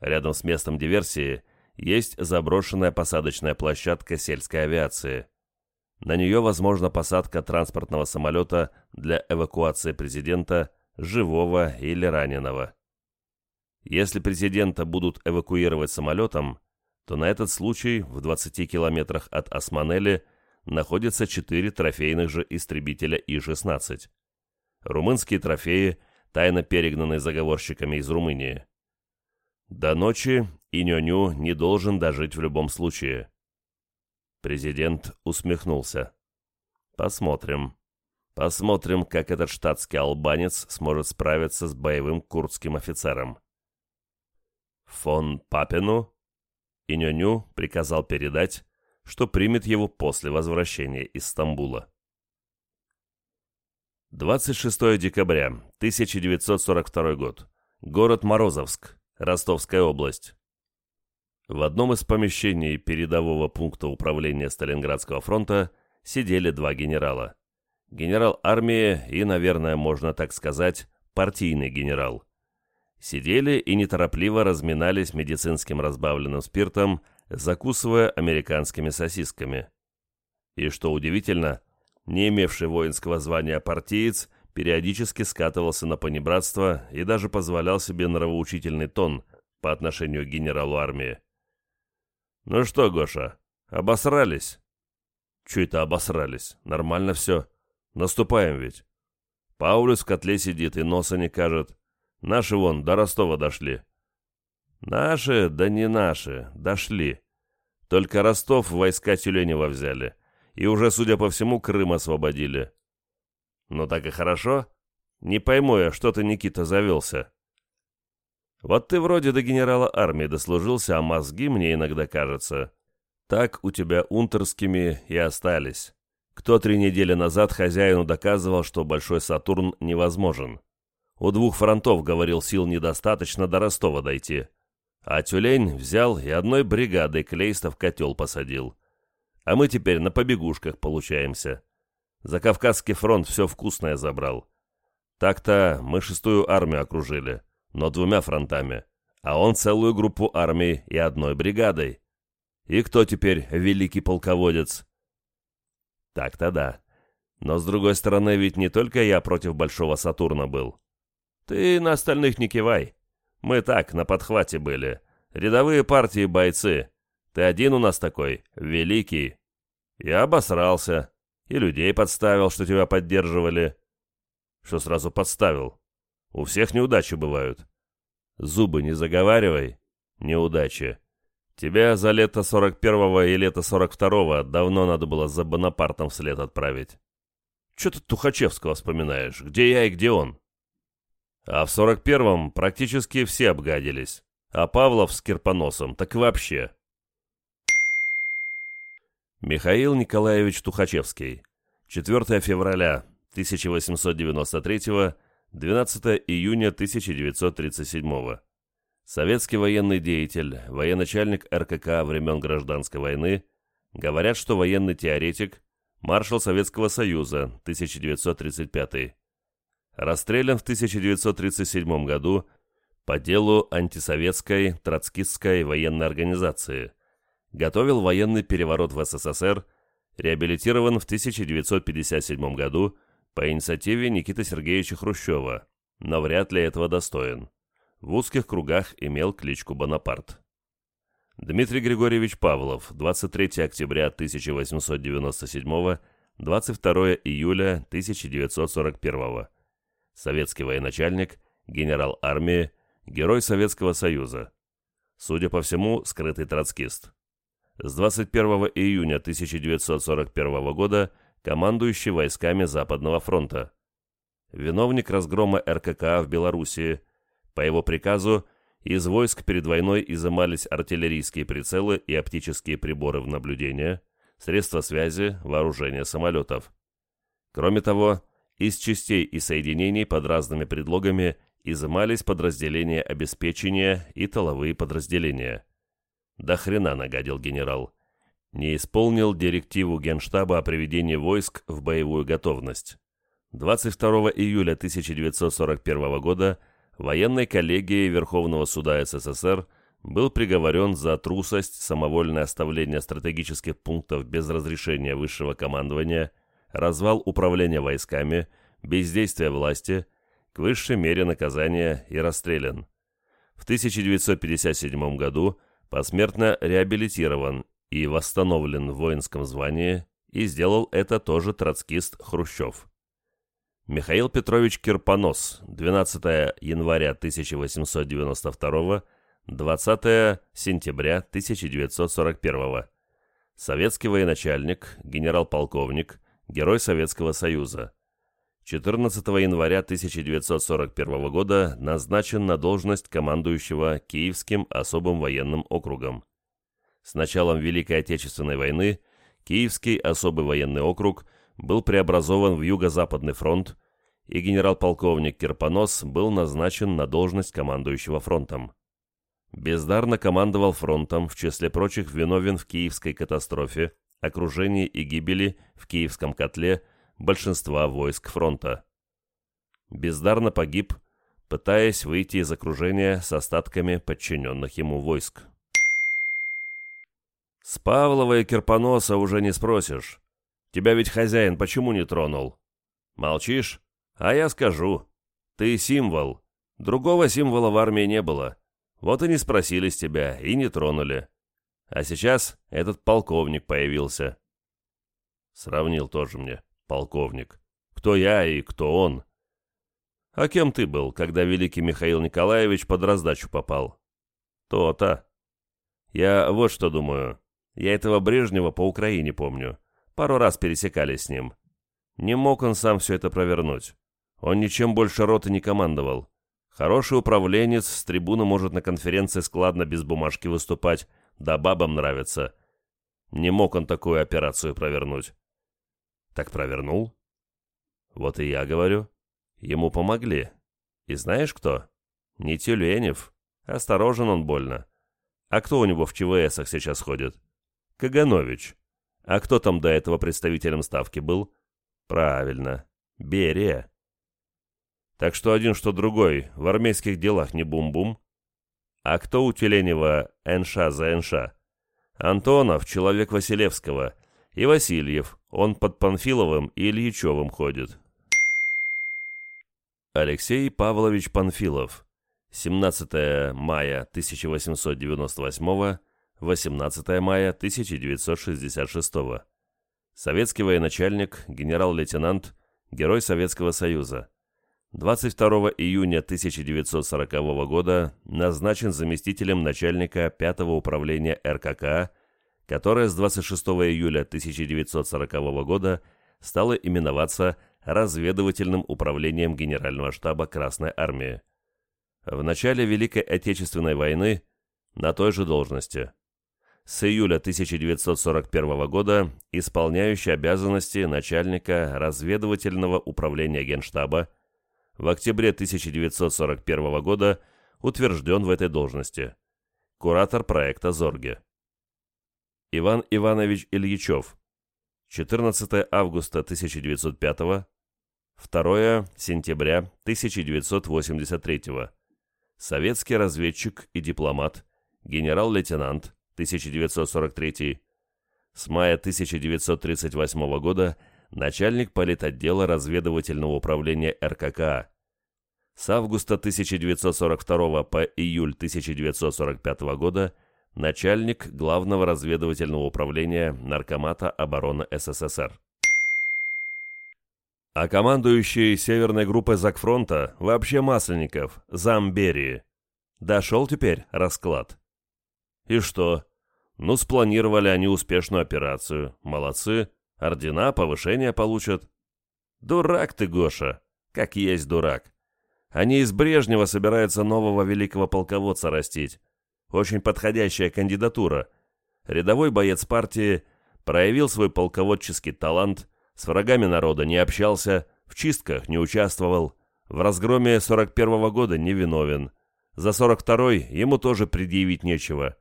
Рядом с местом диверсии есть заброшенная посадочная площадка сельской авиации. На нее возможна посадка транспортного самолета для эвакуации президента, живого или раненого. Если президента будут эвакуировать самолетом, то на этот случай в 20 километрах от Османели находятся четыре трофейных же истребителя И-16 румынские трофеи, тайно перегнанные заговорщиками из Румынии. До ночи Иньоню не должен дожить в любом случае. Президент усмехнулся. Посмотрим. Посмотрим, как этот штатский албанец сможет справиться с боевым курдским офицером. Фон Папину Иньоню приказал передать, что примет его после возвращения из Стамбула. 26 декабря 1942 год. Город Морозовск, Ростовская область. В одном из помещений передового пункта управления Сталинградского фронта сидели два генерала. Генерал армии и, наверное, можно так сказать, партийный генерал. Сидели и неторопливо разминались медицинским разбавленным спиртом, закусывая американскими сосисками. И что удивительно – не имевший воинского звания партиец, периодически скатывался на понебратство и даже позволял себе нравоучительный тон по отношению к генералу армии. «Ну что, Гоша, обосрались?» «Чё это обосрались? Нормально все. Наступаем ведь. Паулюс в котле сидит и носа не кажет. Наши вон до Ростова дошли». «Наши? Да не наши. Дошли. Только Ростов войска Тюленева взяли» и уже, судя по всему, Крым освободили. Ну так и хорошо. Не пойму я, что ты, Никита, завелся. Вот ты вроде до генерала армии дослужился, а мозги, мне иногда кажется, так у тебя унтерскими и остались. Кто три недели назад хозяину доказывал, что Большой Сатурн невозможен. У двух фронтов, говорил, сил недостаточно до Ростова дойти. А Тюлень взял и одной бригадой Клейста в котел посадил а мы теперь на побегушках получаемся. За Кавказский фронт все вкусное забрал. Так-то мы шестую армию окружили, но двумя фронтами, а он целую группу армий и одной бригадой. И кто теперь великий полководец? Так-то да. Но с другой стороны, ведь не только я против Большого Сатурна был. Ты на остальных не кивай. Мы так, на подхвате были. Рядовые партии бойцы. Ты один у нас такой, великий. Я обосрался. И людей подставил, что тебя поддерживали. Что сразу подставил? У всех неудачи бывают. Зубы не заговаривай. Неудачи. Тебя за лето 41-го и лето 42-го давно надо было за Бонапартом вслед отправить. Че ты Тухачевского вспоминаешь? Где я и где он? А в 41-м практически все обгадились. А Павлов с Кирпоносом так вообще. Михаил Николаевич Тухачевский. 4 февраля 1893 12 июня 1937 Советский военный деятель, военачальник РКК времен Гражданской войны, говорят, что военный теоретик, маршал Советского Союза, 1935. Расстрелян в 1937 году по делу антисоветской троцкистской военной организации. Готовил военный переворот в СССР, реабилитирован в 1957 году по инициативе Никиты Сергеевича Хрущева, но вряд ли этого достоин в узких кругах имел кличку Бонапарт. Дмитрий Григорьевич Павлов, 23 октября 1897, 22 июля 1941. Советский военачальник, генерал армии, герой Советского Союза. Судя по всему, скрытый троцкист. С 21 июня 1941 года командующий войсками Западного фронта. Виновник разгрома РКК в Белоруссии – по его приказу из войск перед войной изымались артиллерийские прицелы и оптические приборы в наблюдение, средства связи, вооружение самолетов. Кроме того, из частей и соединений под разными предлогами изымались подразделения обеспечения и тыловые подразделения. До хрена нагадил генерал. Не исполнил директиву Генштаба о приведении войск в боевую готовность. 22 июля 1941 года военной коллегией Верховного суда СССР был приговорен за трусость, самовольное оставление стратегических пунктов без разрешения высшего командования, развал управления войсками, бездействие власти, к высшей мере наказания и расстрелян. В 1957 году посмертно реабилитирован и восстановлен в воинском звании, и сделал это тоже троцкист Хрущев. Михаил Петрович Кирпонос, 12 января 1892, 20 сентября 1941. Советский военачальник, генерал-полковник, Герой Советского Союза. 14 января 1941 года назначен на должность командующего Киевским особым военным округом. С началом Великой Отечественной войны Киевский особый военный округ – был преобразован в Юго-Западный фронт, и генерал-полковник Кирпонос был назначен на должность командующего фронтом. Бездарно командовал фронтом, в числе прочих виновен в киевской катастрофе, окружении и гибели в Киевском котле большинства войск фронта. Бездарно погиб, пытаясь выйти из окружения с остатками подчиненных ему войск. С Павлова и Кирпоноса уже не спросишь. Тебя ведь хозяин почему не тронул? Молчишь? А я скажу. Ты символ. Другого символа в армии не было. Вот и не спросили с тебя, и не тронули. А сейчас этот полковник появился. Сравнил тоже мне, полковник. Кто я и кто он. А кем ты был, когда великий Михаил Николаевич под раздачу попал? То-то. Я вот что думаю. Я этого Брежнева по Украине помню. Пару раз пересекались с ним. Не мог он сам все это провернуть. Он ничем больше роты не командовал. Хороший управленец с трибуны может на конференции складно без бумажки выступать, да бабам нравится. Не мог он такую операцию провернуть. Так провернул? Вот и я говорю. Ему помогли. И знаешь кто? Не Тюленев. Осторожен он больно. А кто у него в ЧВСах сейчас ходит? Каганович. А кто там до этого представителем ставки был? Правильно, Берия. Так что один, что другой, в армейских делах не бум-бум. А кто у Тюленева НШ за НШ? Антонов, человек Василевского. И Васильев, он под Панфиловым и Ильичевым ходит. Алексей Павлович Панфилов. 17 мая 1898 18 мая 1966 Советский военачальник, генерал-лейтенант, Герой Советского Союза. 22 июня 1940 года назначен заместителем начальника 5 управления РКК, которое с 26 июля 1940 года стало именоваться разведывательным управлением Генерального штаба Красной Армии. В начале Великой Отечественной войны на той же должности. С июля 1941 года исполняющий обязанности начальника разведывательного управления Генштаба в октябре 1941 года утвержден в этой должности. Куратор проекта «Зорге». Иван Иванович Ильичев. 14 августа 1905 2 сентября 1983 Советский разведчик и дипломат, генерал-лейтенант, 1943 С мая 1938 года начальник политотдела разведывательного управления РККА. С августа 1942 по июль 1945 года начальник Главного разведывательного управления Наркомата обороны СССР. А командующий северной группой Закфронта вообще Масленников, зам Берии. Дошел теперь расклад. И что? Ну, спланировали они успешную операцию. Молодцы. Ордена, повышения получат. Дурак ты, Гоша. Как есть дурак. Они из Брежнева собираются нового великого полководца растить. Очень подходящая кандидатура. Рядовой боец партии проявил свой полководческий талант, с врагами народа не общался, в чистках не участвовал, в разгроме 41-го года не виновен. За 42-й ему тоже предъявить нечего.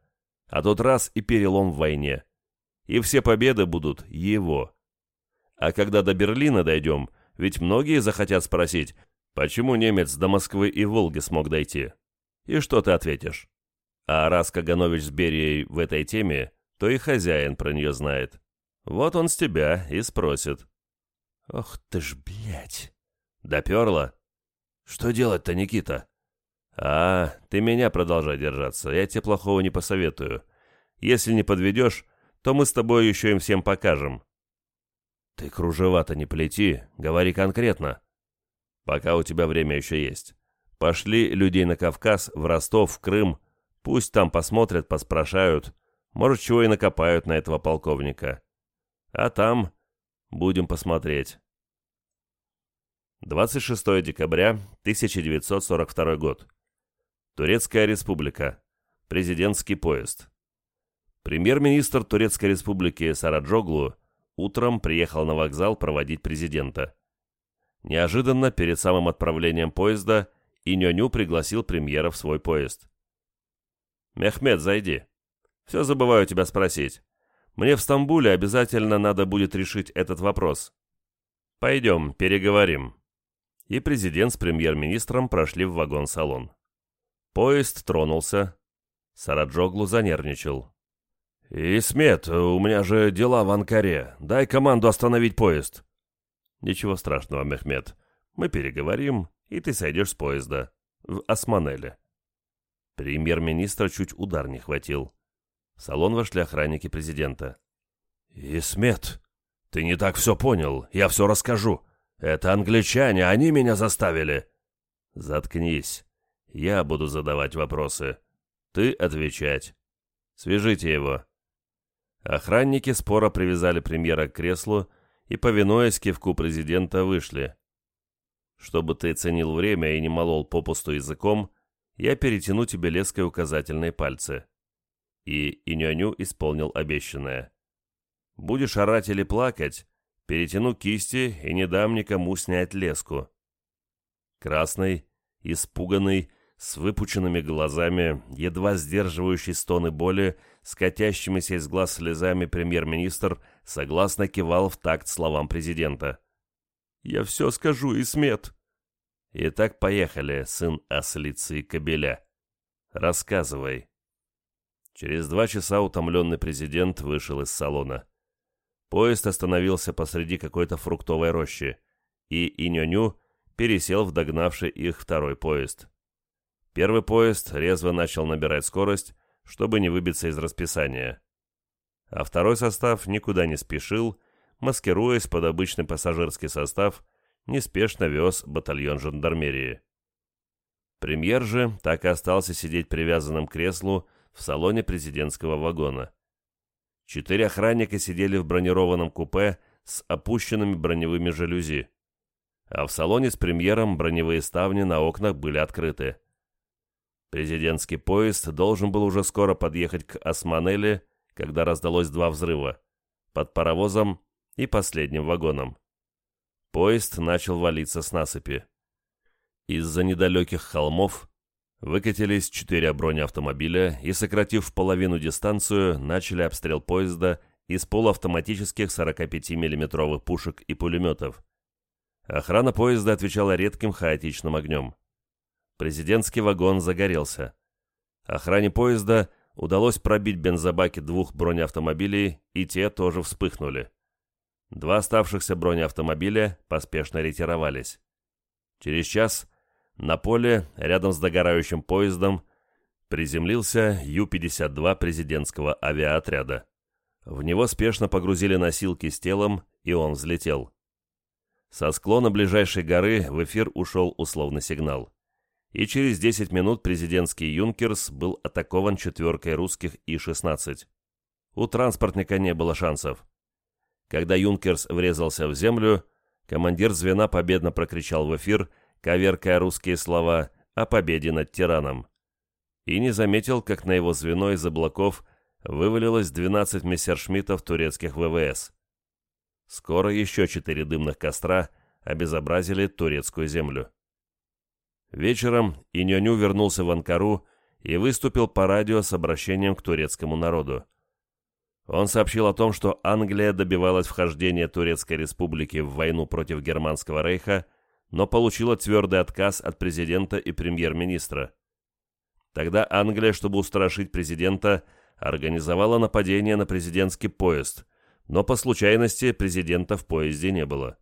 А тот раз и перелом в войне. И все победы будут его. А когда до Берлина дойдем, ведь многие захотят спросить, почему немец до Москвы и Волги смог дойти. И что ты ответишь? А раз Каганович с Берией в этой теме, то и хозяин про нее знает. Вот он с тебя и спросит. Ох ты ж, блядь. Доперла? Что делать-то, Никита? А, ты меня продолжай держаться, я тебе плохого не посоветую. Если не подведешь, то мы с тобой еще им всем покажем. Ты кружева-то не плети, говори конкретно. Пока у тебя время еще есть. Пошли людей на Кавказ, в Ростов, в Крым, Пусть там посмотрят, поспрашают, может, чего и накопают на этого полковника. А там будем посмотреть. 26 декабря 1942 год. Турецкая республика. Президентский поезд. Премьер-министр Турецкой республики Сараджоглу утром приехал на вокзал проводить президента. Неожиданно, перед самым отправлением поезда, Иньоню пригласил премьера в свой поезд. «Мехмед, зайди. Все забываю тебя спросить. Мне в Стамбуле обязательно надо будет решить этот вопрос. Пойдем, переговорим». И президент с премьер-министром прошли в вагон-салон. Поезд тронулся. Сараджоглу занервничал. «Исмет, у меня же дела в Анкаре. Дай команду остановить поезд». «Ничего страшного, Мехмед. Мы переговорим, и ты сойдешь с поезда. В Османеле». Премьер-министра чуть удар не хватил. В салон вошли охранники президента. «Исмет, ты не так все понял, я все расскажу. Это англичане, они меня заставили». «Заткнись. Я буду задавать вопросы. Ты отвечать. Свяжите его». Охранники споро привязали премьера к креслу и, повинуясь кивку президента, вышли. Чтобы ты ценил время и не молол попусту языком, я перетяну тебе леской указательные пальцы». И Иньоню исполнил обещанное. «Будешь орать или плакать, перетяну кисти и не дам никому снять леску». Красный, испуганный, с выпученными глазами, едва сдерживающий стоны боли, скатящимися из глаз слезами премьер-министр согласно кивал в такт словам президента. «Я все скажу, Исмет!» Итак, поехали, сын ослицы и кобеля. Рассказывай. Через два часа утомленный президент вышел из салона. Поезд остановился посреди какой-то фруктовой рощи, и Иньоню пересел в догнавший их второй поезд. Первый поезд резво начал набирать скорость, чтобы не выбиться из расписания. А второй состав никуда не спешил, маскируясь под обычный пассажирский состав неспешно вез батальон жандармерии. Премьер же так и остался сидеть привязанным к креслу в салоне президентского вагона. Четыре охранника сидели в бронированном купе с опущенными броневыми жалюзи, а в салоне с премьером броневые ставни на окнах были открыты. Президентский поезд должен был уже скоро подъехать к Османеле, когда раздалось два взрыва – под паровозом и последним вагоном. Поезд начал валиться с насыпи. Из-за недалеких холмов выкатились четыре бронеавтомобиля и, сократив в половину дистанцию, начали обстрел поезда из полуавтоматических 45 миллиметровых пушек и пулеметов. Охрана поезда отвечала редким хаотичным огнем. Президентский вагон загорелся. Охране поезда удалось пробить бензобаки двух бронеавтомобилей, и те тоже вспыхнули. Два оставшихся бронеавтомобиля поспешно ретировались. Через час на поле, рядом с догорающим поездом, приземлился Ю-52 президентского авиаотряда. В него спешно погрузили носилки с телом, и он взлетел. Со склона ближайшей горы в эфир ушел условный сигнал и через 10 минут президентский «Юнкерс» был атакован четверкой русских И-16. У транспортника не было шансов. Когда «Юнкерс» врезался в землю, командир звена победно прокричал в эфир, коверкая русские слова о победе над тираном. И не заметил, как на его звено из облаков вывалилось 12 мессершмиттов турецких ВВС. Скоро еще четыре дымных костра обезобразили турецкую землю. Вечером Иньоню вернулся в Анкару и выступил по радио с обращением к турецкому народу. Он сообщил о том, что Англия добивалась вхождения Турецкой Республики в войну против Германского рейха, но получила твердый отказ от президента и премьер-министра. Тогда Англия, чтобы устрашить президента, организовала нападение на президентский поезд, но по случайности президента в поезде не было.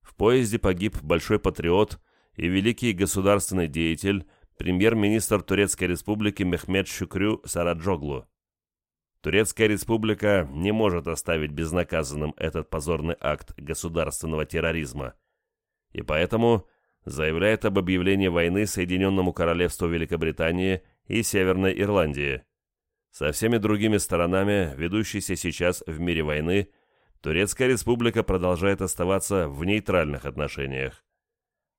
В поезде погиб большой патриот – и великий государственный деятель, премьер-министр Турецкой Республики Мехмед Шукрю Сараджоглу. Турецкая Республика не может оставить безнаказанным этот позорный акт государственного терроризма, и поэтому заявляет об объявлении войны Соединенному Королевству Великобритании и Северной Ирландии. Со всеми другими сторонами, ведущейся сейчас в мире войны, Турецкая Республика продолжает оставаться в нейтральных отношениях.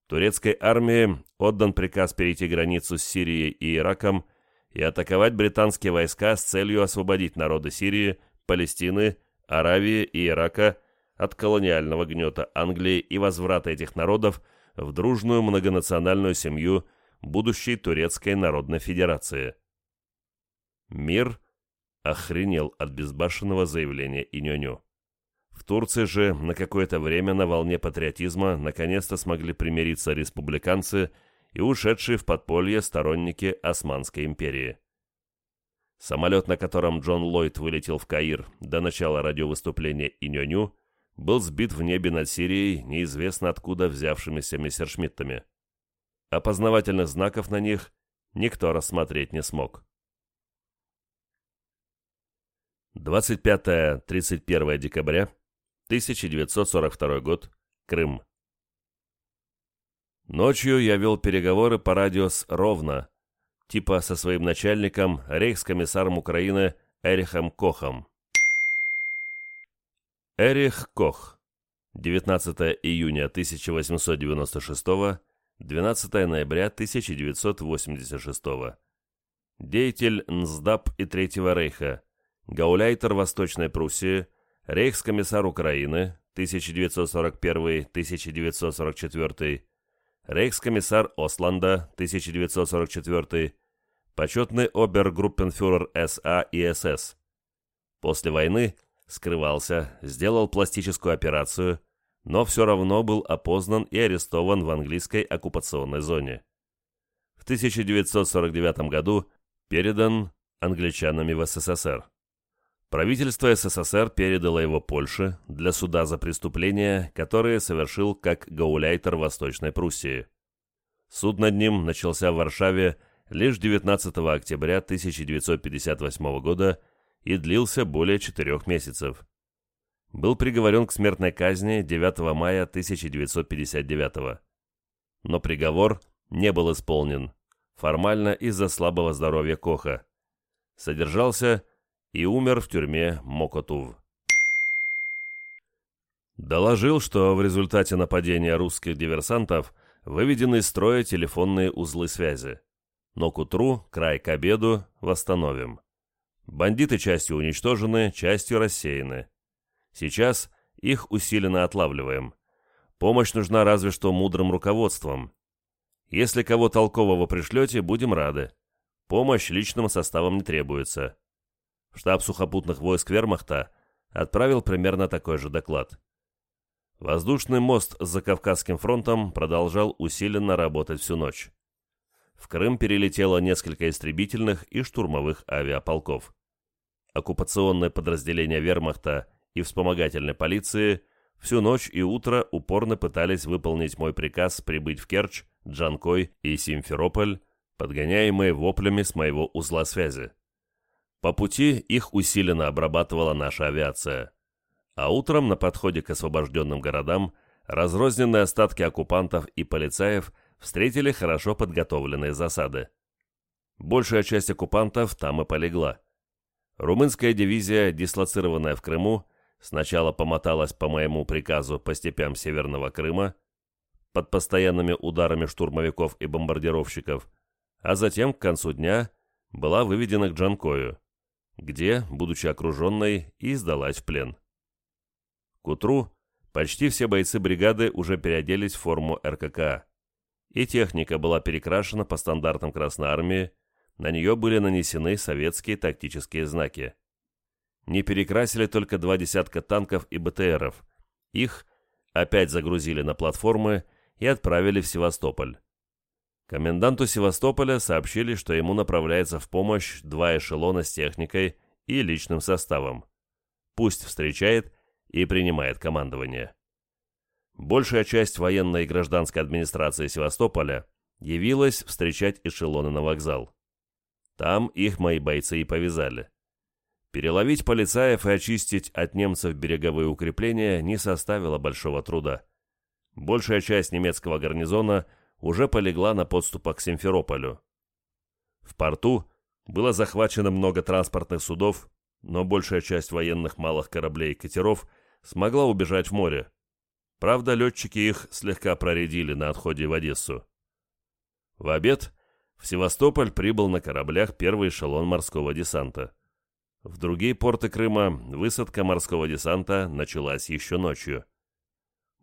Турецкой армии отдан приказ перейти границу с Сирией и Ираком и атаковать британские войска с целью освободить народы Сирии, Палестины, Аравии и Ирака от колониального гнета Англии и возврата этих народов в дружную многонациональную семью будущей Турецкой Народной Федерации. Мир охренел от безбашенного заявления Иньоню. В Турции же на какое-то время на волне патриотизма наконец-то смогли примириться республиканцы и ушедшие в подполье сторонники Османской империи. Самолет, на котором Джон Ллойд вылетел в Каир до начала радиовыступления Иньоню, был сбит в небе над Сирией неизвестно откуда взявшимися мессершмиттами. Опознавательных знаков на них никто рассмотреть не смог. 25-31 декабря 1942 год. Крым. Ночью я вел переговоры по радио с Ровно, типа со своим начальником, рейхскомиссаром Украины Эрихом Кохом. Эрих Кох. 19 июня 1896, 12 ноября 1986. Деятель НСДАП и Третьего Рейха, гауляйтер Восточной Пруссии, рейхскомиссар Украины 1941-1944, рейхскомиссар Осланда 1944, почетный обергруппенфюрер СА и СС. После войны скрывался, сделал пластическую операцию, но все равно был опознан и арестован в английской оккупационной зоне. В 1949 году передан англичанами в СССР. Правительство СССР передало его Польше для суда за преступления, которые совершил как гауляйтер Восточной Пруссии. Суд над ним начался в Варшаве лишь 19 октября 1958 года и длился более четырех месяцев. был приговорен к смертной казни 9 мая 1959 Но приговор не был исполнен, формально из-за слабого здоровья Коха. Содержался и умер в тюрьме Мокотув. Доложил, что в результате нападения русских диверсантов выведены из строя телефонные узлы связи. Но к утру, край к обеду, восстановим. Бандиты частью уничтожены, частью рассеяны. Сейчас их усиленно отлавливаем. Помощь нужна разве что мудрым руководством. Если кого толкового пришлете, будем рады. Помощь личным составом не требуется. Штаб сухопутных войск Вермахта отправил примерно такой же доклад. Воздушный мост с Закавказским фронтом продолжал усиленно работать всю ночь. В Крым перелетело несколько истребительных и штурмовых авиаполков. Оккупационные подразделения вермахта и вспомогательной полиции всю ночь и утро упорно пытались выполнить мой приказ прибыть в Керчь, Джанкой и Симферополь, подгоняемые воплями с моего узла связи. По пути их усиленно обрабатывала наша авиация а утром на подходе к освобожденным городам разрозненные остатки оккупантов и полицаев встретили хорошо подготовленные засады. Большая часть оккупантов там и полегла. Румынская дивизия, дислоцированная в Крыму, сначала помоталась по моему приказу по степям Северного Крыма, под постоянными ударами штурмовиков и бомбардировщиков, а затем к концу дня была выведена к Джанкою, где, будучи окруженной, и сдалась в плен. К утру почти все бойцы бригады уже переоделись в форму РКК, и техника была перекрашена по стандартам Красной Армии, на нее были нанесены советские тактические знаки. Не перекрасили только два десятка танков и БТРов. Их опять загрузили на платформы и отправили в Севастополь. Коменданту Севастополя сообщили, что ему направляется в помощь два эшелона с техникой и личным составом. Пусть встречает и принимает командование. Большая часть военной и гражданской администрации Севастополя явилась встречать эшелоны на вокзал. Там их мои бойцы и повязали. Переловить полицаев и очистить от немцев береговые укрепления не составило большого труда. Большая часть немецкого гарнизона уже полегла на подступах к Симферополю. В порту было захвачено много транспортных судов, но большая часть военных малых кораблей и катеров – смогла убежать в море. Правда, летчики их слегка проредили на отходе в Одессу. В обед в Севастополь прибыл на кораблях первый эшелон морского десанта. В другие порты Крыма высадка морского десанта началась еще ночью.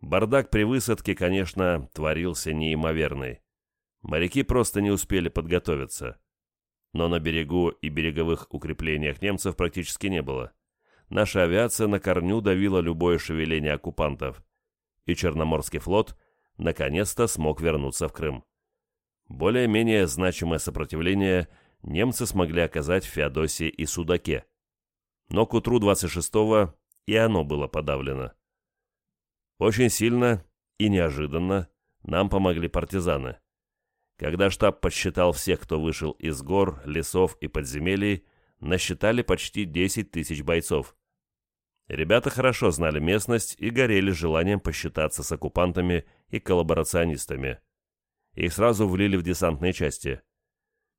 Бардак при высадке, конечно, творился неимоверный. Моряки просто не успели подготовиться. Но на берегу и береговых укреплениях немцев практически не было наша авиация на корню давила любое шевеление оккупантов, и Черноморский флот наконец-то смог вернуться в Крым. Более-менее значимое сопротивление немцы смогли оказать в Феодосии и Судаке. Но к утру 26-го и оно было подавлено. Очень сильно и неожиданно нам помогли партизаны. Когда штаб подсчитал всех, кто вышел из гор, лесов и подземелий, насчитали почти 10 тысяч бойцов. Ребята хорошо знали местность и горели желанием посчитаться с оккупантами и коллаборационистами. Их сразу влили в десантные части.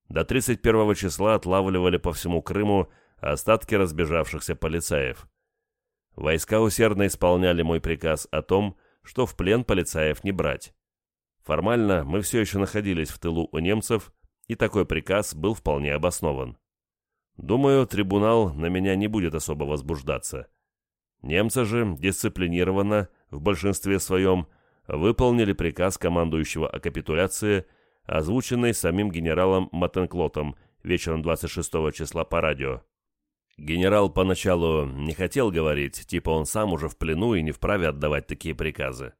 До 31 числа отлавливали по всему Крыму остатки разбежавшихся полицаев. Войска усердно исполняли мой приказ о том, что в плен полицаев не брать. Формально мы все еще находились в тылу у немцев, и такой приказ был вполне обоснован. Думаю, трибунал на меня не будет особо возбуждаться. Немцы же дисциплинированно, в большинстве своем, выполнили приказ командующего о капитуляции, озвученный самим генералом Матенклотом вечером 26 числа по радио. Генерал поначалу не хотел говорить, типа он сам уже в плену и не вправе отдавать такие приказы.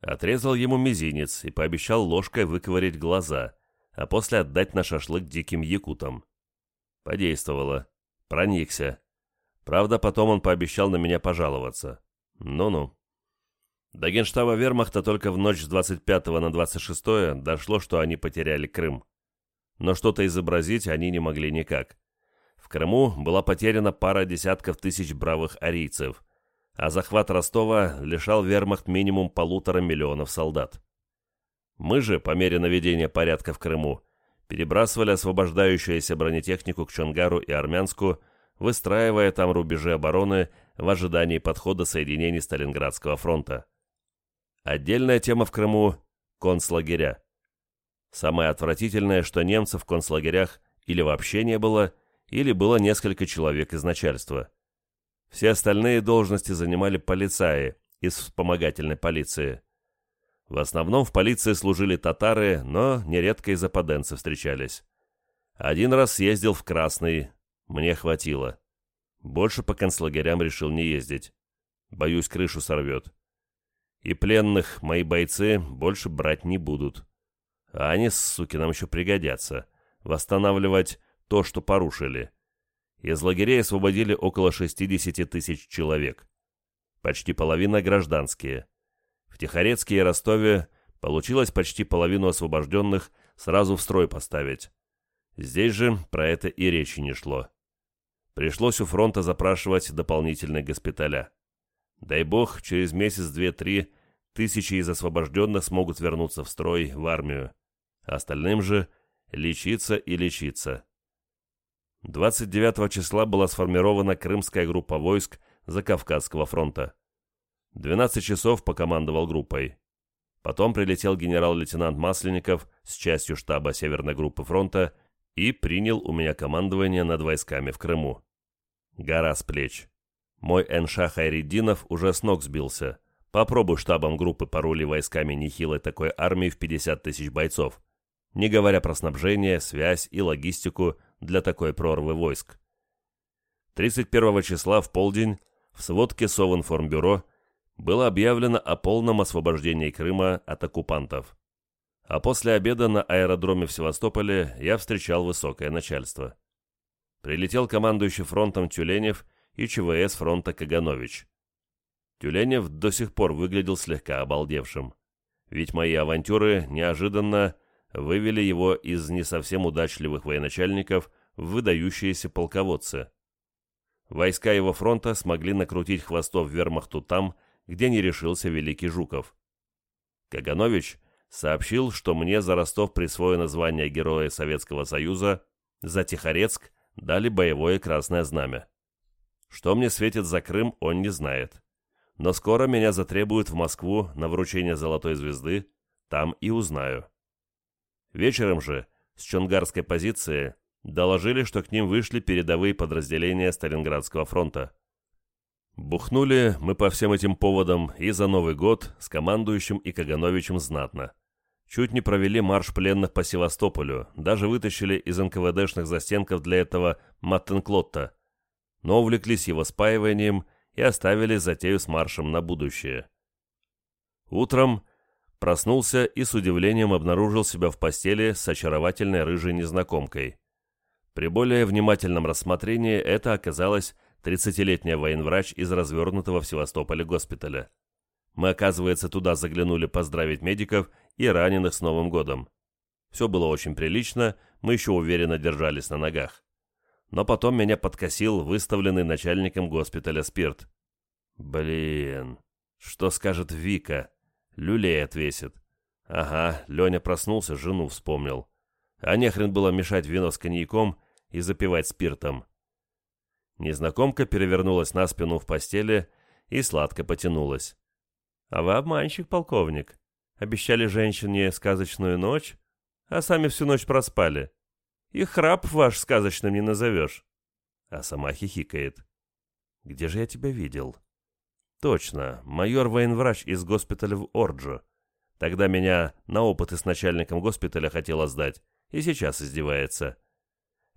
Отрезал ему мизинец и пообещал ложкой выковырять глаза, а после отдать на шашлык диким якутам. Подействовало. Проникся. Правда, потом он пообещал на меня пожаловаться. Ну-ну. До генштаба вермахта только в ночь с 25 на 26 дошло, что они потеряли Крым. Но что-то изобразить они не могли никак. В Крыму была потеряна пара десятков тысяч бравых арийцев, а захват Ростова лишал вермахт минимум полутора миллионов солдат. Мы же, по мере наведения порядка в Крыму, перебрасывали освобождающуюся бронетехнику к Чонгару и Армянску, выстраивая там рубежи обороны в ожидании подхода соединений Сталинградского фронта. Отдельная тема в Крыму – концлагеря. Самое отвратительное, что немцев в концлагерях или вообще не было, или было несколько человек из начальства. Все остальные должности занимали полицаи из вспомогательной полиции. В основном в полиции служили татары, но нередко и западенцы встречались. Один раз съездил в Красный, мне хватило. Больше по концлагерям решил не ездить. Боюсь, крышу сорвет. И пленных мои бойцы больше брать не будут. А они, суки, нам еще пригодятся. Восстанавливать то, что порушили. Из лагерей освободили около 60 тысяч человек. Почти половина гражданские. В Тихорецке и Ростове получилось почти половину освобожденных сразу в строй поставить. Здесь же про это и речи не шло. Пришлось у фронта запрашивать дополнительные госпиталя. Дай бог, через месяц, две-три тысячи из освобожденных смогут вернуться в строй, в армию. Остальным же лечиться и лечиться. 29 числа была сформирована Крымская группа войск Закавказского фронта. 12 часов покомандовал группой. Потом прилетел генерал-лейтенант Масленников с частью штаба Северной группы фронта и принял у меня командование над войсками в Крыму. Гора с плеч. Мой Энша Хайреддинов уже с ног сбился. Попробуй штабом группы пароли войсками нехилой такой армии в 50 тысяч бойцов. Не говоря про снабжение, связь и логистику для такой прорвы войск. 31 числа в полдень в сводке Совинформбюро было объявлено о полном освобождении Крыма от оккупантов. А после обеда на аэродроме в Севастополе я встречал высокое начальство. Прилетел командующий фронтом Тюленев и ЧВС фронта Каганович. Тюленев до сих пор выглядел слегка обалдевшим. Ведь мои авантюры неожиданно вывели его из не совсем удачливых военачальников в выдающиеся полководцы. Войска его фронта смогли накрутить хвостов вермахту там, где не решился Великий Жуков. Каганович сообщил, что мне за Ростов присвоено звание Героя Советского Союза, за Тихорецк дали боевое красное знамя. Что мне светит за Крым, он не знает. Но скоро меня затребуют в Москву на вручение Золотой Звезды, там и узнаю. Вечером же, с чонгарской позиции, доложили, что к ним вышли передовые подразделения Сталинградского фронта. Бухнули мы по всем этим поводам и за Новый год с командующим и Кагановичем знатно. Чуть не провели марш пленных по Севастополю, даже вытащили из НКВДшных застенков для этого Маттенклотта, но увлеклись его спаиванием и оставили затею с маршем на будущее. Утром Проснулся и с удивлением обнаружил себя в постели с очаровательной рыжей незнакомкой. При более внимательном рассмотрении это оказалась 30-летняя военврач из развернутого в Севастополе госпиталя. Мы, оказывается, туда заглянули поздравить медиков и раненых с Новым годом. Все было очень прилично, мы еще уверенно держались на ногах. Но потом меня подкосил выставленный начальником госпиталя спирт. Блин, что скажет Вика? Люлей отвесит. Ага, Леня проснулся, жену вспомнил. А нехрен было мешать вино с коньяком и запивать спиртом. Незнакомка перевернулась на спину в постели и сладко потянулась. «А вы обманщик, полковник. Обещали женщине сказочную ночь, а сами всю ночь проспали. И храп ваш сказочным не назовешь». А сама хихикает. «Где же я тебя видел?» Точно, майор-военврач из госпиталя в Орджо. Тогда меня на опыты с начальником госпиталя хотела сдать, и сейчас издевается.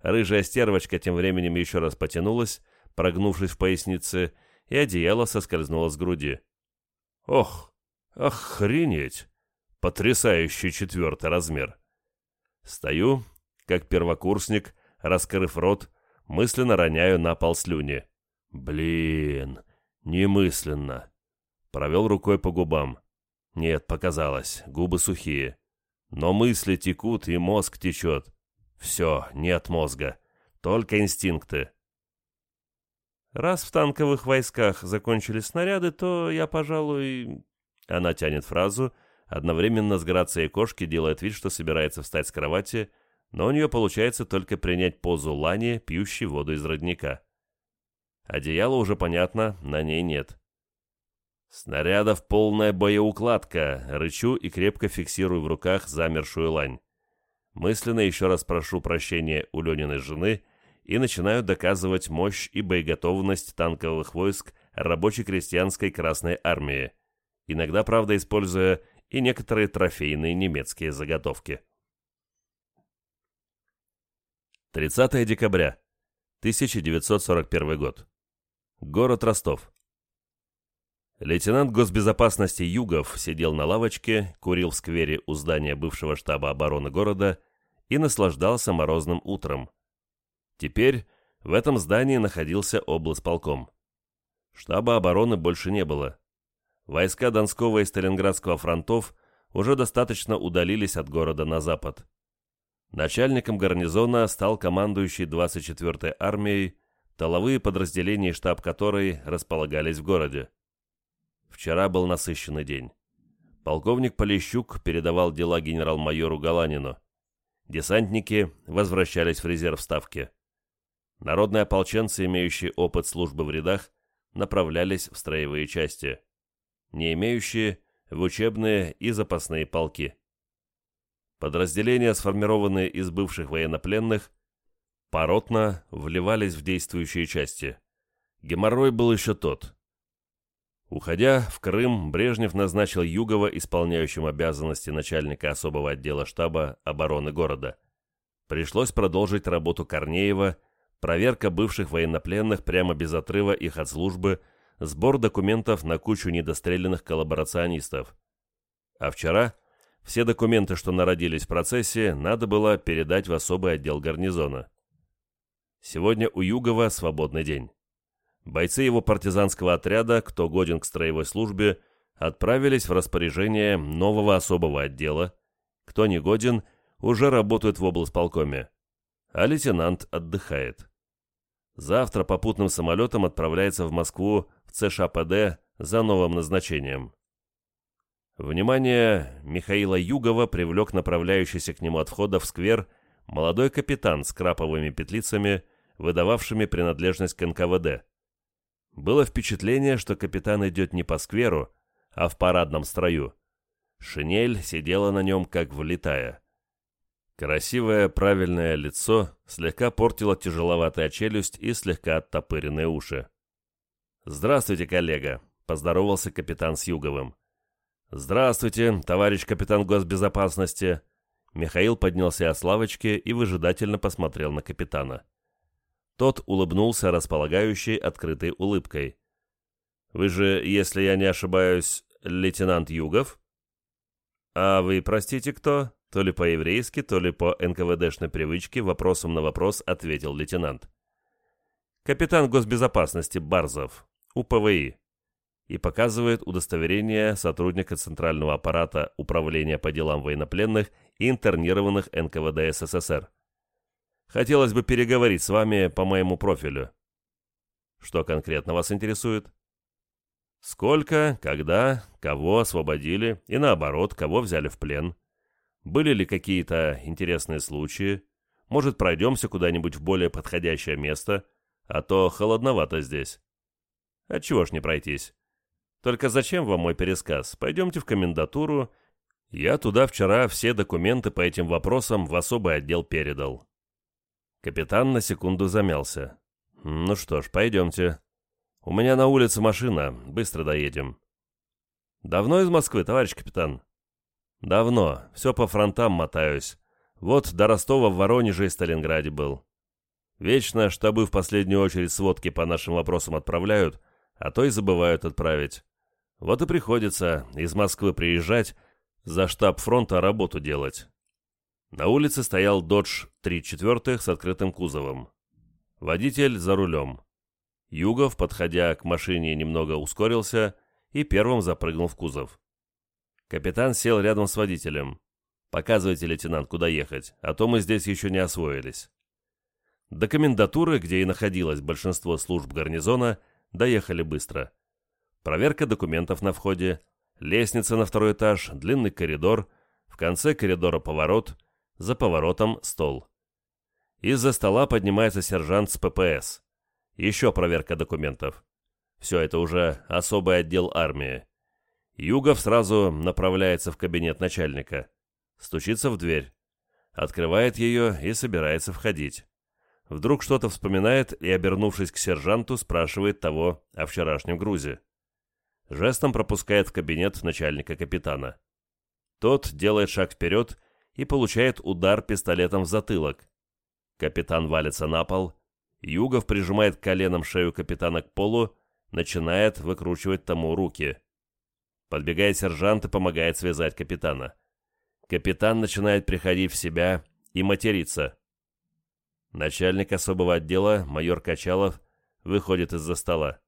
Рыжая стервочка тем временем еще раз потянулась, прогнувшись в пояснице, и одеяло соскользнуло с груди. Ох, охренеть! Потрясающий четвертый размер. Стою, как первокурсник, раскрыв рот, мысленно роняю на пол слюни. Блин, Немысленно. Провел рукой по губам. Нет, показалось, губы сухие. Но мысли текут, и мозг течет. Все, нет мозга. Только инстинкты. Раз в танковых войсках закончились снаряды, то я, пожалуй...» Она тянет фразу, одновременно с грацией кошки делает вид, что собирается встать с кровати, но у нее получается только принять позу лани, пьющей воду из родника. Одеяло уже понятно, на ней нет. Снарядов полная боеукладка, рычу и крепко фиксирую в руках замершую лань. Мысленно еще раз прошу прощения у Лениной жены и начинаю доказывать мощь и боеготовность танковых войск рабоче-крестьянской Красной Армии, иногда, правда, используя и некоторые трофейные немецкие заготовки. 30 декабря, 1941 год. Город Ростов. Лейтенант госбезопасности Югов сидел на лавочке, курил в сквере у здания бывшего штаба обороны города и наслаждался морозным утром. Теперь в этом здании находился облсполком. Штаба обороны больше не было. Войска Донского и Сталинградского фронтов уже достаточно удалились от города на запад. Начальником гарнизона стал командующий 24-й армией, тыловые подразделения штаб которой располагались в городе. Вчера был насыщенный день. Полковник Полищук передавал дела генерал-майору Галанину. Десантники возвращались в резерв ставки. Народные ополченцы, имеющие опыт службы в рядах, направлялись в строевые части. Не имеющие – в учебные и запасные полки. Подразделения, сформированные из бывших военнопленных, поротно вливались в действующие части. Геморрой был еще тот. Уходя в Крым, Брежнев назначил Югова исполняющим обязанности начальника особого отдела штаба обороны города. Пришлось продолжить работу Корнеева, проверка бывших военнопленных прямо без отрыва их от службы, сбор документов на кучу недостреленных коллаборационистов. А вчера все документы, что народились в процессе, надо было передать в особый отдел гарнизона. Сегодня у Югова свободный день. Бойцы его партизанского отряда, кто годен к строевой службе, отправились в распоряжение нового особого отдела. Кто не годен, уже работают в облсполкоме. А лейтенант отдыхает. Завтра попутным самолетом отправляется в Москву в ЦШПД за новым назначением. Внимание Михаила Югова привлек направляющийся к нему от входа в сквер молодой капитан с краповыми петлицами, выдававшими принадлежность к НКВД. Было впечатление, что капитан идет не по скверу, а в парадном строю. Шинель сидела на нем, как влитая. Красивое правильное лицо слегка портило тяжеловатая челюсть и слегка оттопыренные уши. «Здравствуйте, коллега», — поздоровался капитан с Юговым. «Здравствуйте, товарищ капитан госбезопасности!» Михаил поднялся с лавочки и выжидательно посмотрел на капитана. Тот улыбнулся располагающей открытой улыбкой. «Вы же, если я не ошибаюсь, лейтенант Югов?» «А вы, простите, кто?» То ли по-еврейски, то ли по НКВДшной привычке вопросом на вопрос ответил лейтенант. «Капитан госбезопасности Барзов, УПВИ и показывает удостоверение сотрудника Центрального аппарата Управления по делам военнопленных и интернированных НКВД СССР. Хотелось бы переговорить с вами по моему профилю. Что конкретно вас интересует? Сколько, когда, кого освободили и наоборот, кого взяли в плен? Были ли какие-то интересные случаи? Может, пройдемся куда-нибудь в более подходящее место, а то холодновато здесь. А чего ж не пройтись? Только зачем вам мой пересказ? Пойдемте в комендатуру. Я туда вчера все документы по этим вопросам в особый отдел передал». Капитан на секунду замялся. «Ну что ж, пойдемте. У меня на улице машина, быстро доедем». «Давно из Москвы, товарищ капитан?» «Давно. Все по фронтам мотаюсь. Вот до Ростова в Воронеже и Сталинграде был. Вечно штабы в последнюю очередь сводки по нашим вопросам отправляют, а то и забывают отправить. Вот и приходится из Москвы приезжать, за штаб фронта работу делать. На улице стоял «Додж» 3 четвертых с открытым кузовом. Водитель за рулем. Югов, подходя к машине, немного ускорился и первым запрыгнул в кузов. Капитан сел рядом с водителем. «Показывайте, лейтенант, куда ехать, а то мы здесь еще не освоились». До комендатуры, где и находилось большинство служб гарнизона, доехали быстро. Проверка документов на входе, лестница на второй этаж, длинный коридор, в конце коридора поворот, за поворотом стол. Из-за стола поднимается сержант с ППС. Еще проверка документов. Все это уже особый отдел армии. Югов сразу направляется в кабинет начальника. Стучится в дверь. Открывает ее и собирается входить. Вдруг что-то вспоминает и, обернувшись к сержанту, спрашивает того о вчерашнем грузе. Жестом пропускает в кабинет начальника капитана. Тот делает шаг вперед и получает удар пистолетом в затылок. Капитан валится на пол. Югов прижимает коленом шею капитана к полу, начинает выкручивать тому руки. Подбегает сержант и помогает связать капитана. Капитан начинает приходить в себя и материться. Начальник особого отдела, майор Качалов, выходит из-за стола.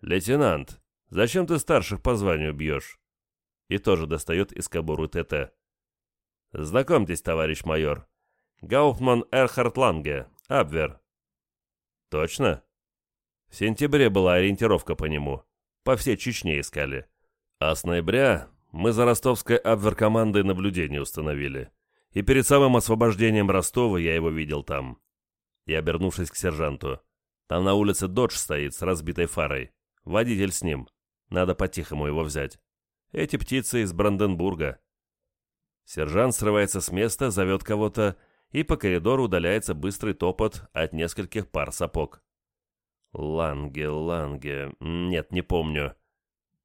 «Лейтенант, зачем ты старших по званию бьешь?» И тоже достает из кобуры ТТ. «Знакомьтесь, товарищ майор. Гауптман Эрхард Ланге, Абвер». «Точно?» В сентябре была ориентировка по нему. По всей Чечне искали. А с ноября мы за ростовской Абвер-командой наблюдение установили и перед самым освобождением Ростова я его видел там. И, обернувшись к сержанту, там на улице Додж стоит с разбитой фарой. Водитель с ним. Надо по-тихому его взять. Эти птицы из Бранденбурга. Сержант срывается с места, зовет кого-то, и по коридору удаляется быстрый топот от нескольких пар сапог. Ланге, Ланге... Нет, не помню.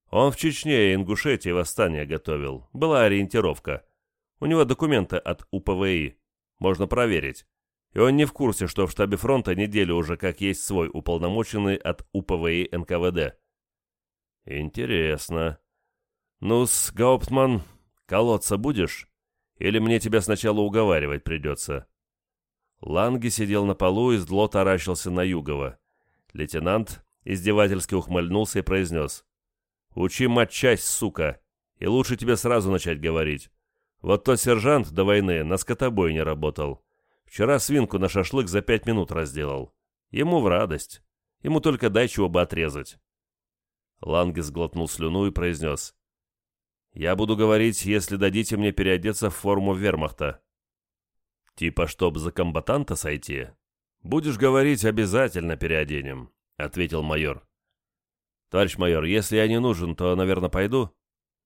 Он в Чечне и Ингушетии восстание готовил. Была ориентировка. У него документы от УПВИ. Можно проверить. И он не в курсе, что в штабе фронта неделю уже как есть свой уполномоченный от УПВИ НКВД. Интересно. Ну-с, Гауптман, колоться будешь? Или мне тебя сначала уговаривать придется?» Ланги сидел на полу и зло таращился на Югова. Лейтенант издевательски ухмыльнулся и произнес. «Учи матчасть, сука, и лучше тебе сразу начать говорить. Вот тот сержант до войны на скотобой не работал. Вчера свинку на шашлык за пять минут разделал. Ему в радость. Ему только дай чего бы отрезать. Ланге сглотнул слюну и произнес. «Я буду говорить, если дадите мне переодеться в форму вермахта». «Типа, чтоб за комбатанта сойти?» «Будешь говорить, обязательно переоденем», — ответил майор. «Товарищ майор, если я не нужен, то, наверное, пойду?»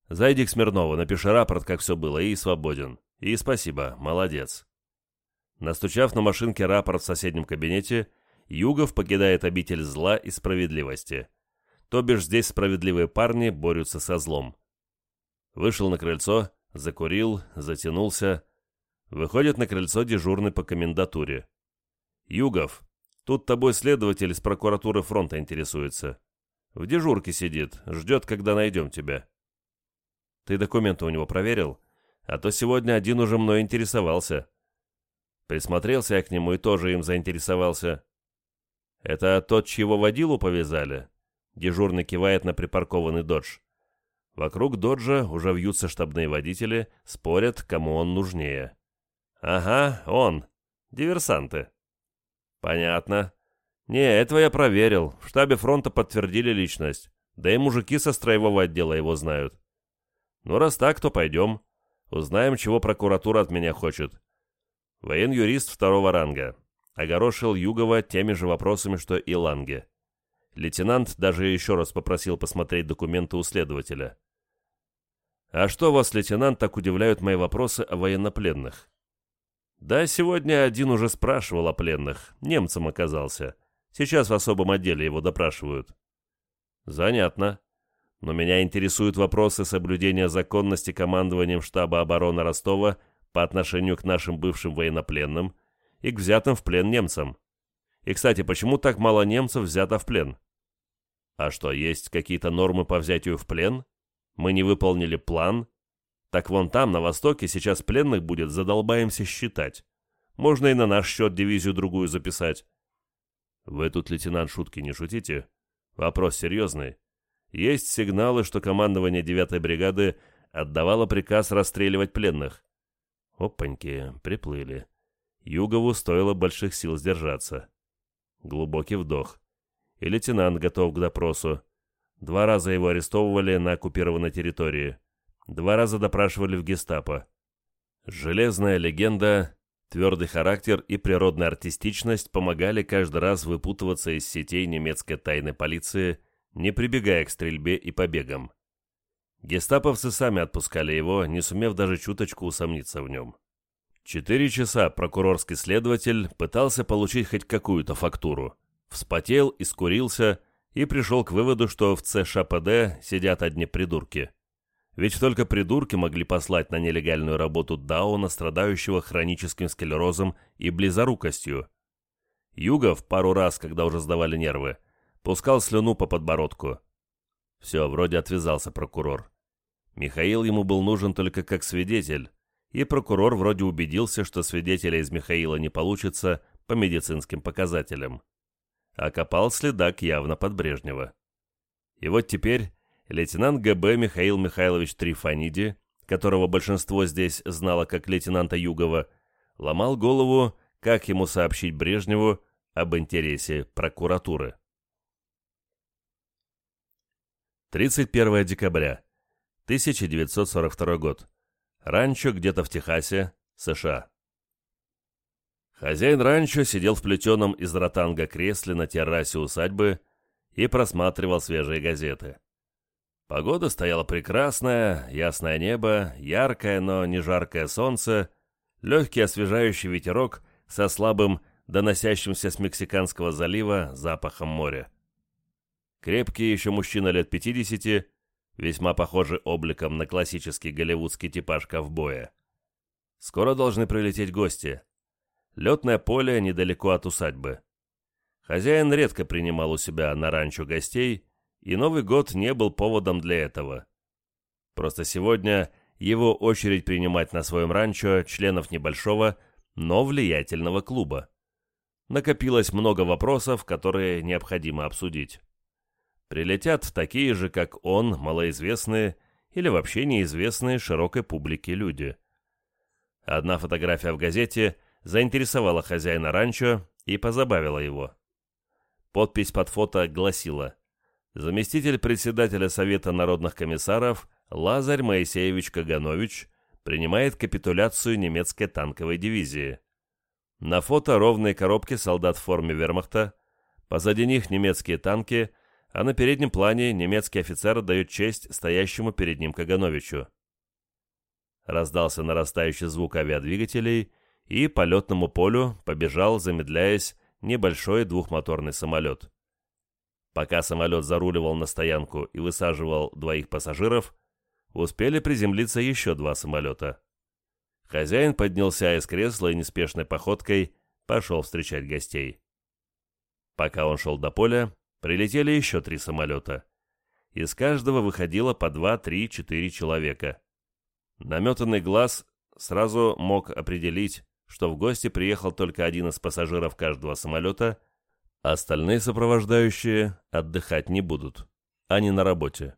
Зайди к Смирнову, напиши рапорт, как все было, и свободен. И спасибо, молодец. Настучав на машинке рапорт в соседнем кабинете, Югов покидает обитель зла и справедливости. То бишь здесь справедливые парни борются со злом. Вышел на крыльцо, закурил, затянулся. Выходит на крыльцо дежурный по комендатуре. «Югов, тут тобой следователь из прокуратуры фронта интересуется. В дежурке сидит, ждет, когда найдем тебя». Ты документы у него проверил? А то сегодня один уже мной интересовался. Присмотрелся я к нему и тоже им заинтересовался. Это тот, чьего водилу повязали? Дежурный кивает на припаркованный додж. Вокруг доджа уже вьются штабные водители, спорят, кому он нужнее. Ага, он. Диверсанты. Понятно. Не, этого я проверил. В штабе фронта подтвердили личность. Да и мужики со строевого отдела его знают. Ну, раз так, то пойдем. Узнаем, чего прокуратура от меня хочет. Воен-юрист второго ранга. Огорошил Югова теми же вопросами, что и Ланге. Лейтенант даже еще раз попросил посмотреть документы у следователя. «А что вас, лейтенант, так удивляют мои вопросы о военнопленных?» «Да, сегодня один уже спрашивал о пленных. Немцем оказался. Сейчас в особом отделе его допрашивают». «Занятно но меня интересуют вопросы соблюдения законности командованием штаба обороны Ростова по отношению к нашим бывшим военнопленным и к взятым в плен немцам. И, кстати, почему так мало немцев взято в плен? А что, есть какие-то нормы по взятию в плен? Мы не выполнили план? Так вон там, на востоке, сейчас пленных будет, задолбаемся считать. Можно и на наш счет дивизию другую записать. Вы тут, лейтенант, шутки не шутите? Вопрос серьезный. Есть сигналы, что командование 9-й бригады отдавало приказ расстреливать пленных. Опаньки, приплыли. Югову стоило больших сил сдержаться. Глубокий вдох. И лейтенант готов к допросу. Два раза его арестовывали на оккупированной территории. Два раза допрашивали в гестапо. Железная легенда, твердый характер и природная артистичность помогали каждый раз выпутываться из сетей немецкой тайной полиции, не прибегая к стрельбе и побегам. Гестаповцы сами отпускали его, не сумев даже чуточку усомниться в нем. Четыре часа прокурорский следователь пытался получить хоть какую-то фактуру. Вспотел, искурился и пришел к выводу, что в ЦШПД сидят одни придурки. Ведь только придурки могли послать на нелегальную работу Дауна, страдающего хроническим склерозом и близорукостью. Югов пару раз, когда уже сдавали нервы, пускал слюну по подбородку. Все, вроде отвязался прокурор. Михаил ему был нужен только как свидетель, и прокурор вроде убедился, что свидетеля из Михаила не получится по медицинским показателям. А копал следак явно под Брежнева. И вот теперь лейтенант ГБ Михаил Михайлович Трифониди, которого большинство здесь знало как лейтенанта Югова, ломал голову, как ему сообщить Брежневу об интересе прокуратуры. 31 декабря, 1942 год. Ранчо где-то в Техасе, США. Хозяин ранчо сидел в плетеном из ротанга кресле на террасе усадьбы и просматривал свежие газеты. Погода стояла прекрасная, ясное небо, яркое, но не жаркое солнце, легкий освежающий ветерок со слабым, доносящимся с Мексиканского залива запахом моря. Крепкий еще мужчина лет 50, весьма похожий обликом на классический голливудский типаж ковбоя. Скоро должны прилететь гости. Летное поле недалеко от усадьбы. Хозяин редко принимал у себя на ранчо гостей, и Новый год не был поводом для этого. Просто сегодня его очередь принимать на своем ранчо членов небольшого, но влиятельного клуба. Накопилось много вопросов, которые необходимо обсудить. Прилетят такие же, как он, малоизвестные или вообще неизвестные широкой публике люди. Одна фотография в газете заинтересовала хозяина ранчо и позабавила его. Подпись под фото гласила заместитель председателя Совета народных комиссаров Лазарь Моисеевич Каганович принимает капитуляцию немецкой танковой дивизии. На фото ровные коробки солдат в форме вермахта, позади них немецкие танки, а на переднем плане немецкий офицер дает честь стоящему перед ним Кагановичу. Раздался нарастающий звук авиадвигателей, и по летному полю побежал, замедляясь, небольшой двухмоторный самолет. Пока самолет заруливал на стоянку и высаживал двоих пассажиров, успели приземлиться еще два самолета. Хозяин поднялся из кресла и неспешной походкой пошел встречать гостей. Пока он шел до поля, прилетели еще три самолета. Из каждого выходило по два, три, четыре человека. Наметанный глаз сразу мог определить, что в гости приехал только один из пассажиров каждого самолета – Остальные сопровождающие отдыхать не будут. Они на работе.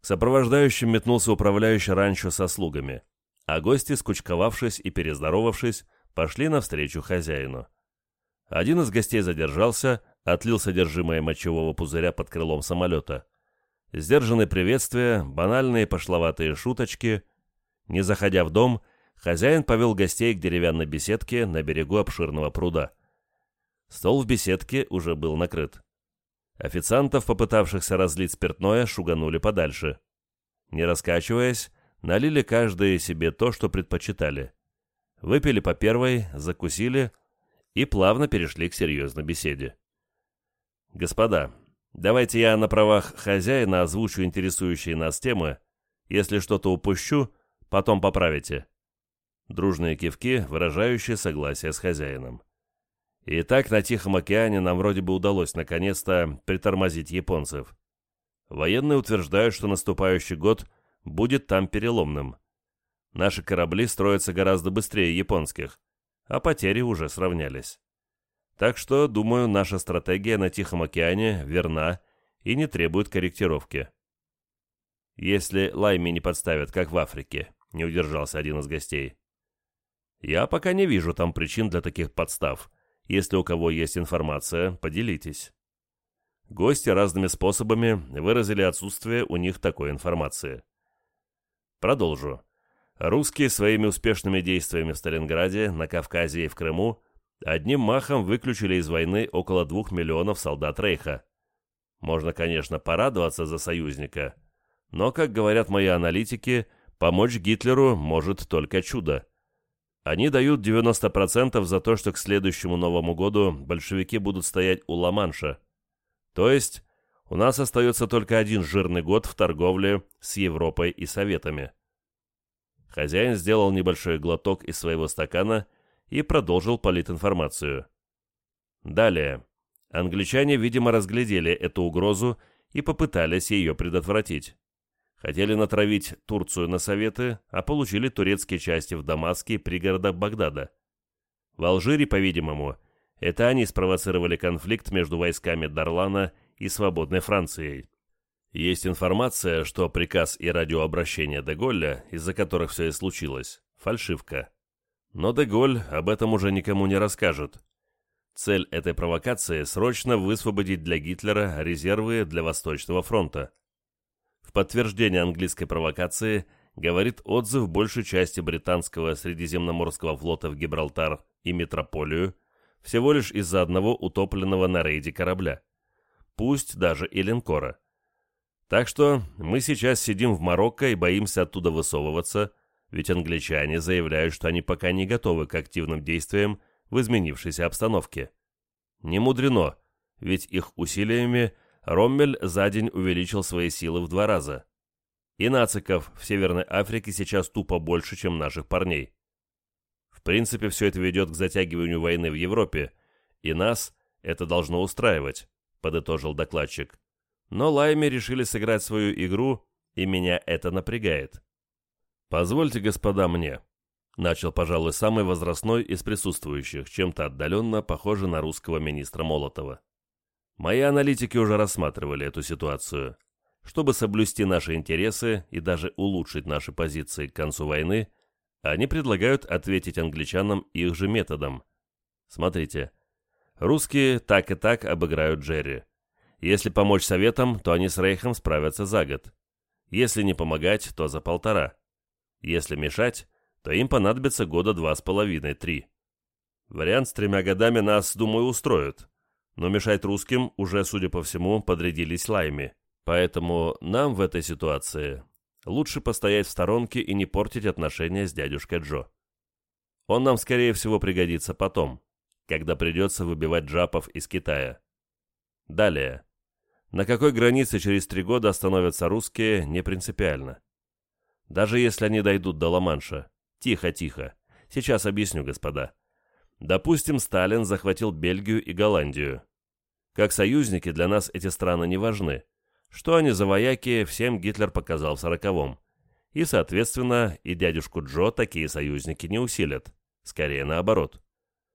К сопровождающим метнулся управляющий ранчо со слугами, а гости, скучковавшись и перездоровавшись, пошли навстречу хозяину. Один из гостей задержался, отлил содержимое мочевого пузыря под крылом самолета. Сдержанные приветствия, банальные пошловатые шуточки. Не заходя в дом, хозяин повел гостей к деревянной беседке на берегу обширного пруда. Стол в беседке уже был накрыт. Официантов, попытавшихся разлить спиртное, шуганули подальше. Не раскачиваясь, налили каждый себе то, что предпочитали. Выпили по первой, закусили и плавно перешли к серьезной беседе. «Господа, давайте я на правах хозяина озвучу интересующие нас темы. Если что-то упущу, потом поправите». Дружные кивки, выражающие согласие с хозяином. И так на Тихом океане нам вроде бы удалось наконец-то притормозить японцев. Военные утверждают, что наступающий год будет там переломным. Наши корабли строятся гораздо быстрее японских, а потери уже сравнялись. Так что, думаю, наша стратегия на Тихом океане верна и не требует корректировки. Если лайми не подставят, как в Африке, не удержался один из гостей. Я пока не вижу там причин для таких подстав. Если у кого есть информация, поделитесь. Гости разными способами выразили отсутствие у них такой информации. Продолжу. Русские своими успешными действиями в Сталинграде, на Кавказе и в Крыму одним махом выключили из войны около двух миллионов солдат Рейха. Можно, конечно, порадоваться за союзника, но, как говорят мои аналитики, помочь Гитлеру может только чудо. Они дают 90% за то, что к следующему Новому году большевики будут стоять у Ла-Манша. То есть у нас остается только один жирный год в торговле с Европой и Советами. Хозяин сделал небольшой глоток из своего стакана и продолжил политинформацию. Далее. Англичане, видимо, разглядели эту угрозу и попытались ее предотвратить. Хотели натравить Турцию на Советы, а получили турецкие части в Дамаске и пригородах Багдада. В Алжире, по-видимому, это они спровоцировали конфликт между войсками Дарлана и свободной Францией. Есть информация, что приказ и радиообращение Деголля, из-за которых все и случилось, фальшивка. Но Деголь об этом уже никому не расскажет. Цель этой провокации – срочно высвободить для Гитлера резервы для Восточного фронта. В подтверждение английской провокации говорит отзыв большей части британского Средиземноморского флота в Гибралтар и Метрополию всего лишь из-за одного утопленного на рейде корабля. Пусть даже и линкора. Так что мы сейчас сидим в Марокко и боимся оттуда высовываться, ведь англичане заявляют, что они пока не готовы к активным действиям в изменившейся обстановке. Не мудрено, ведь их усилиями – Роммель за день увеличил свои силы в два раза. И нациков в Северной Африке сейчас тупо больше, чем наших парней. В принципе, все это ведет к затягиванию войны в Европе, и нас это должно устраивать, подытожил докладчик. Но Лайме решили сыграть свою игру, и меня это напрягает. «Позвольте, господа, мне», — начал, пожалуй, самый возрастной из присутствующих, чем-то отдаленно похожий на русского министра Молотова. Мои аналитики уже рассматривали эту ситуацию. Чтобы соблюсти наши интересы и даже улучшить наши позиции к концу войны, они предлагают ответить англичанам их же методом. Смотрите, русские так и так обыграют Джерри. Если помочь советам, то они с Рейхом справятся за год. Если не помогать, то за полтора. Если мешать, то им понадобится года два с половиной-три. Вариант с тремя годами нас, думаю, устроит но мешать русским уже, судя по всему, подрядились лаями. Поэтому нам в этой ситуации лучше постоять в сторонке и не портить отношения с дядюшкой Джо. Он нам, скорее всего, пригодится потом, когда придется выбивать джапов из Китая. Далее. На какой границе через три года остановятся русские, не принципиально. Даже если они дойдут до Ла-Манша. Тихо-тихо. Сейчас объясню, господа. Допустим, Сталин захватил Бельгию и Голландию. Как союзники для нас эти страны не важны. Что они за вояки, всем Гитлер показал в сороковом. И, соответственно, и дядюшку Джо такие союзники не усилят. Скорее наоборот.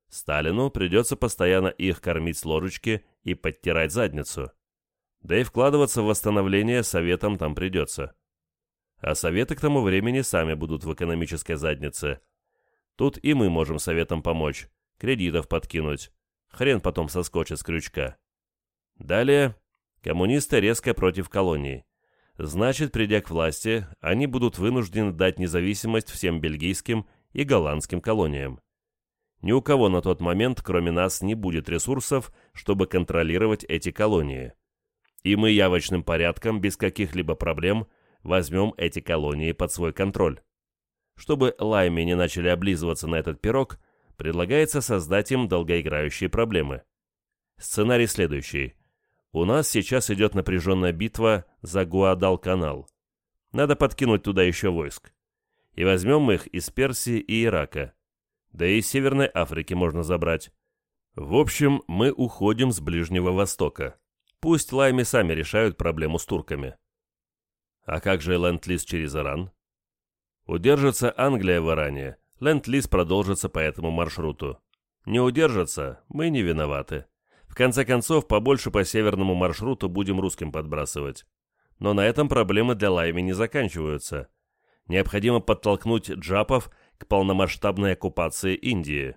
Сталину придется постоянно их кормить с ложечки и подтирать задницу. Да и вкладываться в восстановление советам там придется. А советы к тому времени сами будут в экономической заднице. Тут и мы можем советам помочь, кредитов подкинуть. Хрен потом соскочит с крючка. Далее, коммунисты резко против колонии. Значит, придя к власти, они будут вынуждены дать независимость всем бельгийским и голландским колониям. Ни у кого на тот момент, кроме нас, не будет ресурсов, чтобы контролировать эти колонии. И мы явочным порядком, без каких-либо проблем, возьмем эти колонии под свой контроль. Чтобы лайми не начали облизываться на этот пирог, предлагается создать им долгоиграющие проблемы. Сценарий следующий. У нас сейчас идет напряженная битва за Гуадал-канал. Надо подкинуть туда еще войск. И возьмем мы их из Персии и Ирака. Да и из Северной Африки можно забрать. В общем, мы уходим с Ближнего Востока. Пусть лайми сами решают проблему с турками. А как же ленд-лиз через Иран? Удержится Англия в Иране, ленд-лиз продолжится по этому маршруту. Не удержится, мы не виноваты. В конце концов, побольше по северному маршруту будем русским подбрасывать. Но на этом проблемы для Лайми не заканчиваются. Необходимо подтолкнуть джапов к полномасштабной оккупации Индии.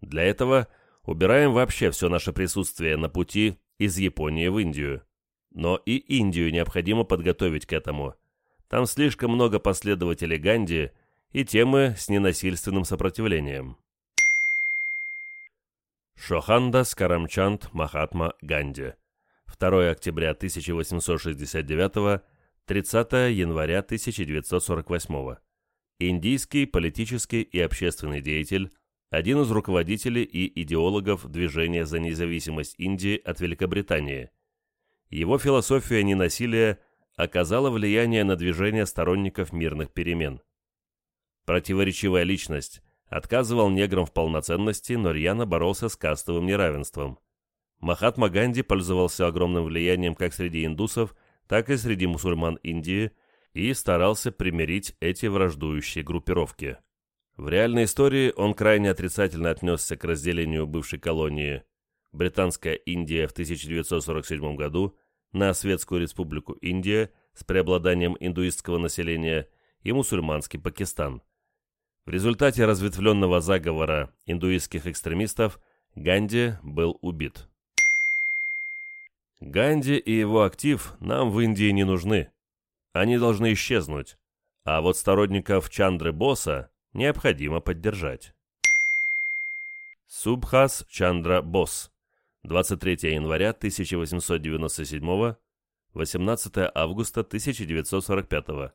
Для этого убираем вообще все наше присутствие на пути из Японии в Индию. Но и Индию необходимо подготовить к этому. Там слишком много последователей Ганди и темы с ненасильственным сопротивлением. Шохандас Карамчанд Махатма Ганди. 2 октября 1869 30 января 1948 Индийский политический и общественный деятель, один из руководителей и идеологов движения за независимость Индии от Великобритании. Его философия ненасилия оказала влияние на движение сторонников мирных перемен. Противоречивая личность, отказывал неграм в полноценности, но рьяно боролся с кастовым неравенством. Махатма Ганди пользовался огромным влиянием как среди индусов, так и среди мусульман Индии и старался примирить эти враждующие группировки. В реальной истории он крайне отрицательно отнесся к разделению бывшей колонии Британская Индия в 1947 году на Светскую Республику Индия с преобладанием индуистского населения и мусульманский Пакистан. В результате разветвленного заговора индуистских экстремистов Ганди был убит. Ганди и его актив нам в Индии не нужны. Они должны исчезнуть. А вот сторонников Чандры Боса необходимо поддержать. Субхас Чандра Босс. 23 января 1897 18 августа 1945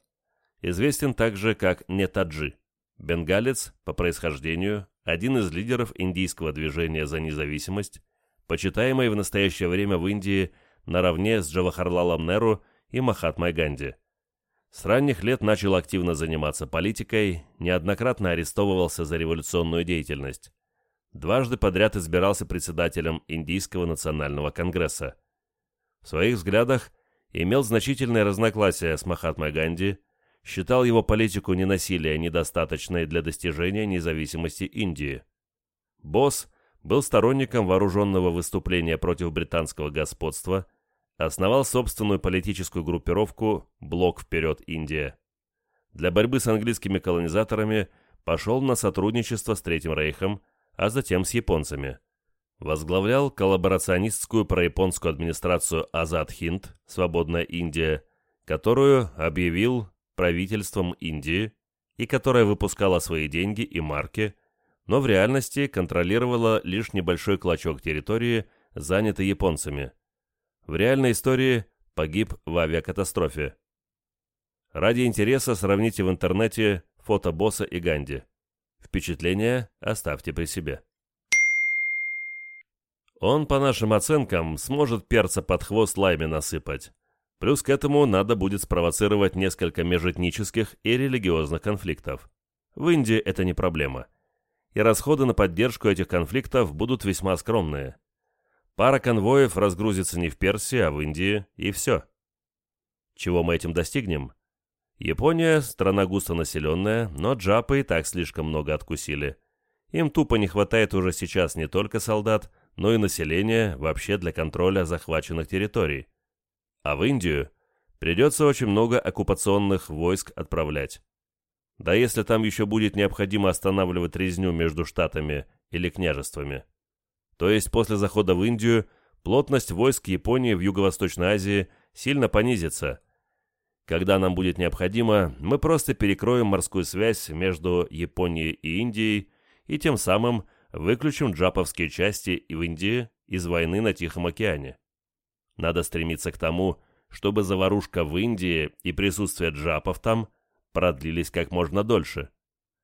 Известен также как Нетаджи. Бенгалец по происхождению, один из лидеров индийского движения за независимость, почитаемый в настоящее время в Индии наравне с Джавахарлалом Неру и Махатмой Ганди. С ранних лет начал активно заниматься политикой, неоднократно арестовывался за революционную деятельность. Дважды подряд избирался председателем Индийского национального конгресса. В своих взглядах имел значительное разногласие с Махатмой Ганди – считал его политику ненасилия недостаточной для достижения независимости Индии. Босс был сторонником вооруженного выступления против британского господства, основал собственную политическую группировку «Блок вперед Индия». Для борьбы с английскими колонизаторами пошел на сотрудничество с Третьим Рейхом, а затем с японцами. Возглавлял коллаборационистскую прояпонскую администрацию Азад Хинд, Свободная Индия, которую объявил правительством Индии и которая выпускала свои деньги и марки, но в реальности контролировала лишь небольшой клочок территории, занятый японцами. В реальной истории погиб в авиакатастрофе. Ради интереса сравните в интернете фото босса и Ганди. Впечатления оставьте при себе. Он, по нашим оценкам, сможет перца под хвост лайме насыпать. Плюс к этому надо будет спровоцировать несколько межэтнических и религиозных конфликтов. В Индии это не проблема. И расходы на поддержку этих конфликтов будут весьма скромные. Пара конвоев разгрузится не в Персии, а в Индии, и все. Чего мы этим достигнем? Япония – страна густонаселенная, но джапы и так слишком много откусили. Им тупо не хватает уже сейчас не только солдат, но и населения вообще для контроля захваченных территорий. А в Индию придется очень много оккупационных войск отправлять. Да если там еще будет необходимо останавливать резню между штатами или княжествами. То есть после захода в Индию плотность войск Японии в Юго-Восточной Азии сильно понизится. Когда нам будет необходимо, мы просто перекроем морскую связь между Японией и Индией и тем самым выключим джаповские части в Индии из войны на Тихом океане. Надо стремиться к тому, чтобы заварушка в Индии и присутствие джапов там продлились как можно дольше.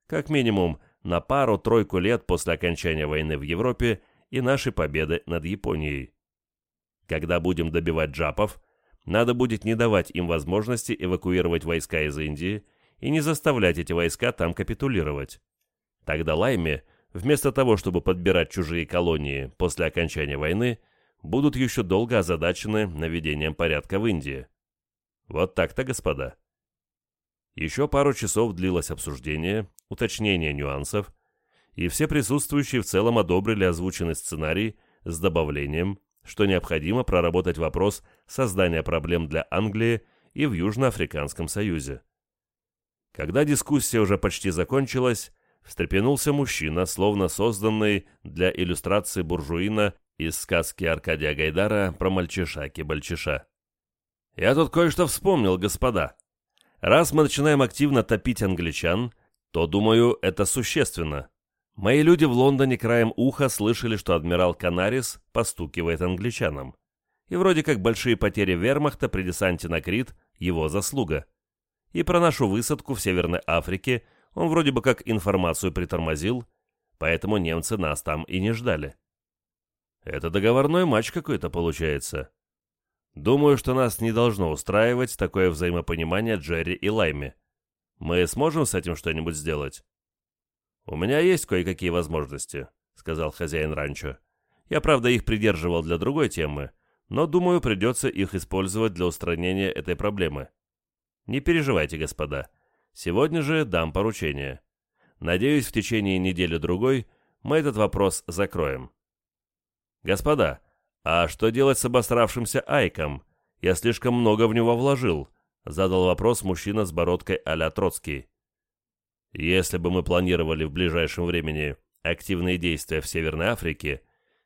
Как минимум на пару-тройку лет после окончания войны в Европе и нашей победы над Японией. Когда будем добивать джапов, надо будет не давать им возможности эвакуировать войска из Индии и не заставлять эти войска там капитулировать. Тогда Лайме, вместо того, чтобы подбирать чужие колонии после окончания войны, будут еще долго озадачены наведением порядка в Индии. Вот так-то, господа. Еще пару часов длилось обсуждение, уточнение нюансов, и все присутствующие в целом одобрили озвученный сценарий с добавлением, что необходимо проработать вопрос создания проблем для Англии и в Южноафриканском Союзе. Когда дискуссия уже почти закончилась, встрепенулся мужчина, словно созданный для иллюстрации буржуина из сказки Аркадия Гайдара про мальчиша-кибальчиша. «Я тут кое-что вспомнил, господа. Раз мы начинаем активно топить англичан, то, думаю, это существенно. Мои люди в Лондоне краем уха слышали, что адмирал Канарис постукивает англичанам. И вроде как большие потери вермахта при десанте на Крит – его заслуга. И про нашу высадку в Северной Африке он вроде бы как информацию притормозил, поэтому немцы нас там и не ждали. Это договорной матч какой-то получается. Думаю, что нас не должно устраивать такое взаимопонимание Джерри и Лайми. Мы сможем с этим что-нибудь сделать? У меня есть кое-какие возможности, сказал хозяин ранчо. Я, правда, их придерживал для другой темы, но, думаю, придется их использовать для устранения этой проблемы. Не переживайте, господа. Сегодня же дам поручение. Надеюсь, в течение недели-другой мы этот вопрос закроем. Господа, «А что делать с обосравшимся Айком? Я слишком много в него вложил», — задал вопрос мужчина с бородкой а-ля Троцкий. «Если бы мы планировали в ближайшем времени активные действия в Северной Африке,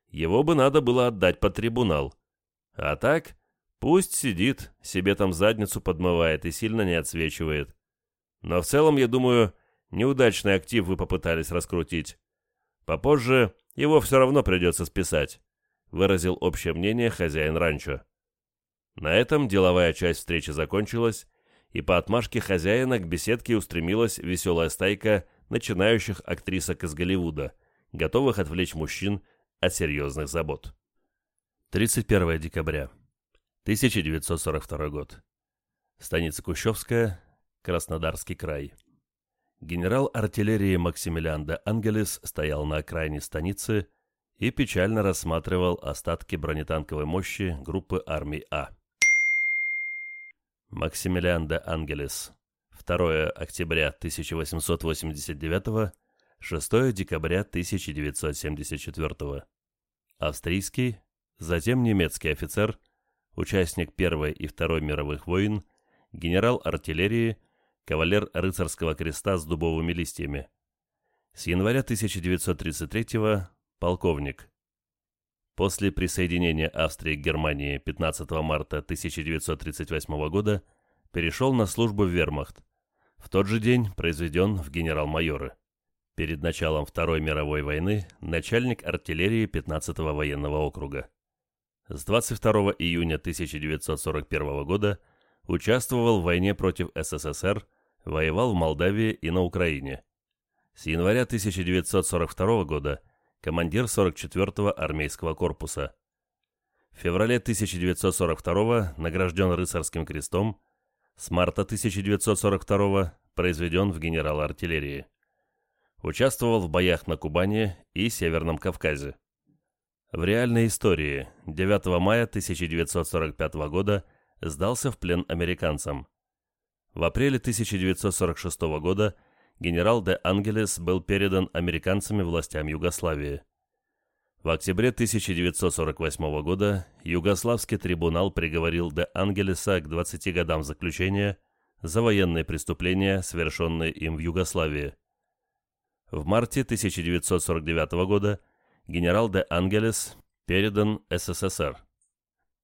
его бы надо было отдать под трибунал. А так, пусть сидит, себе там задницу подмывает и сильно не отсвечивает. Но в целом, я думаю, неудачный актив вы попытались раскрутить. Попозже его все равно придется списать выразил общее мнение хозяин ранчо. На этом деловая часть встречи закончилась, и по отмашке хозяина к беседке устремилась веселая стайка начинающих актрисок из Голливуда, готовых отвлечь мужчин от серьезных забот. 31 декабря. 1942 год. Станица Кущевская, Краснодарский край. Генерал артиллерии Максимилиан де Ангелес стоял на окраине станицы и печально рассматривал остатки бронетанковой мощи группы армий А. Максимилиан де Ангелес. 2 октября 1889, 6 декабря 1974. Австрийский, затем немецкий офицер, участник Первой и Второй мировых войн, генерал артиллерии, кавалер рыцарского креста с дубовыми листьями. С января 1933 полковник. После присоединения Австрии к Германии 15 марта 1938 года перешел на службу в вермахт. В тот же день произведен в генерал-майоры. Перед началом Второй мировой войны начальник артиллерии 15-го военного округа. С 22 июня 1941 года участвовал в войне против СССР, воевал в Молдавии и на Украине. С января 1942 года – командир 44-го армейского корпуса. В феврале 1942 награжден рыцарским крестом, с марта 1942 произведен в генерал артиллерии. Участвовал в боях на Кубани и Северном Кавказе. В реальной истории 9 мая 1945 года сдался в плен американцам. В апреле 1946 года генерал де Ангелес был передан американцами властям Югославии. В октябре 1948 года Югославский трибунал приговорил де Ангелеса к 20 годам заключения за военные преступления, совершенные им в Югославии. В марте 1949 года генерал де Ангелес передан СССР.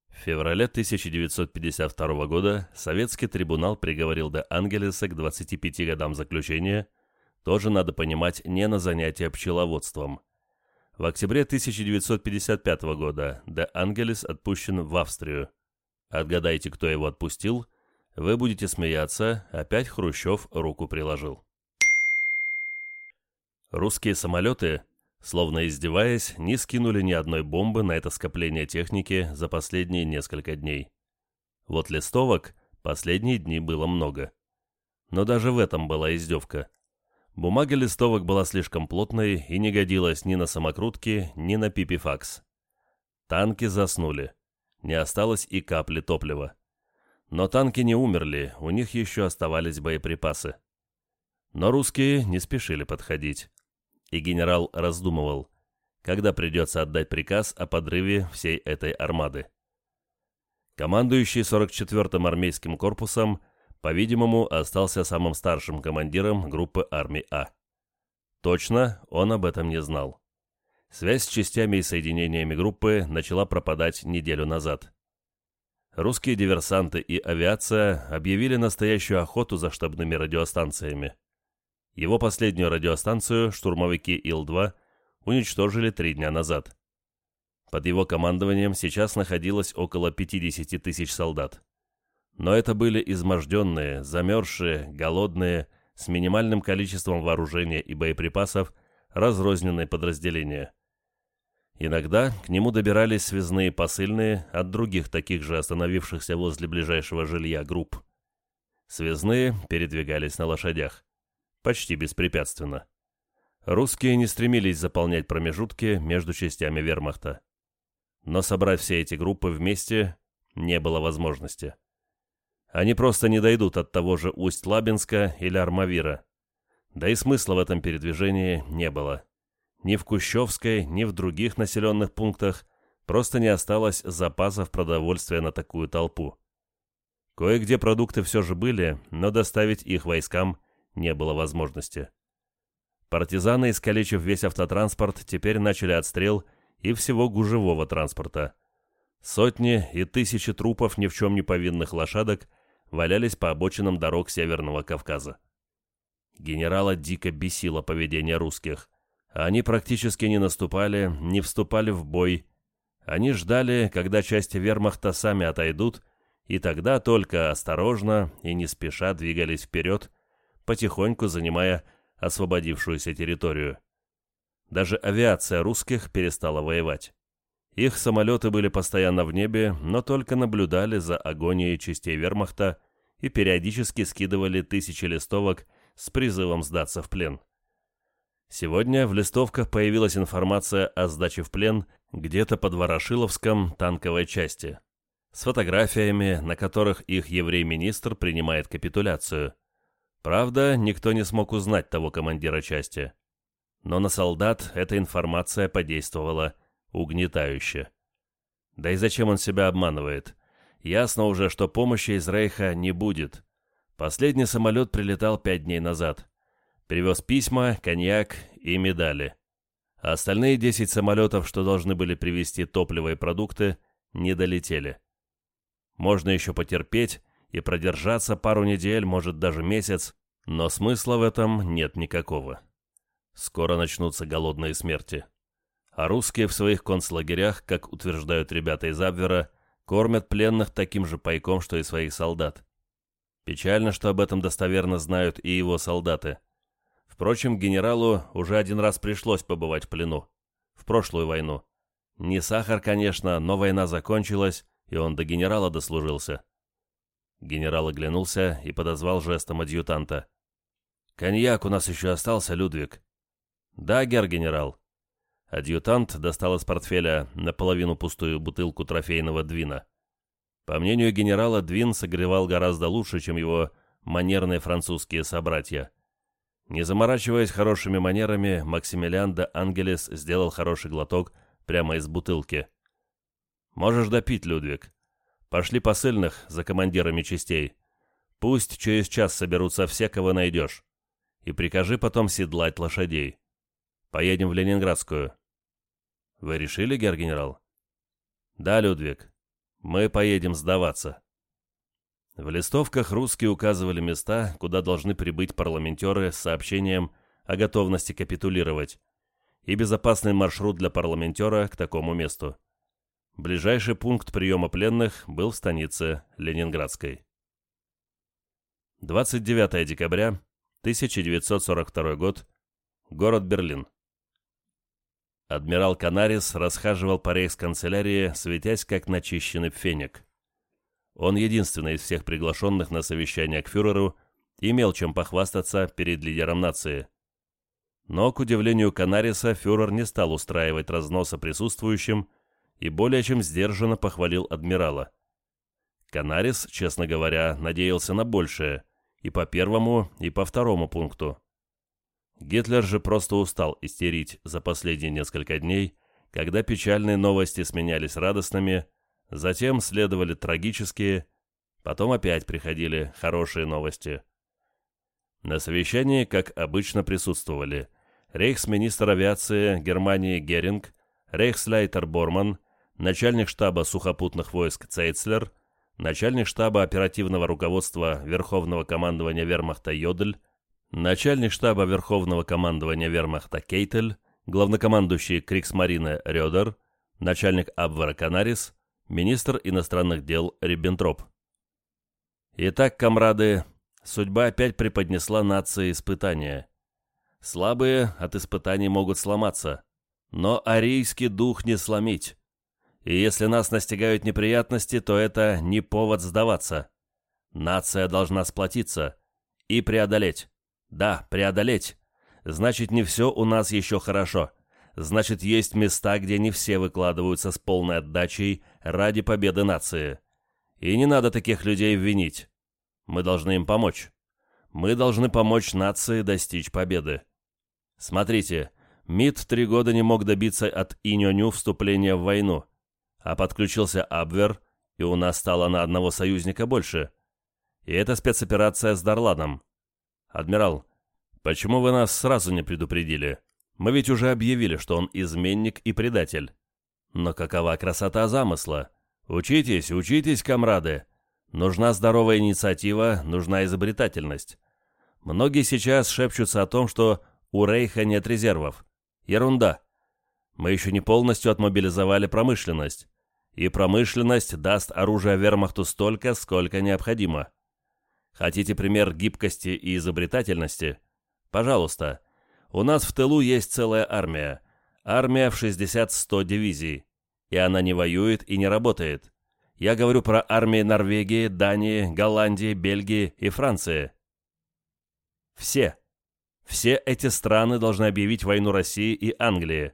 В феврале 1952 года советский трибунал приговорил де Ангелеса к 25 годам заключения, тоже надо понимать не на занятия пчеловодством. В октябре 1955 года де Ангелес отпущен в Австрию. Отгадайте, кто его отпустил? Вы будете смеяться, опять Хрущев руку приложил. Русские самолеты Словно издеваясь, не скинули ни одной бомбы на это скопление техники за последние несколько дней. Вот листовок последние дни было много. Но даже в этом была издевка. Бумага листовок была слишком плотной и не годилась ни на самокрутки, ни на пипифакс. Танки заснули. Не осталось и капли топлива. Но танки не умерли, у них еще оставались боеприпасы. Но русские не спешили подходить и генерал раздумывал, когда придется отдать приказ о подрыве всей этой армады. Командующий 44-м армейским корпусом, по-видимому, остался самым старшим командиром группы армий А. Точно он об этом не знал. Связь с частями и соединениями группы начала пропадать неделю назад. Русские диверсанты и авиация объявили настоящую охоту за штабными радиостанциями. Его последнюю радиостанцию, штурмовики Ил-2, уничтожили три дня назад. Под его командованием сейчас находилось около 50 тысяч солдат. Но это были изможденные, замерзшие, голодные, с минимальным количеством вооружения и боеприпасов, разрозненные подразделения. Иногда к нему добирались связные посыльные от других таких же остановившихся возле ближайшего жилья групп. Связные передвигались на лошадях. Почти беспрепятственно. Русские не стремились заполнять промежутки между частями вермахта. Но собрать все эти группы вместе не было возможности. Они просто не дойдут от того же Усть-Лабинска или Армавира. Да и смысла в этом передвижении не было. Ни в Кущевской, ни в других населенных пунктах просто не осталось запасов продовольствия на такую толпу. Кое-где продукты все же были, но доставить их войскам не было возможности. Партизаны, искалечив весь автотранспорт, теперь начали отстрел и всего гужевого транспорта. Сотни и тысячи трупов ни в чем не повинных лошадок валялись по обочинам дорог Северного Кавказа. Генерала дико бесило поведение русских. Они практически не наступали, не вступали в бой. Они ждали, когда части вермахта сами отойдут, и тогда только осторожно и не спеша двигались вперед, потихоньку занимая освободившуюся территорию. Даже авиация русских перестала воевать. Их самолеты были постоянно в небе, но только наблюдали за агонией частей вермахта и периодически скидывали тысячи листовок с призывом сдаться в плен. Сегодня в листовках появилась информация о сдаче в плен где-то под Ворошиловском танковой части, с фотографиями, на которых их еврей-министр принимает капитуляцию. Правда, никто не смог узнать того командира части. Но на солдат эта информация подействовала угнетающе. Да и зачем он себя обманывает? Ясно уже, что помощи из Рейха не будет. Последний самолет прилетал пять дней назад. Привез письма, коньяк и медали. А остальные 10 самолетов, что должны были привезти топливо и продукты, не долетели. Можно еще потерпеть и продержаться пару недель, может даже месяц, но смысла в этом нет никакого. Скоро начнутся голодные смерти. А русские в своих концлагерях, как утверждают ребята из Абвера, кормят пленных таким же пайком, что и своих солдат. Печально, что об этом достоверно знают и его солдаты – Впрочем, генералу уже один раз пришлось побывать в плену. В прошлую войну. Не сахар, конечно, но война закончилась, и он до генерала дослужился. Генерал оглянулся и подозвал жестом адъютанта. «Коньяк у нас еще остался, Людвиг?» «Да, гер-генерал». Адъютант достал из портфеля наполовину пустую бутылку трофейного двина. По мнению генерала, двин согревал гораздо лучше, чем его манерные французские собратья. Не заморачиваясь хорошими манерами, Максимилиан де Ангелес сделал хороший глоток прямо из бутылки. «Можешь допить, Людвиг. Пошли посыльных за командирами частей. Пусть через час соберутся все, кого найдешь. И прикажи потом седлать лошадей. Поедем в Ленинградскую». «Вы решили, гер-генерал?» «Да, Людвиг. Мы поедем сдаваться». В листовках русские указывали места, куда должны прибыть парламентеры с сообщением о готовности капитулировать, и безопасный маршрут для парламентера к такому месту. Ближайший пункт приема пленных был в станице Ленинградской. 29 декабря 1942 год. Город Берлин. Адмирал Канарис расхаживал по рейхсканцелярии, светясь как начищенный феник. Он единственный из всех приглашенных на совещание к фюреру имел чем похвастаться перед лидером нации. Но, к удивлению Канариса, фюрер не стал устраивать разноса присутствующим и более чем сдержанно похвалил адмирала. Канарис, честно говоря, надеялся на большее и по первому, и по второму пункту. Гитлер же просто устал истерить за последние несколько дней, когда печальные новости сменялись радостными, Затем следовали трагические, потом опять приходили хорошие новости. На совещании, как обычно, присутствовали рейхсминистр авиации Германии Геринг, рейхслейтер Борман, начальник штаба сухопутных войск Цейцлер, начальник штаба оперативного руководства Верховного командования вермахта Йодель, начальник штаба Верховного командования вермахта Кейтель, главнокомандующий Криксмарины Рёдер, начальник Абвера Канарис, министр иностранных дел Риббентроп. Итак, комрады, судьба опять преподнесла нации испытания. Слабые от испытаний могут сломаться, но арийский дух не сломить. И если нас настигают неприятности, то это не повод сдаваться. Нация должна сплотиться и преодолеть. Да, преодолеть. Значит, не все у нас еще хорошо. Значит, есть места, где не все выкладываются с полной отдачей ради победы нации. И не надо таких людей винить. Мы должны им помочь. Мы должны помочь нации достичь победы. Смотрите, МИД три года не мог добиться от Иньоню вступления в войну, а подключился Абвер, и у нас стало на одного союзника больше. И это спецоперация с Дарланом. Адмирал, почему вы нас сразу не предупредили? Мы ведь уже объявили, что он изменник и предатель. Но какова красота замысла? Учитесь, учитесь, комрады. Нужна здоровая инициатива, нужна изобретательность. Многие сейчас шепчутся о том, что у Рейха нет резервов. Ерунда. Мы еще не полностью отмобилизовали промышленность. И промышленность даст оружие вермахту столько, сколько необходимо. Хотите пример гибкости и изобретательности? Пожалуйста. У нас в тылу есть целая армия. Армия в 60-100 дивизий. И она не воюет и не работает. Я говорю про армии Норвегии, Дании, Голландии, Бельгии и Франции. Все. Все эти страны должны объявить войну России и Англии.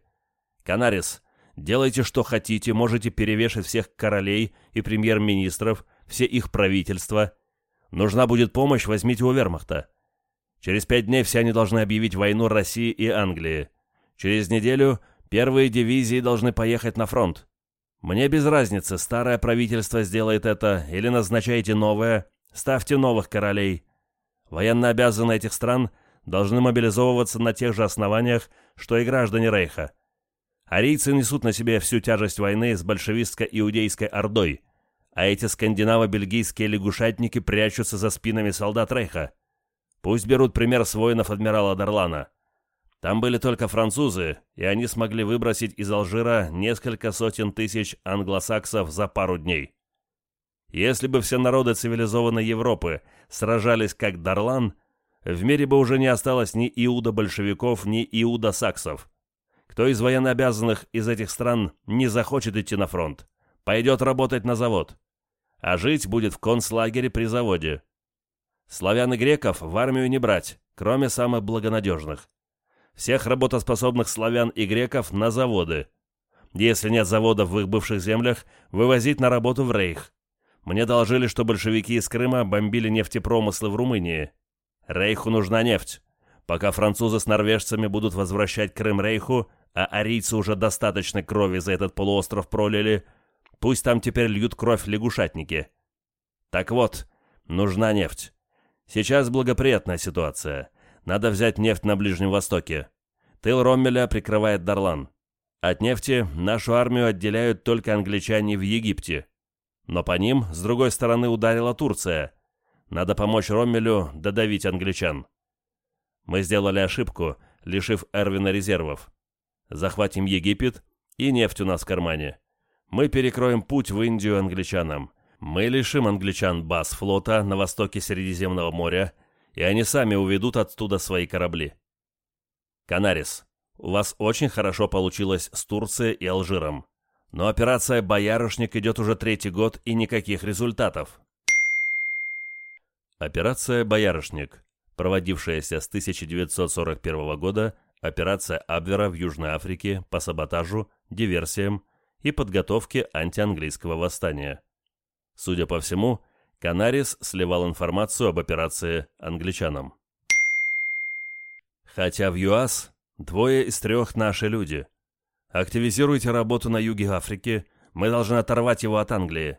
Канарис, делайте что хотите, можете перевешать всех королей и премьер-министров, все их правительства. Нужна будет помощь, возьмите у вермахта. Через пять дней все они должны объявить войну России и Англии. Через неделю первые дивизии должны поехать на фронт. Мне без разницы, старое правительство сделает это или назначайте новое, ставьте новых королей. Военно обязанные этих стран – должны мобилизовываться на тех же основаниях, что и граждане Рейха. Арийцы несут на себе всю тяжесть войны с большевистско-иудейской ордой, а эти скандинаво-бельгийские лягушатники прячутся за спинами солдат Рейха. Пусть берут пример с воинов адмирала Дарлана. Там были только французы, и они смогли выбросить из Алжира несколько сотен тысяч англосаксов за пару дней. Если бы все народы цивилизованной Европы сражались как Дарлан – в мире бы уже не осталось ни иуда-большевиков, ни иуда-саксов. Кто из военнообязанных из этих стран не захочет идти на фронт, пойдет работать на завод, а жить будет в концлагере при заводе. Славян и греков в армию не брать, кроме самых благонадежных. Всех работоспособных славян и греков на заводы. Если нет заводов в их бывших землях, вывозить на работу в Рейх. Мне доложили, что большевики из Крыма бомбили нефтепромыслы в Румынии. Рейху нужна нефть. Пока французы с норвежцами будут возвращать Крым Рейху, а арийцы уже достаточно крови за этот полуостров пролили, пусть там теперь льют кровь лягушатники. Так вот, нужна нефть. Сейчас благоприятная ситуация. Надо взять нефть на Ближнем Востоке. Тыл Роммеля прикрывает Дарлан. От нефти нашу армию отделяют только англичане в Египте. Но по ним, с другой стороны, ударила Турция – надо помочь Роммелю додавить англичан. Мы сделали ошибку, лишив Эрвина резервов. Захватим Египет, и нефть у нас в кармане. Мы перекроем путь в Индию англичанам. Мы лишим англичан баз флота на востоке Средиземного моря, и они сами уведут оттуда свои корабли. Канарис, у вас очень хорошо получилось с Турцией и Алжиром. Но операция «Боярышник» идет уже третий год и никаких результатов. Операция «Боярышник», проводившаяся с 1941 года, операция Абвера в Южной Африке по саботажу, диверсиям и подготовке антианглийского восстания. Судя по всему, Канарис сливал информацию об операции англичанам. Хотя в ЮАС двое из трех наши люди. Активизируйте работу на юге Африки, мы должны оторвать его от Англии.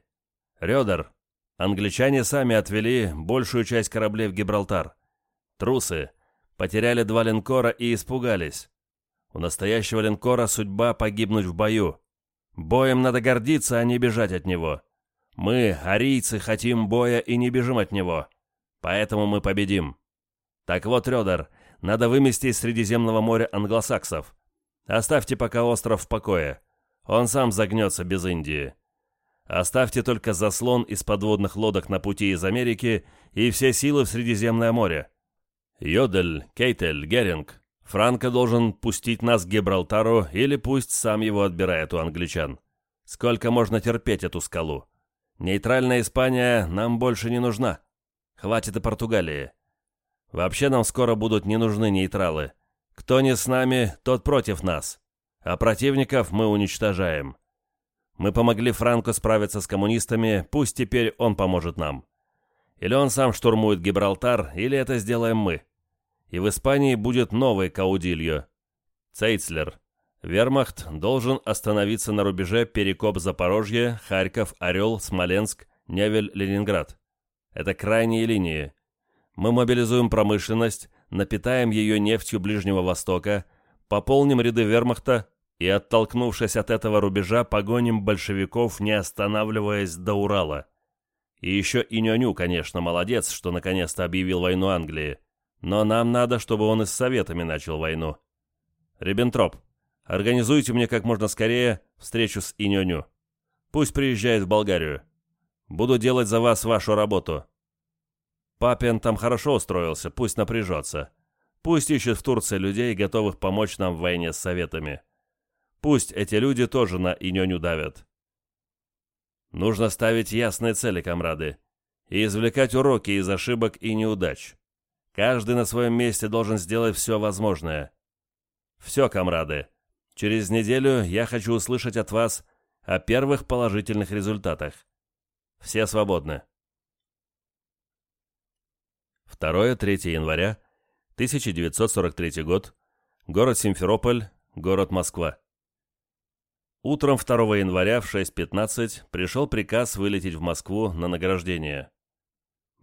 Рёдер, Англичане сами отвели большую часть кораблей в Гибралтар. Трусы. Потеряли два линкора и испугались. У настоящего линкора судьба погибнуть в бою. Боем надо гордиться, а не бежать от него. Мы, арийцы, хотим боя и не бежим от него. Поэтому мы победим. Так вот, Рёдер, надо вымести из Средиземного моря англосаксов. Оставьте пока остров в покое. Он сам загнется без Индии. Оставьте только заслон из подводных лодок на пути из Америки и все силы в Средиземное море. Йодель, Кейтель, Геринг. Франко должен пустить нас к Гибралтару или пусть сам его отбирает у англичан. Сколько можно терпеть эту скалу? Нейтральная Испания нам больше не нужна. Хватит и Португалии. Вообще нам скоро будут не нужны нейтралы. Кто не с нами, тот против нас. А противников мы уничтожаем. Мы помогли Франко справиться с коммунистами, пусть теперь он поможет нам. Или он сам штурмует Гибралтар, или это сделаем мы. И в Испании будет новый Каудильо. Цейцлер. Вермахт должен остановиться на рубеже Перекоп-Запорожье, Харьков, Орел, Смоленск, Невель, Ленинград. Это крайние линии. Мы мобилизуем промышленность, напитаем ее нефтью Ближнего Востока, пополним ряды вермахта и, оттолкнувшись от этого рубежа, погоним большевиков, не останавливаясь до Урала. И еще и Нюню, конечно, молодец, что наконец-то объявил войну Англии. Но нам надо, чтобы он и с Советами начал войну. Риббентроп, организуйте мне как можно скорее встречу с Иньоню. Пусть приезжает в Болгарию. Буду делать за вас вашу работу. Папин там хорошо устроился, пусть напряжется. Пусть ищет в Турции людей, готовых помочь нам в войне с Советами. Пусть эти люди тоже на Иньоню давят. Нужно ставить ясные цели, комрады, и извлекать уроки из ошибок и неудач. Каждый на своем месте должен сделать все возможное. Все, комрады. Через неделю я хочу услышать от вас о первых положительных результатах. Все свободны. 2-3 января 1943 год. Город Симферополь, город Москва. Утром 2 января в 6.15 пришел приказ вылететь в Москву на награждение.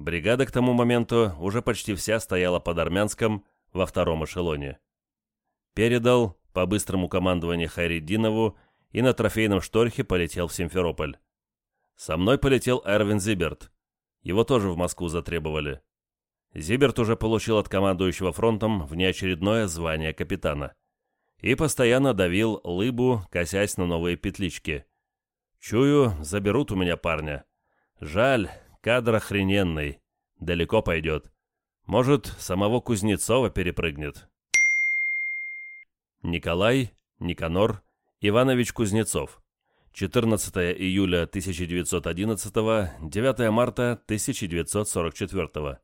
Бригада к тому моменту уже почти вся стояла под Армянском во втором эшелоне. Передал по быстрому командованию Хайреддинову и на трофейном шторхе полетел в Симферополь. Со мной полетел Эрвин Зиберт. Его тоже в Москву затребовали. Зиберт уже получил от командующего фронтом внеочередное звание капитана. И постоянно давил лыбу, косясь на новые петлички. Чую, заберут у меня парня. Жаль, кадр охрененный. Далеко пойдет. Может, самого Кузнецова перепрыгнет. Николай, Никанор, Иванович Кузнецов. 14 июля 1911, 9 марта 1944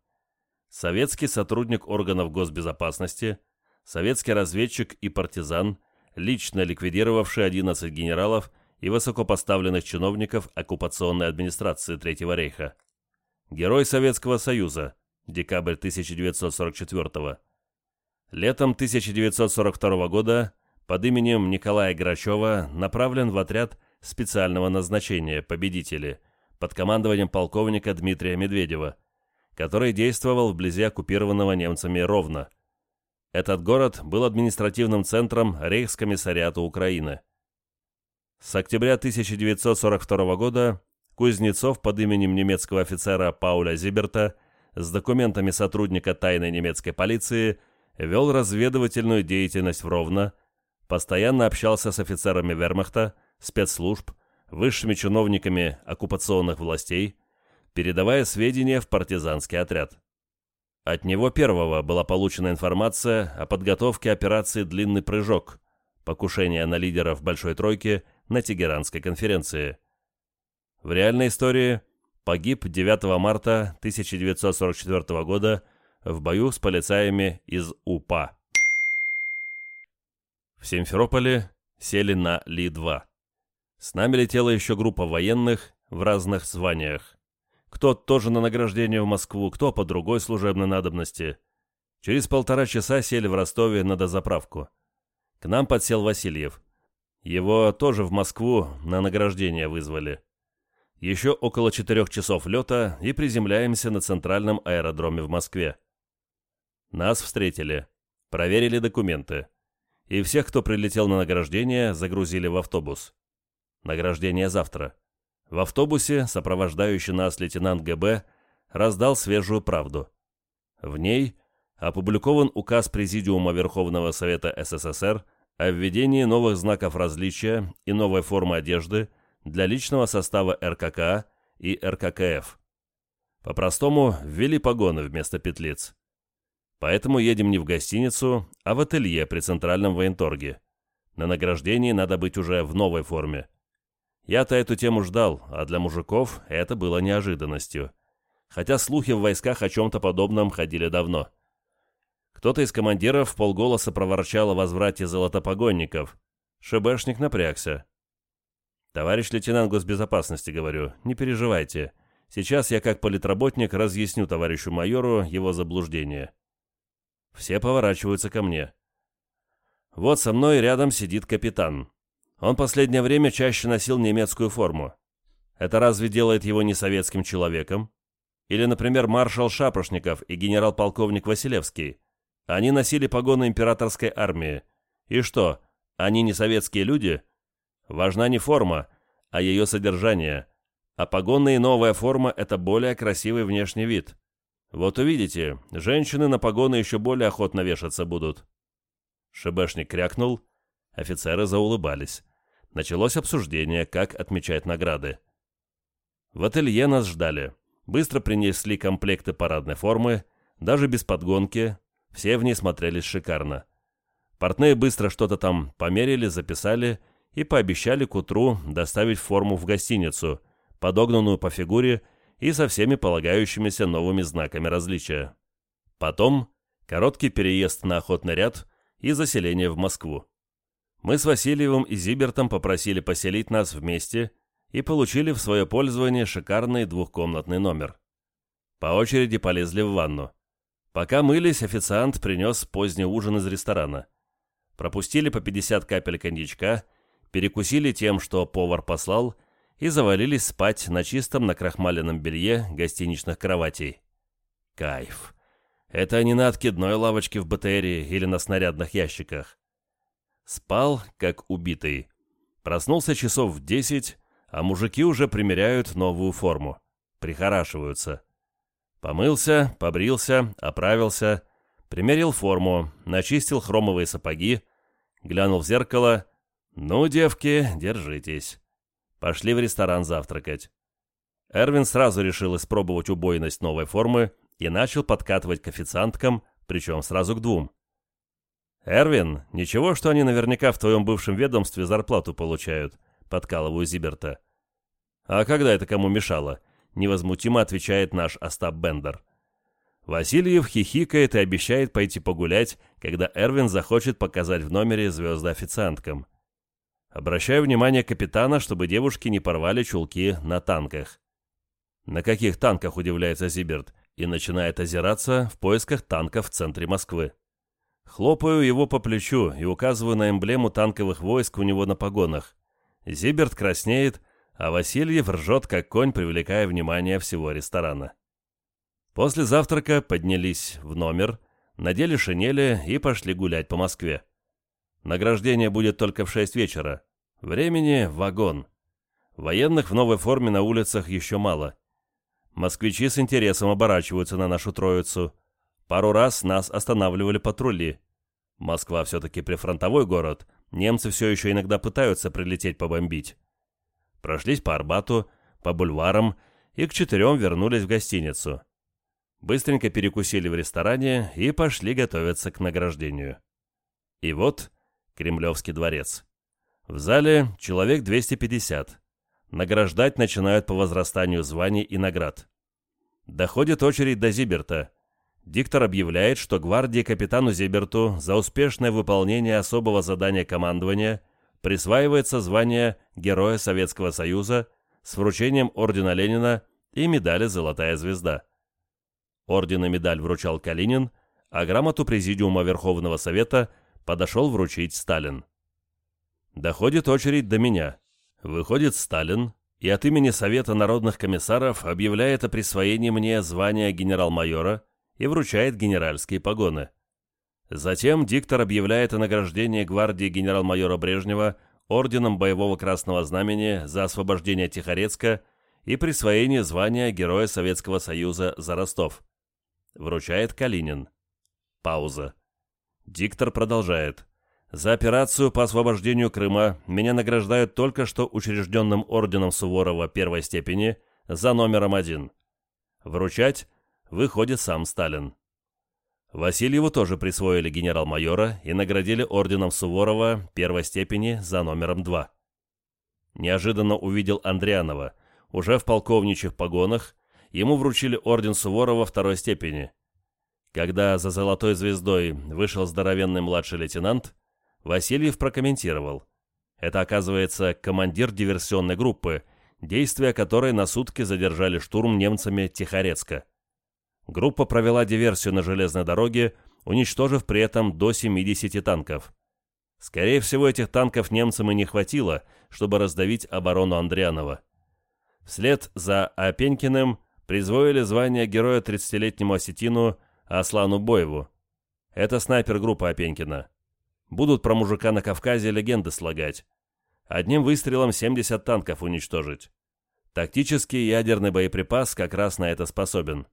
советский сотрудник органов госбезопасности, советский разведчик и партизан, лично ликвидировавший 11 генералов и высокопоставленных чиновников оккупационной администрации Третьего рейха. Герой Советского Союза, декабрь 1944 Летом 1942 года под именем Николая Грачева направлен в отряд специального назначения «Победители» под командованием полковника Дмитрия Медведева – который действовал вблизи оккупированного немцами Ровно. Этот город был административным центром Рейхскомиссариата Украины. С октября 1942 года Кузнецов под именем немецкого офицера Пауля Зиберта с документами сотрудника тайной немецкой полиции вел разведывательную деятельность в Ровно, постоянно общался с офицерами вермахта, спецслужб, высшими чиновниками оккупационных властей, передавая сведения в партизанский отряд. От него первого была получена информация о подготовке операции «Длинный прыжок», покушение на лидеров Большой Тройки на Тегеранской конференции. В реальной истории погиб 9 марта 1944 года в бою с полицаями из УПА. В Симферополе сели на Ли-2. С нами летела еще группа военных в разных званиях. Кто тоже на награждение в Москву, кто по другой служебной надобности. Через полтора часа сели в Ростове на дозаправку. К нам подсел Васильев. Его тоже в Москву на награждение вызвали. Еще около четырех часов лета и приземляемся на центральном аэродроме в Москве. Нас встретили, проверили документы. И всех, кто прилетел на награждение, загрузили в автобус. Награждение завтра. В автобусе сопровождающий нас лейтенант ГБ раздал свежую правду. В ней опубликован указ Президиума Верховного Совета СССР о введении новых знаков различия и новой формы одежды для личного состава РККА и РККФ. По-простому, ввели погоны вместо петлиц. Поэтому едем не в гостиницу, а в ателье при Центральном военторге. На награждении надо быть уже в новой форме. Я-то эту тему ждал, а для мужиков это было неожиданностью. Хотя слухи в войсках о чем-то подобном ходили давно. Кто-то из командиров полголоса проворчал о возврате золотопогонников. ШБшник напрягся. «Товарищ лейтенант госбезопасности, говорю, не переживайте. Сейчас я как политработник разъясню товарищу майору его заблуждение». Все поворачиваются ко мне. Вот со мной рядом сидит капитан. Он последнее время чаще носил немецкую форму. Это разве делает его не советским человеком? Или, например, маршал Шапошников и генерал-полковник Василевский. Они носили погоны императорской армии. И что, они не советские люди? Важна не форма, а ее содержание. А погонная и новая форма – это более красивый внешний вид. Вот увидите, женщины на погоны еще более охотно вешаться будут. ШБшник крякнул, офицеры заулыбались. Началось обсуждение, как отмечать награды. В ателье нас ждали. Быстро принесли комплекты парадной формы, даже без подгонки, все в ней смотрелись шикарно. Портные быстро что-то там померили, записали и пообещали к утру доставить форму в гостиницу, подогнанную по фигуре и со всеми полагающимися новыми знаками различия. Потом короткий переезд на охотный ряд и заселение в Москву. Мы с Васильевым и Зибертом попросили поселить нас вместе и получили в свое пользование шикарный двухкомнатный номер. По очереди полезли в ванну. Пока мылись, официант принес поздний ужин из ресторана. Пропустили по 50 капель коньячка, перекусили тем, что повар послал, и завалились спать на чистом накрахмаленном белье гостиничных кроватей. Кайф. Это не на откидной лавочке в БТРе или на снарядных ящиках. Спал, как убитый. Проснулся часов в десять, а мужики уже примеряют новую форму. Прихорашиваются. Помылся, побрился, оправился, примерил форму, начистил хромовые сапоги, глянул в зеркало. «Ну, девки, держитесь». Пошли в ресторан завтракать. Эрвин сразу решил испробовать убойность новой формы и начал подкатывать к официанткам, причем сразу к двум. «Эрвин, ничего, что они наверняка в твоем бывшем ведомстве зарплату получают», — подкалываю Зиберта. «А когда это кому мешало?» невозмутимо отвечает наш Остап Бендер. Васильев хихикает и обещает пойти погулять, когда Эрвин захочет показать в номере звезды официанткам. Обращаю внимание капитана, чтобы девушки не порвали чулки на танках. На каких танках, удивляется Зиберт, и начинает озираться в поисках танков в центре Москвы. Хлопаю его по плечу и указываю на эмблему танковых войск у него на погонах. Зиберт краснеет, а Васильев ржет, как конь, привлекая внимание всего ресторана. После завтрака поднялись в номер, надели шинели и пошли гулять по Москве. Награждение будет только в 6 вечера. Времени – вагон. Военных в новой форме на улицах еще мало. Москвичи с интересом оборачиваются на нашу троицу. Пару раз нас останавливали патрули. Москва все-таки прифронтовой город, немцы все еще иногда пытаются прилететь побомбить прошлись по Арбату, по бульварам и к четырем вернулись в гостиницу. Быстренько перекусили в ресторане и пошли готовиться к награждению. И вот Кремлевский дворец. В зале человек 250. Награждать начинают по возрастанию званий и наград. Доходит очередь до Зиберта. Диктор объявляет, что гвардии капитану Зиберту за успешное выполнение особого задания командования присваивается звание Героя Советского Союза с вручением Ордена Ленина и медали «Золотая звезда». Орден и медаль вручал Калинин, а грамоту Президиума Верховного Совета подошел вручить Сталин. Доходит очередь до меня. Выходит Сталин и от имени Совета народных комиссаров объявляет о присвоении мне звания генерал-майора и вручает генеральские погоны. Затем диктор объявляет о награждении гвардии генерал-майора Брежнева орденом Боевого Красного Знамени за освобождение Тихорецка и присвоение звания Героя Советского Союза за Ростов. Вручает Калинин. Пауза. Диктор продолжает. За операцию по освобождению Крыма меня награждают только что учрежденным орденом Суворова первой степени за номером один. Вручать выходит сам Сталин. Васильеву тоже присвоили генерал-майора и наградили орденом Суворова первой степени за номером 2. Неожиданно увидел Андрианова. Уже в полковничьих погонах ему вручили орден Суворова второй степени. Когда за золотой звездой вышел здоровенный младший лейтенант, Васильев прокомментировал. Это, оказывается, командир диверсионной группы, действия которой на сутки задержали штурм немцами Тихорецка. Группа провела диверсию на железной дороге, уничтожив при этом до 70 танков. Скорее всего, этих танков немцам и не хватило, чтобы раздавить оборону Андрианова. Вслед за Опенькиным призвоили звание героя 30-летнему осетину Аслану Боеву. Это снайпер-группа Опенькина. Будут про мужика на Кавказе легенды слагать. Одним выстрелом 70 танков уничтожить. Тактический ядерный боеприпас как раз на это способен.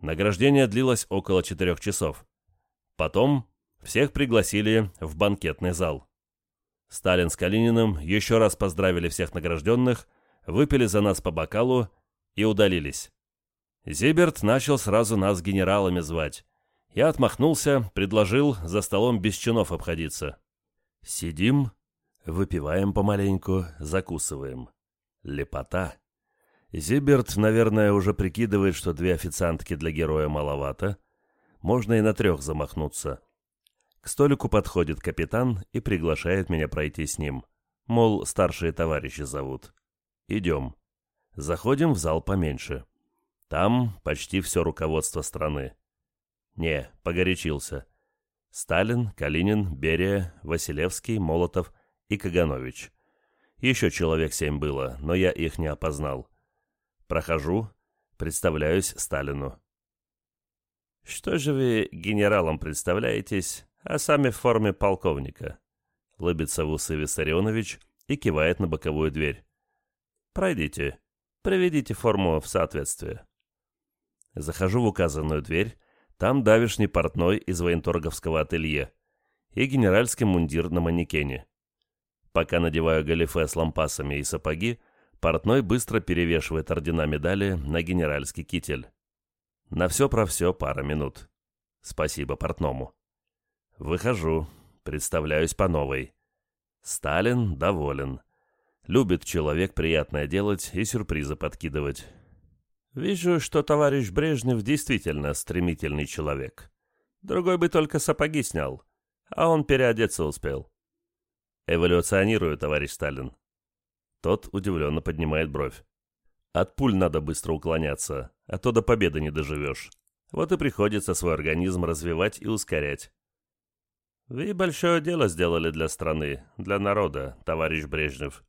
Награждение длилось около четырех часов. Потом всех пригласили в банкетный зал. Сталин с Калининым еще раз поздравили всех награжденных, выпили за нас по бокалу и удалились. Зиберт начал сразу нас генералами звать. Я отмахнулся, предложил за столом без чинов обходиться. Сидим, выпиваем помаленьку, закусываем. Лепота. Зиберт, наверное, уже прикидывает, что две официантки для героя маловато. Можно и на трех замахнуться. К столику подходит капитан и приглашает меня пройти с ним. Мол, старшие товарищи зовут. Идем. Заходим в зал поменьше. Там почти все руководство страны. Не, погорячился. Сталин, Калинин, Берия, Василевский, Молотов и Каганович. Еще человек семь было, но я их не опознал. Прохожу, представляюсь Сталину. «Что же вы генералом представляетесь, а сами в форме полковника?» Лыбится в усы Виссарионович и кивает на боковую дверь. «Пройдите, приведите форму в соответствие». Захожу в указанную дверь, там давишний портной из военторговского ателье и генеральский мундир на манекене. Пока надеваю галифе с лампасами и сапоги, Портной быстро перевешивает ордена медали на генеральский китель. На все про все пара минут. Спасибо портному. Выхожу, представляюсь по новой. Сталин доволен. Любит человек приятное делать и сюрпризы подкидывать. Вижу, что товарищ Брежнев действительно стремительный человек. Другой бы только сапоги снял, а он переодеться успел. Эволюционирую, товарищ Сталин. Тот удивленно поднимает бровь. От пуль надо быстро уклоняться, а то до победы не доживешь. Вот и приходится свой организм развивать и ускорять. Вы большое дело сделали для страны, для народа, товарищ Брежнев.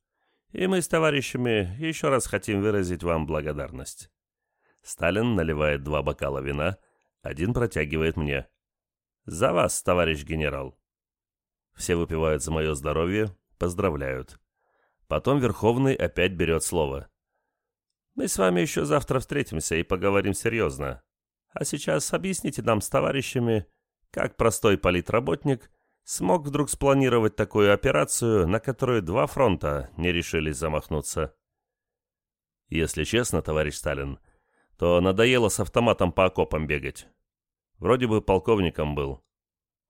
И мы с товарищами еще раз хотим выразить вам благодарность. Сталин наливает два бокала вина, один протягивает мне. За вас, товарищ генерал. Все выпивают за мое здоровье, поздравляют. Потом Верховный опять берет слово. «Мы с вами еще завтра встретимся и поговорим серьезно. А сейчас объясните нам с товарищами, как простой политработник смог вдруг спланировать такую операцию, на которую два фронта не решились замахнуться». Если честно, товарищ Сталин, то надоело с автоматом по окопам бегать. Вроде бы полковником был.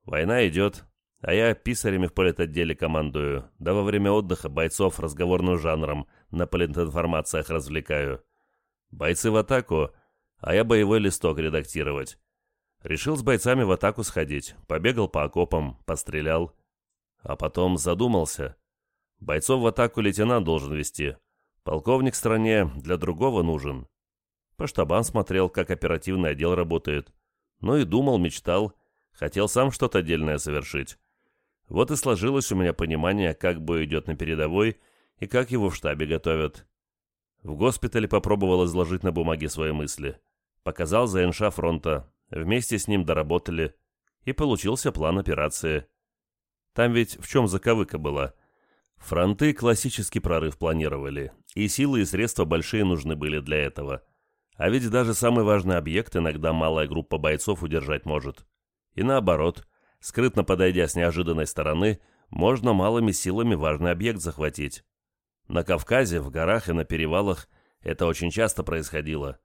Война идет, а я писарями в политотделе командую, да во время отдыха бойцов разговорным жанром на политинформациях развлекаю. Бойцы в атаку, а я боевой листок редактировать. Решил с бойцами в атаку сходить, побегал по окопам, пострелял. А потом задумался. Бойцов в атаку лейтенант должен вести. Полковник стране для другого нужен. По штабам смотрел, как оперативный отдел работает. Ну и думал, мечтал. Хотел сам что-то отдельное совершить. Вот и сложилось у меня понимание, как бой идет на передовой и как его в штабе готовят. В госпитале попробовал изложить на бумаге свои мысли. Показал ЗНШ фронта, вместе с ним доработали, и получился план операции. Там ведь в чем заковыка была? Фронты классический прорыв планировали, и силы и средства большие нужны были для этого. А ведь даже самый важный объект иногда малая группа бойцов удержать может. И наоборот, скрытно подойдя с неожиданной стороны, можно малыми силами важный объект захватить. На Кавказе, в горах и на перевалах это очень часто происходило.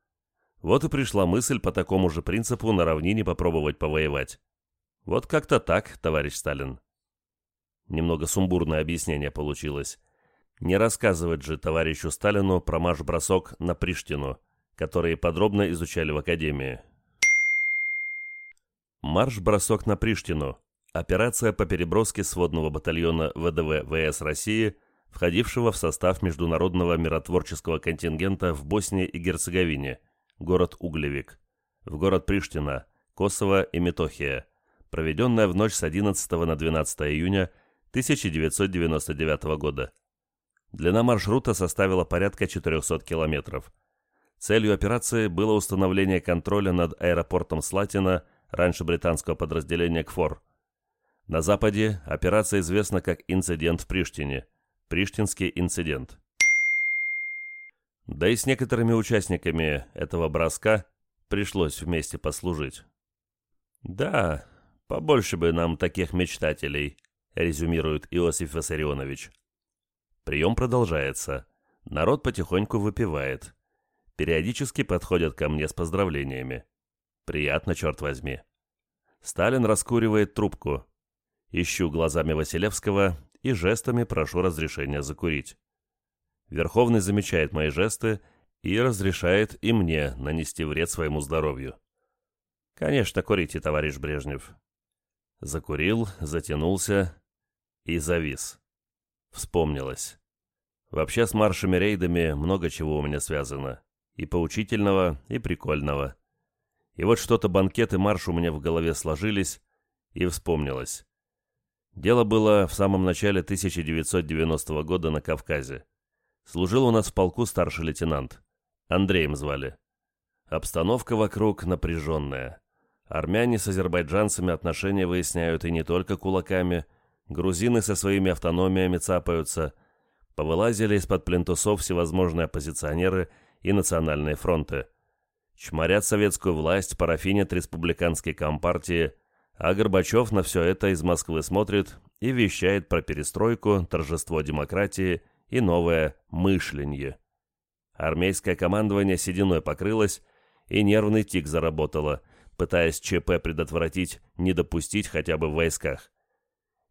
Вот и пришла мысль по такому же принципу на равнине попробовать повоевать. Вот как-то так, товарищ Сталин. Немного сумбурное объяснение получилось. Не рассказывать же товарищу Сталину про марш-бросок на Приштину, который подробно изучали в Академии. Марш-бросок на Приштину. Операция по переброске сводного батальона ВДВ ВС России – входившего в состав международного миротворческого контингента в Боснии и Герцеговине, город Углевик, в город Приштина, Косово и Метохия, проведенная в ночь с 11 на 12 июня 1999 года. Длина маршрута составила порядка 400 километров. Целью операции было установление контроля над аэропортом Слатина, раньше британского подразделения КФОР. На Западе операция известна как «Инцидент в Приштине», Приштинский инцидент. Да и с некоторыми участниками этого броска пришлось вместе послужить. «Да, побольше бы нам таких мечтателей», — резюмирует Иосиф Виссарионович. Прием продолжается. Народ потихоньку выпивает. Периодически подходят ко мне с поздравлениями. Приятно, черт возьми. Сталин раскуривает трубку. Ищу глазами Василевского и жестами прошу разрешения закурить. Верховный замечает мои жесты и разрешает и мне нанести вред своему здоровью. Конечно, курите, товарищ Брежнев. Закурил, затянулся и завис. Вспомнилось. Вообще с маршами-рейдами много чего у меня связано. И поучительного, и прикольного. И вот что-то банкет и марш у меня в голове сложились, и вспомнилось. Дело было в самом начале 1990 года на Кавказе. Служил у нас в полку старший лейтенант. Андреем звали. Обстановка вокруг напряженная. Армяне с азербайджанцами отношения выясняют и не только кулаками. Грузины со своими автономиями цапаются. Повылазили из-под плинтусов всевозможные оппозиционеры и национальные фронты. Чморят советскую власть, парафинят республиканские компартии – а Горбачев на все это из Москвы смотрит и вещает про перестройку, торжество демократии и новое мышленье. Армейское командование сединой покрылось, и нервный тик заработало, пытаясь ЧП предотвратить, не допустить хотя бы в войсках.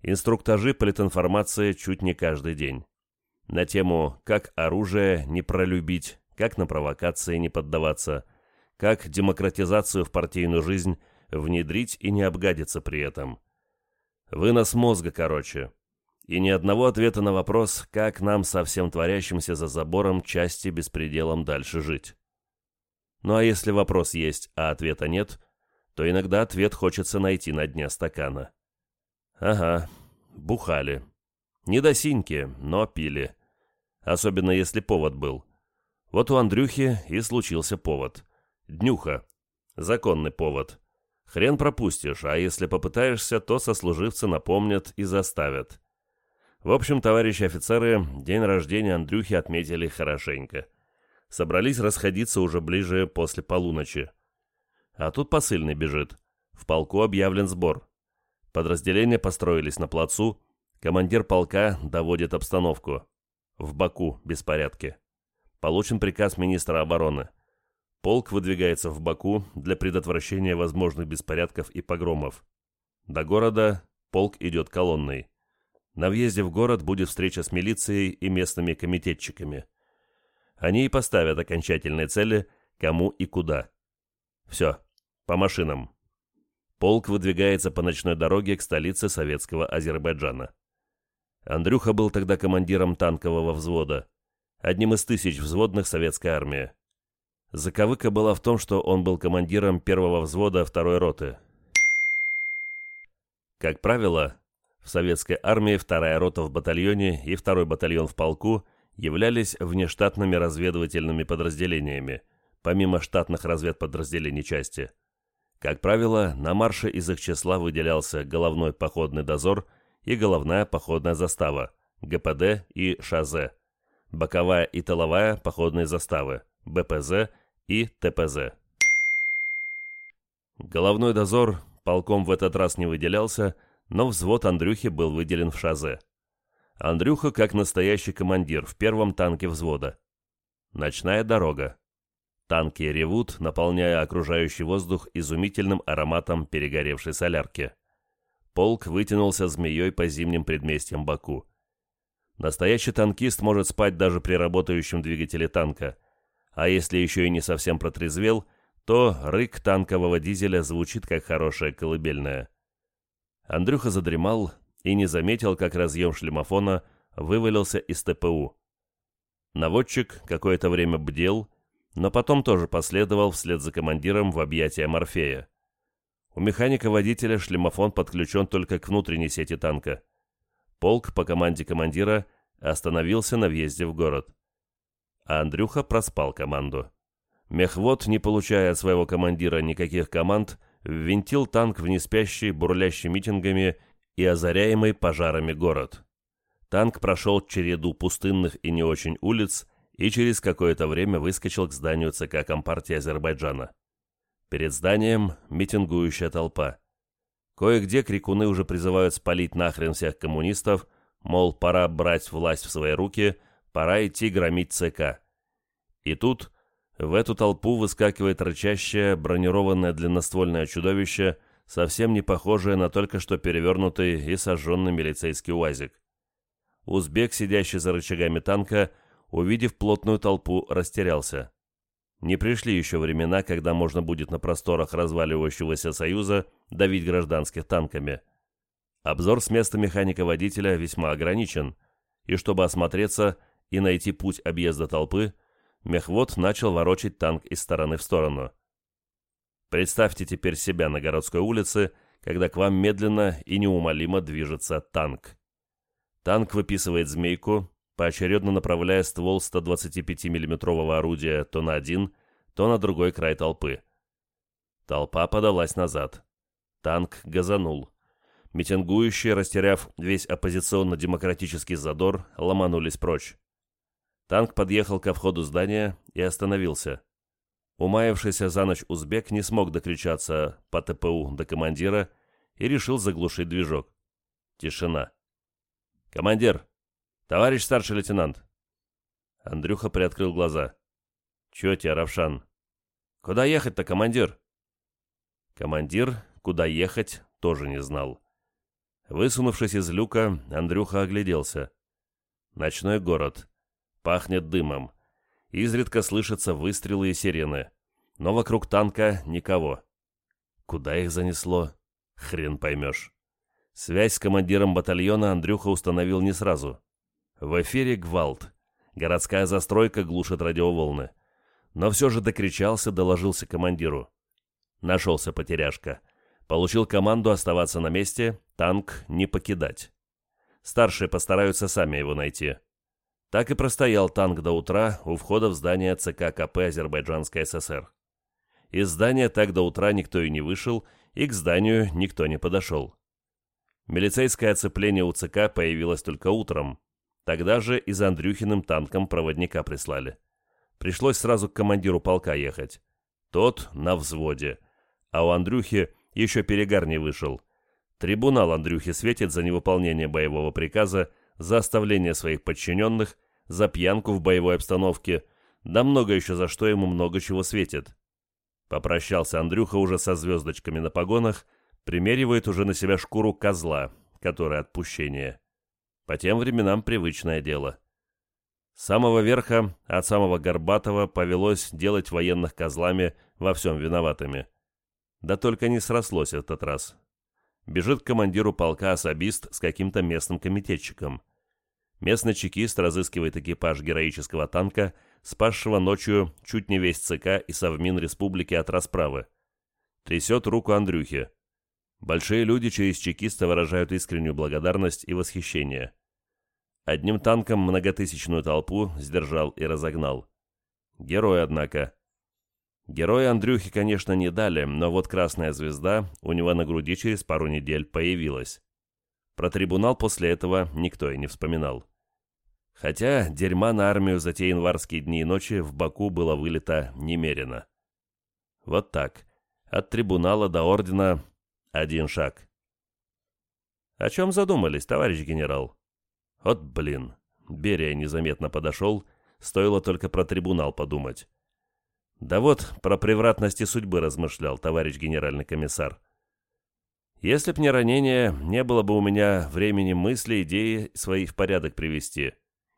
Инструктажи политинформации чуть не каждый день. На тему «Как оружие не пролюбить», «Как на провокации не поддаваться», «Как демократизацию в партийную жизнь внедрить и не обгадиться при этом. Вынос мозга, короче. И ни одного ответа на вопрос, как нам со всем творящимся за забором части беспределом дальше жить. Ну а если вопрос есть, а ответа нет, то иногда ответ хочется найти на дне стакана. Ага, бухали. Не до синьки, но пили. Особенно если повод был. Вот у Андрюхи и случился повод. Днюха. Законный повод. Хрен пропустишь, а если попытаешься, то сослуживцы напомнят и заставят. В общем, товарищи офицеры, день рождения Андрюхи отметили хорошенько. Собрались расходиться уже ближе после полуночи. А тут посыльный бежит. В полку объявлен сбор. Подразделения построились на плацу. Командир полка доводит обстановку. В Баку беспорядки. Получен приказ министра обороны. Полк выдвигается в Баку для предотвращения возможных беспорядков и погромов. До города полк идет колонной. На въезде в город будет встреча с милицией и местными комитетчиками. Они и поставят окончательные цели, кому и куда. Все, по машинам. Полк выдвигается по ночной дороге к столице советского Азербайджана. Андрюха был тогда командиром танкового взвода, одним из тысяч взводных советской армии. Заковыка была в том, что он был командиром первого взвода второй роты. Как правило, в советской армии вторая рота в батальоне и второй батальон в полку являлись внештатными разведывательными подразделениями, помимо штатных разведподразделений части. Как правило, на марше из их числа выделялся головной походный дозор и головная походная застава, ГПД и ШАЗ, боковая и тыловая походные заставы, БПЗ и ТПЗ. Головной дозор полком в этот раз не выделялся, но взвод Андрюхи был выделен в ШАЗ. Андрюха как настоящий командир в первом танке взвода. Ночная дорога. Танки ревут, наполняя окружающий воздух изумительным ароматом перегоревшей солярки. Полк вытянулся змеей по зимним предместьям Баку. Настоящий танкист может спать даже при работающем двигателе танка, а если еще и не совсем протрезвел, то рык танкового дизеля звучит как хорошая колыбельная. Андрюха задремал и не заметил, как разъем шлемофона вывалился из ТПУ. Наводчик какое-то время бдел, но потом тоже последовал вслед за командиром в объятия Морфея. У механика-водителя шлемофон подключен только к внутренней сети танка. Полк по команде командира остановился на въезде в город. А Андрюха проспал команду. Мехвод, не получая от своего командира никаких команд, ввинтил танк в неспящий, бурлящий митингами и озаряемый пожарами город. Танк прошел череду пустынных и не очень улиц и через какое-то время выскочил к зданию ЦК Компартии Азербайджана. Перед зданием митингующая толпа. Кое-где крикуны уже призывают спалить нахрен всех коммунистов, мол, пора брать власть в свои руки, пора идти громить ЦК. И тут в эту толпу выскакивает рычащее, бронированное длинноствольное чудовище, совсем не похожее на только что перевернутый и сожженный милицейский УАЗик. Узбек, сидящий за рычагами танка, увидев плотную толпу, растерялся. Не пришли еще времена, когда можно будет на просторах разваливающегося Союза давить гражданских танками. Обзор с места механика-водителя весьма ограничен, и чтобы осмотреться и найти путь объезда толпы, мехвод начал ворочать танк из стороны в сторону. Представьте теперь себя на городской улице, когда к вам медленно и неумолимо движется танк. Танк выписывает змейку, поочередно направляя ствол 125 миллиметрового орудия то на один, то на другой край толпы. Толпа подалась назад. Танк газанул. Митингующие, растеряв весь оппозиционно-демократический задор, ломанулись прочь. Танк подъехал ко входу здания и остановился. Умаявшийся за ночь узбек не смог докричаться по ТПУ до командира и решил заглушить движок. Тишина. «Командир! «Товарищ старший лейтенант!» Андрюха приоткрыл глаза. «Чё тебе, Равшан?» «Куда ехать-то, командир?» Командир, куда ехать, тоже не знал. Высунувшись из люка, Андрюха огляделся. Ночной город. Пахнет дымом. Изредка слышатся выстрелы и сирены. Но вокруг танка никого. Куда их занесло? Хрен поймешь. Связь с командиром батальона Андрюха установил не сразу. В эфире гвалт. Городская застройка глушит радиоволны. Но все же докричался, доложился командиру. Нашелся потеряшка. Получил команду оставаться на месте, танк не покидать. Старшие постараются сами его найти. Так и простоял танк до утра у входа в здание ЦК КП Азербайджанской ССР. Из здания так до утра никто и не вышел, и к зданию никто не подошел. Милицейское оцепление у ЦК появилось только утром, Тогда же и за Андрюхиным танком проводника прислали. Пришлось сразу к командиру полка ехать. Тот на взводе. А у Андрюхи еще перегар не вышел. Трибунал Андрюхи светит за невыполнение боевого приказа, за оставление своих подчиненных, за пьянку в боевой обстановке, да много еще за что ему много чего светит. Попрощался Андрюха уже со звездочками на погонах, примеривает уже на себя шкуру козла, которое отпущение. По тем временам привычное дело. С самого верха, от самого Горбатого, повелось делать военных козлами во всем виноватыми. Да только не срослось этот раз. Бежит к командиру полка особист с каким-то местным комитетчиком. Местный чекист разыскивает экипаж героического танка, спасшего ночью чуть не весь ЦК и Совмин Республики от расправы. Трясет руку Андрюхе. Большие люди через чекиста выражают искреннюю благодарность и восхищение. Одним танком многотысячную толпу сдержал и разогнал. Герой, однако. Героя Андрюхи, конечно, не дали, но вот красная звезда у него на груди через пару недель появилась. Про трибунал после этого никто и не вспоминал. Хотя дерьма на армию за те январские дни и ночи в Баку было вылито немерено. Вот так. От трибунала до ордена один шаг. О чем задумались, товарищ генерал? Вот блин. Берия незаметно подошел, стоило только про трибунал подумать. Да вот, про превратности судьбы размышлял товарищ генеральный комиссар. Если б не ранение, не было бы у меня времени мысли, идеи свои в порядок привести.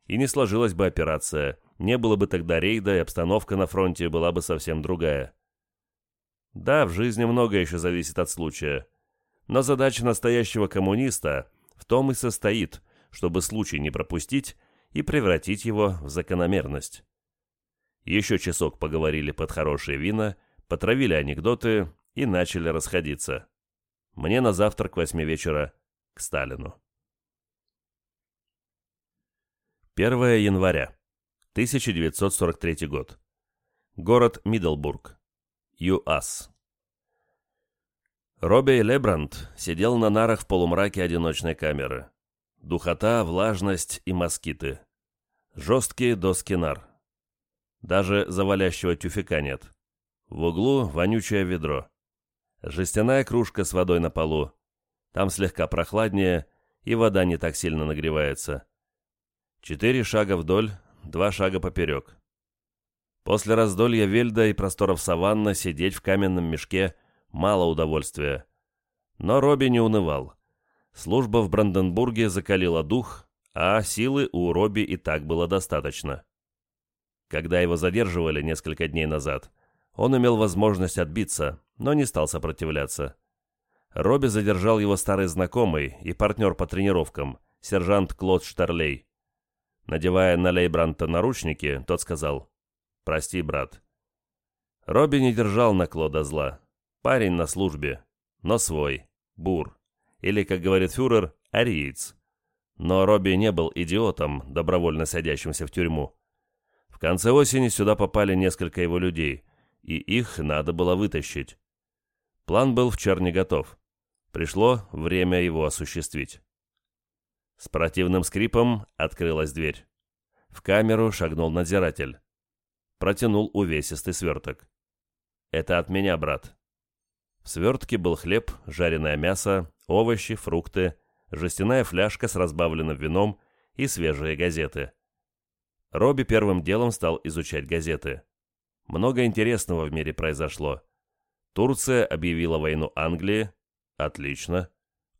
И не сложилась бы операция, не было бы тогда рейда, и обстановка на фронте была бы совсем другая. Да, в жизни многое еще зависит от случая. Но задача настоящего коммуниста в том и состоит, чтобы случай не пропустить и превратить его в закономерность. Еще часок поговорили под хорошие вина, потравили анекдоты и начали расходиться. Мне на завтрак восьми вечера к Сталину. 1 января, 1943 год. Город Миддлбург. ЮАС. Робби Лебранд сидел на нарах в полумраке одиночной камеры. Духота, влажность и москиты. Жесткие доски нар. Даже завалящего тюфяка нет. В углу вонючее ведро. Жестяная кружка с водой на полу. Там слегка прохладнее, и вода не так сильно нагревается. Четыре шага вдоль, два шага поперек. После раздолья Вельда и просторов саванна сидеть в каменном мешке мало удовольствия. Но Робби не унывал. Служба в Бранденбурге закалила дух, а силы у Робби и так было достаточно. Когда его задерживали несколько дней назад, он имел возможность отбиться, но не стал сопротивляться. Робби задержал его старый знакомый и партнер по тренировкам, сержант Клод Штарлей. Надевая на Лейбранта наручники, тот сказал «Прости, брат». Робби не держал на Клода зла. Парень на службе, но свой, бур. Или, как говорит фюрер, ариец. Но Робби не был идиотом, добровольно садящимся в тюрьму. В конце осени сюда попали несколько его людей, и их надо было вытащить. План был в черне готов. Пришло время его осуществить. С противным скрипом открылась дверь. В камеру шагнул надзиратель. Протянул увесистый сверток. «Это от меня, брат». В свертке был хлеб, жареное мясо, овощи, фрукты, жестяная фляжка с разбавленным вином и свежие газеты. Робби первым делом стал изучать газеты. Много интересного в мире произошло. Турция объявила войну Англии. Отлично.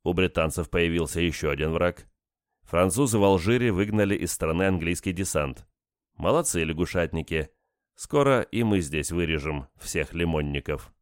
У британцев появился еще один враг. Французы в Алжире выгнали из страны английский десант. Молодцы лягушатники. Скоро и мы здесь вырежем всех лимонников.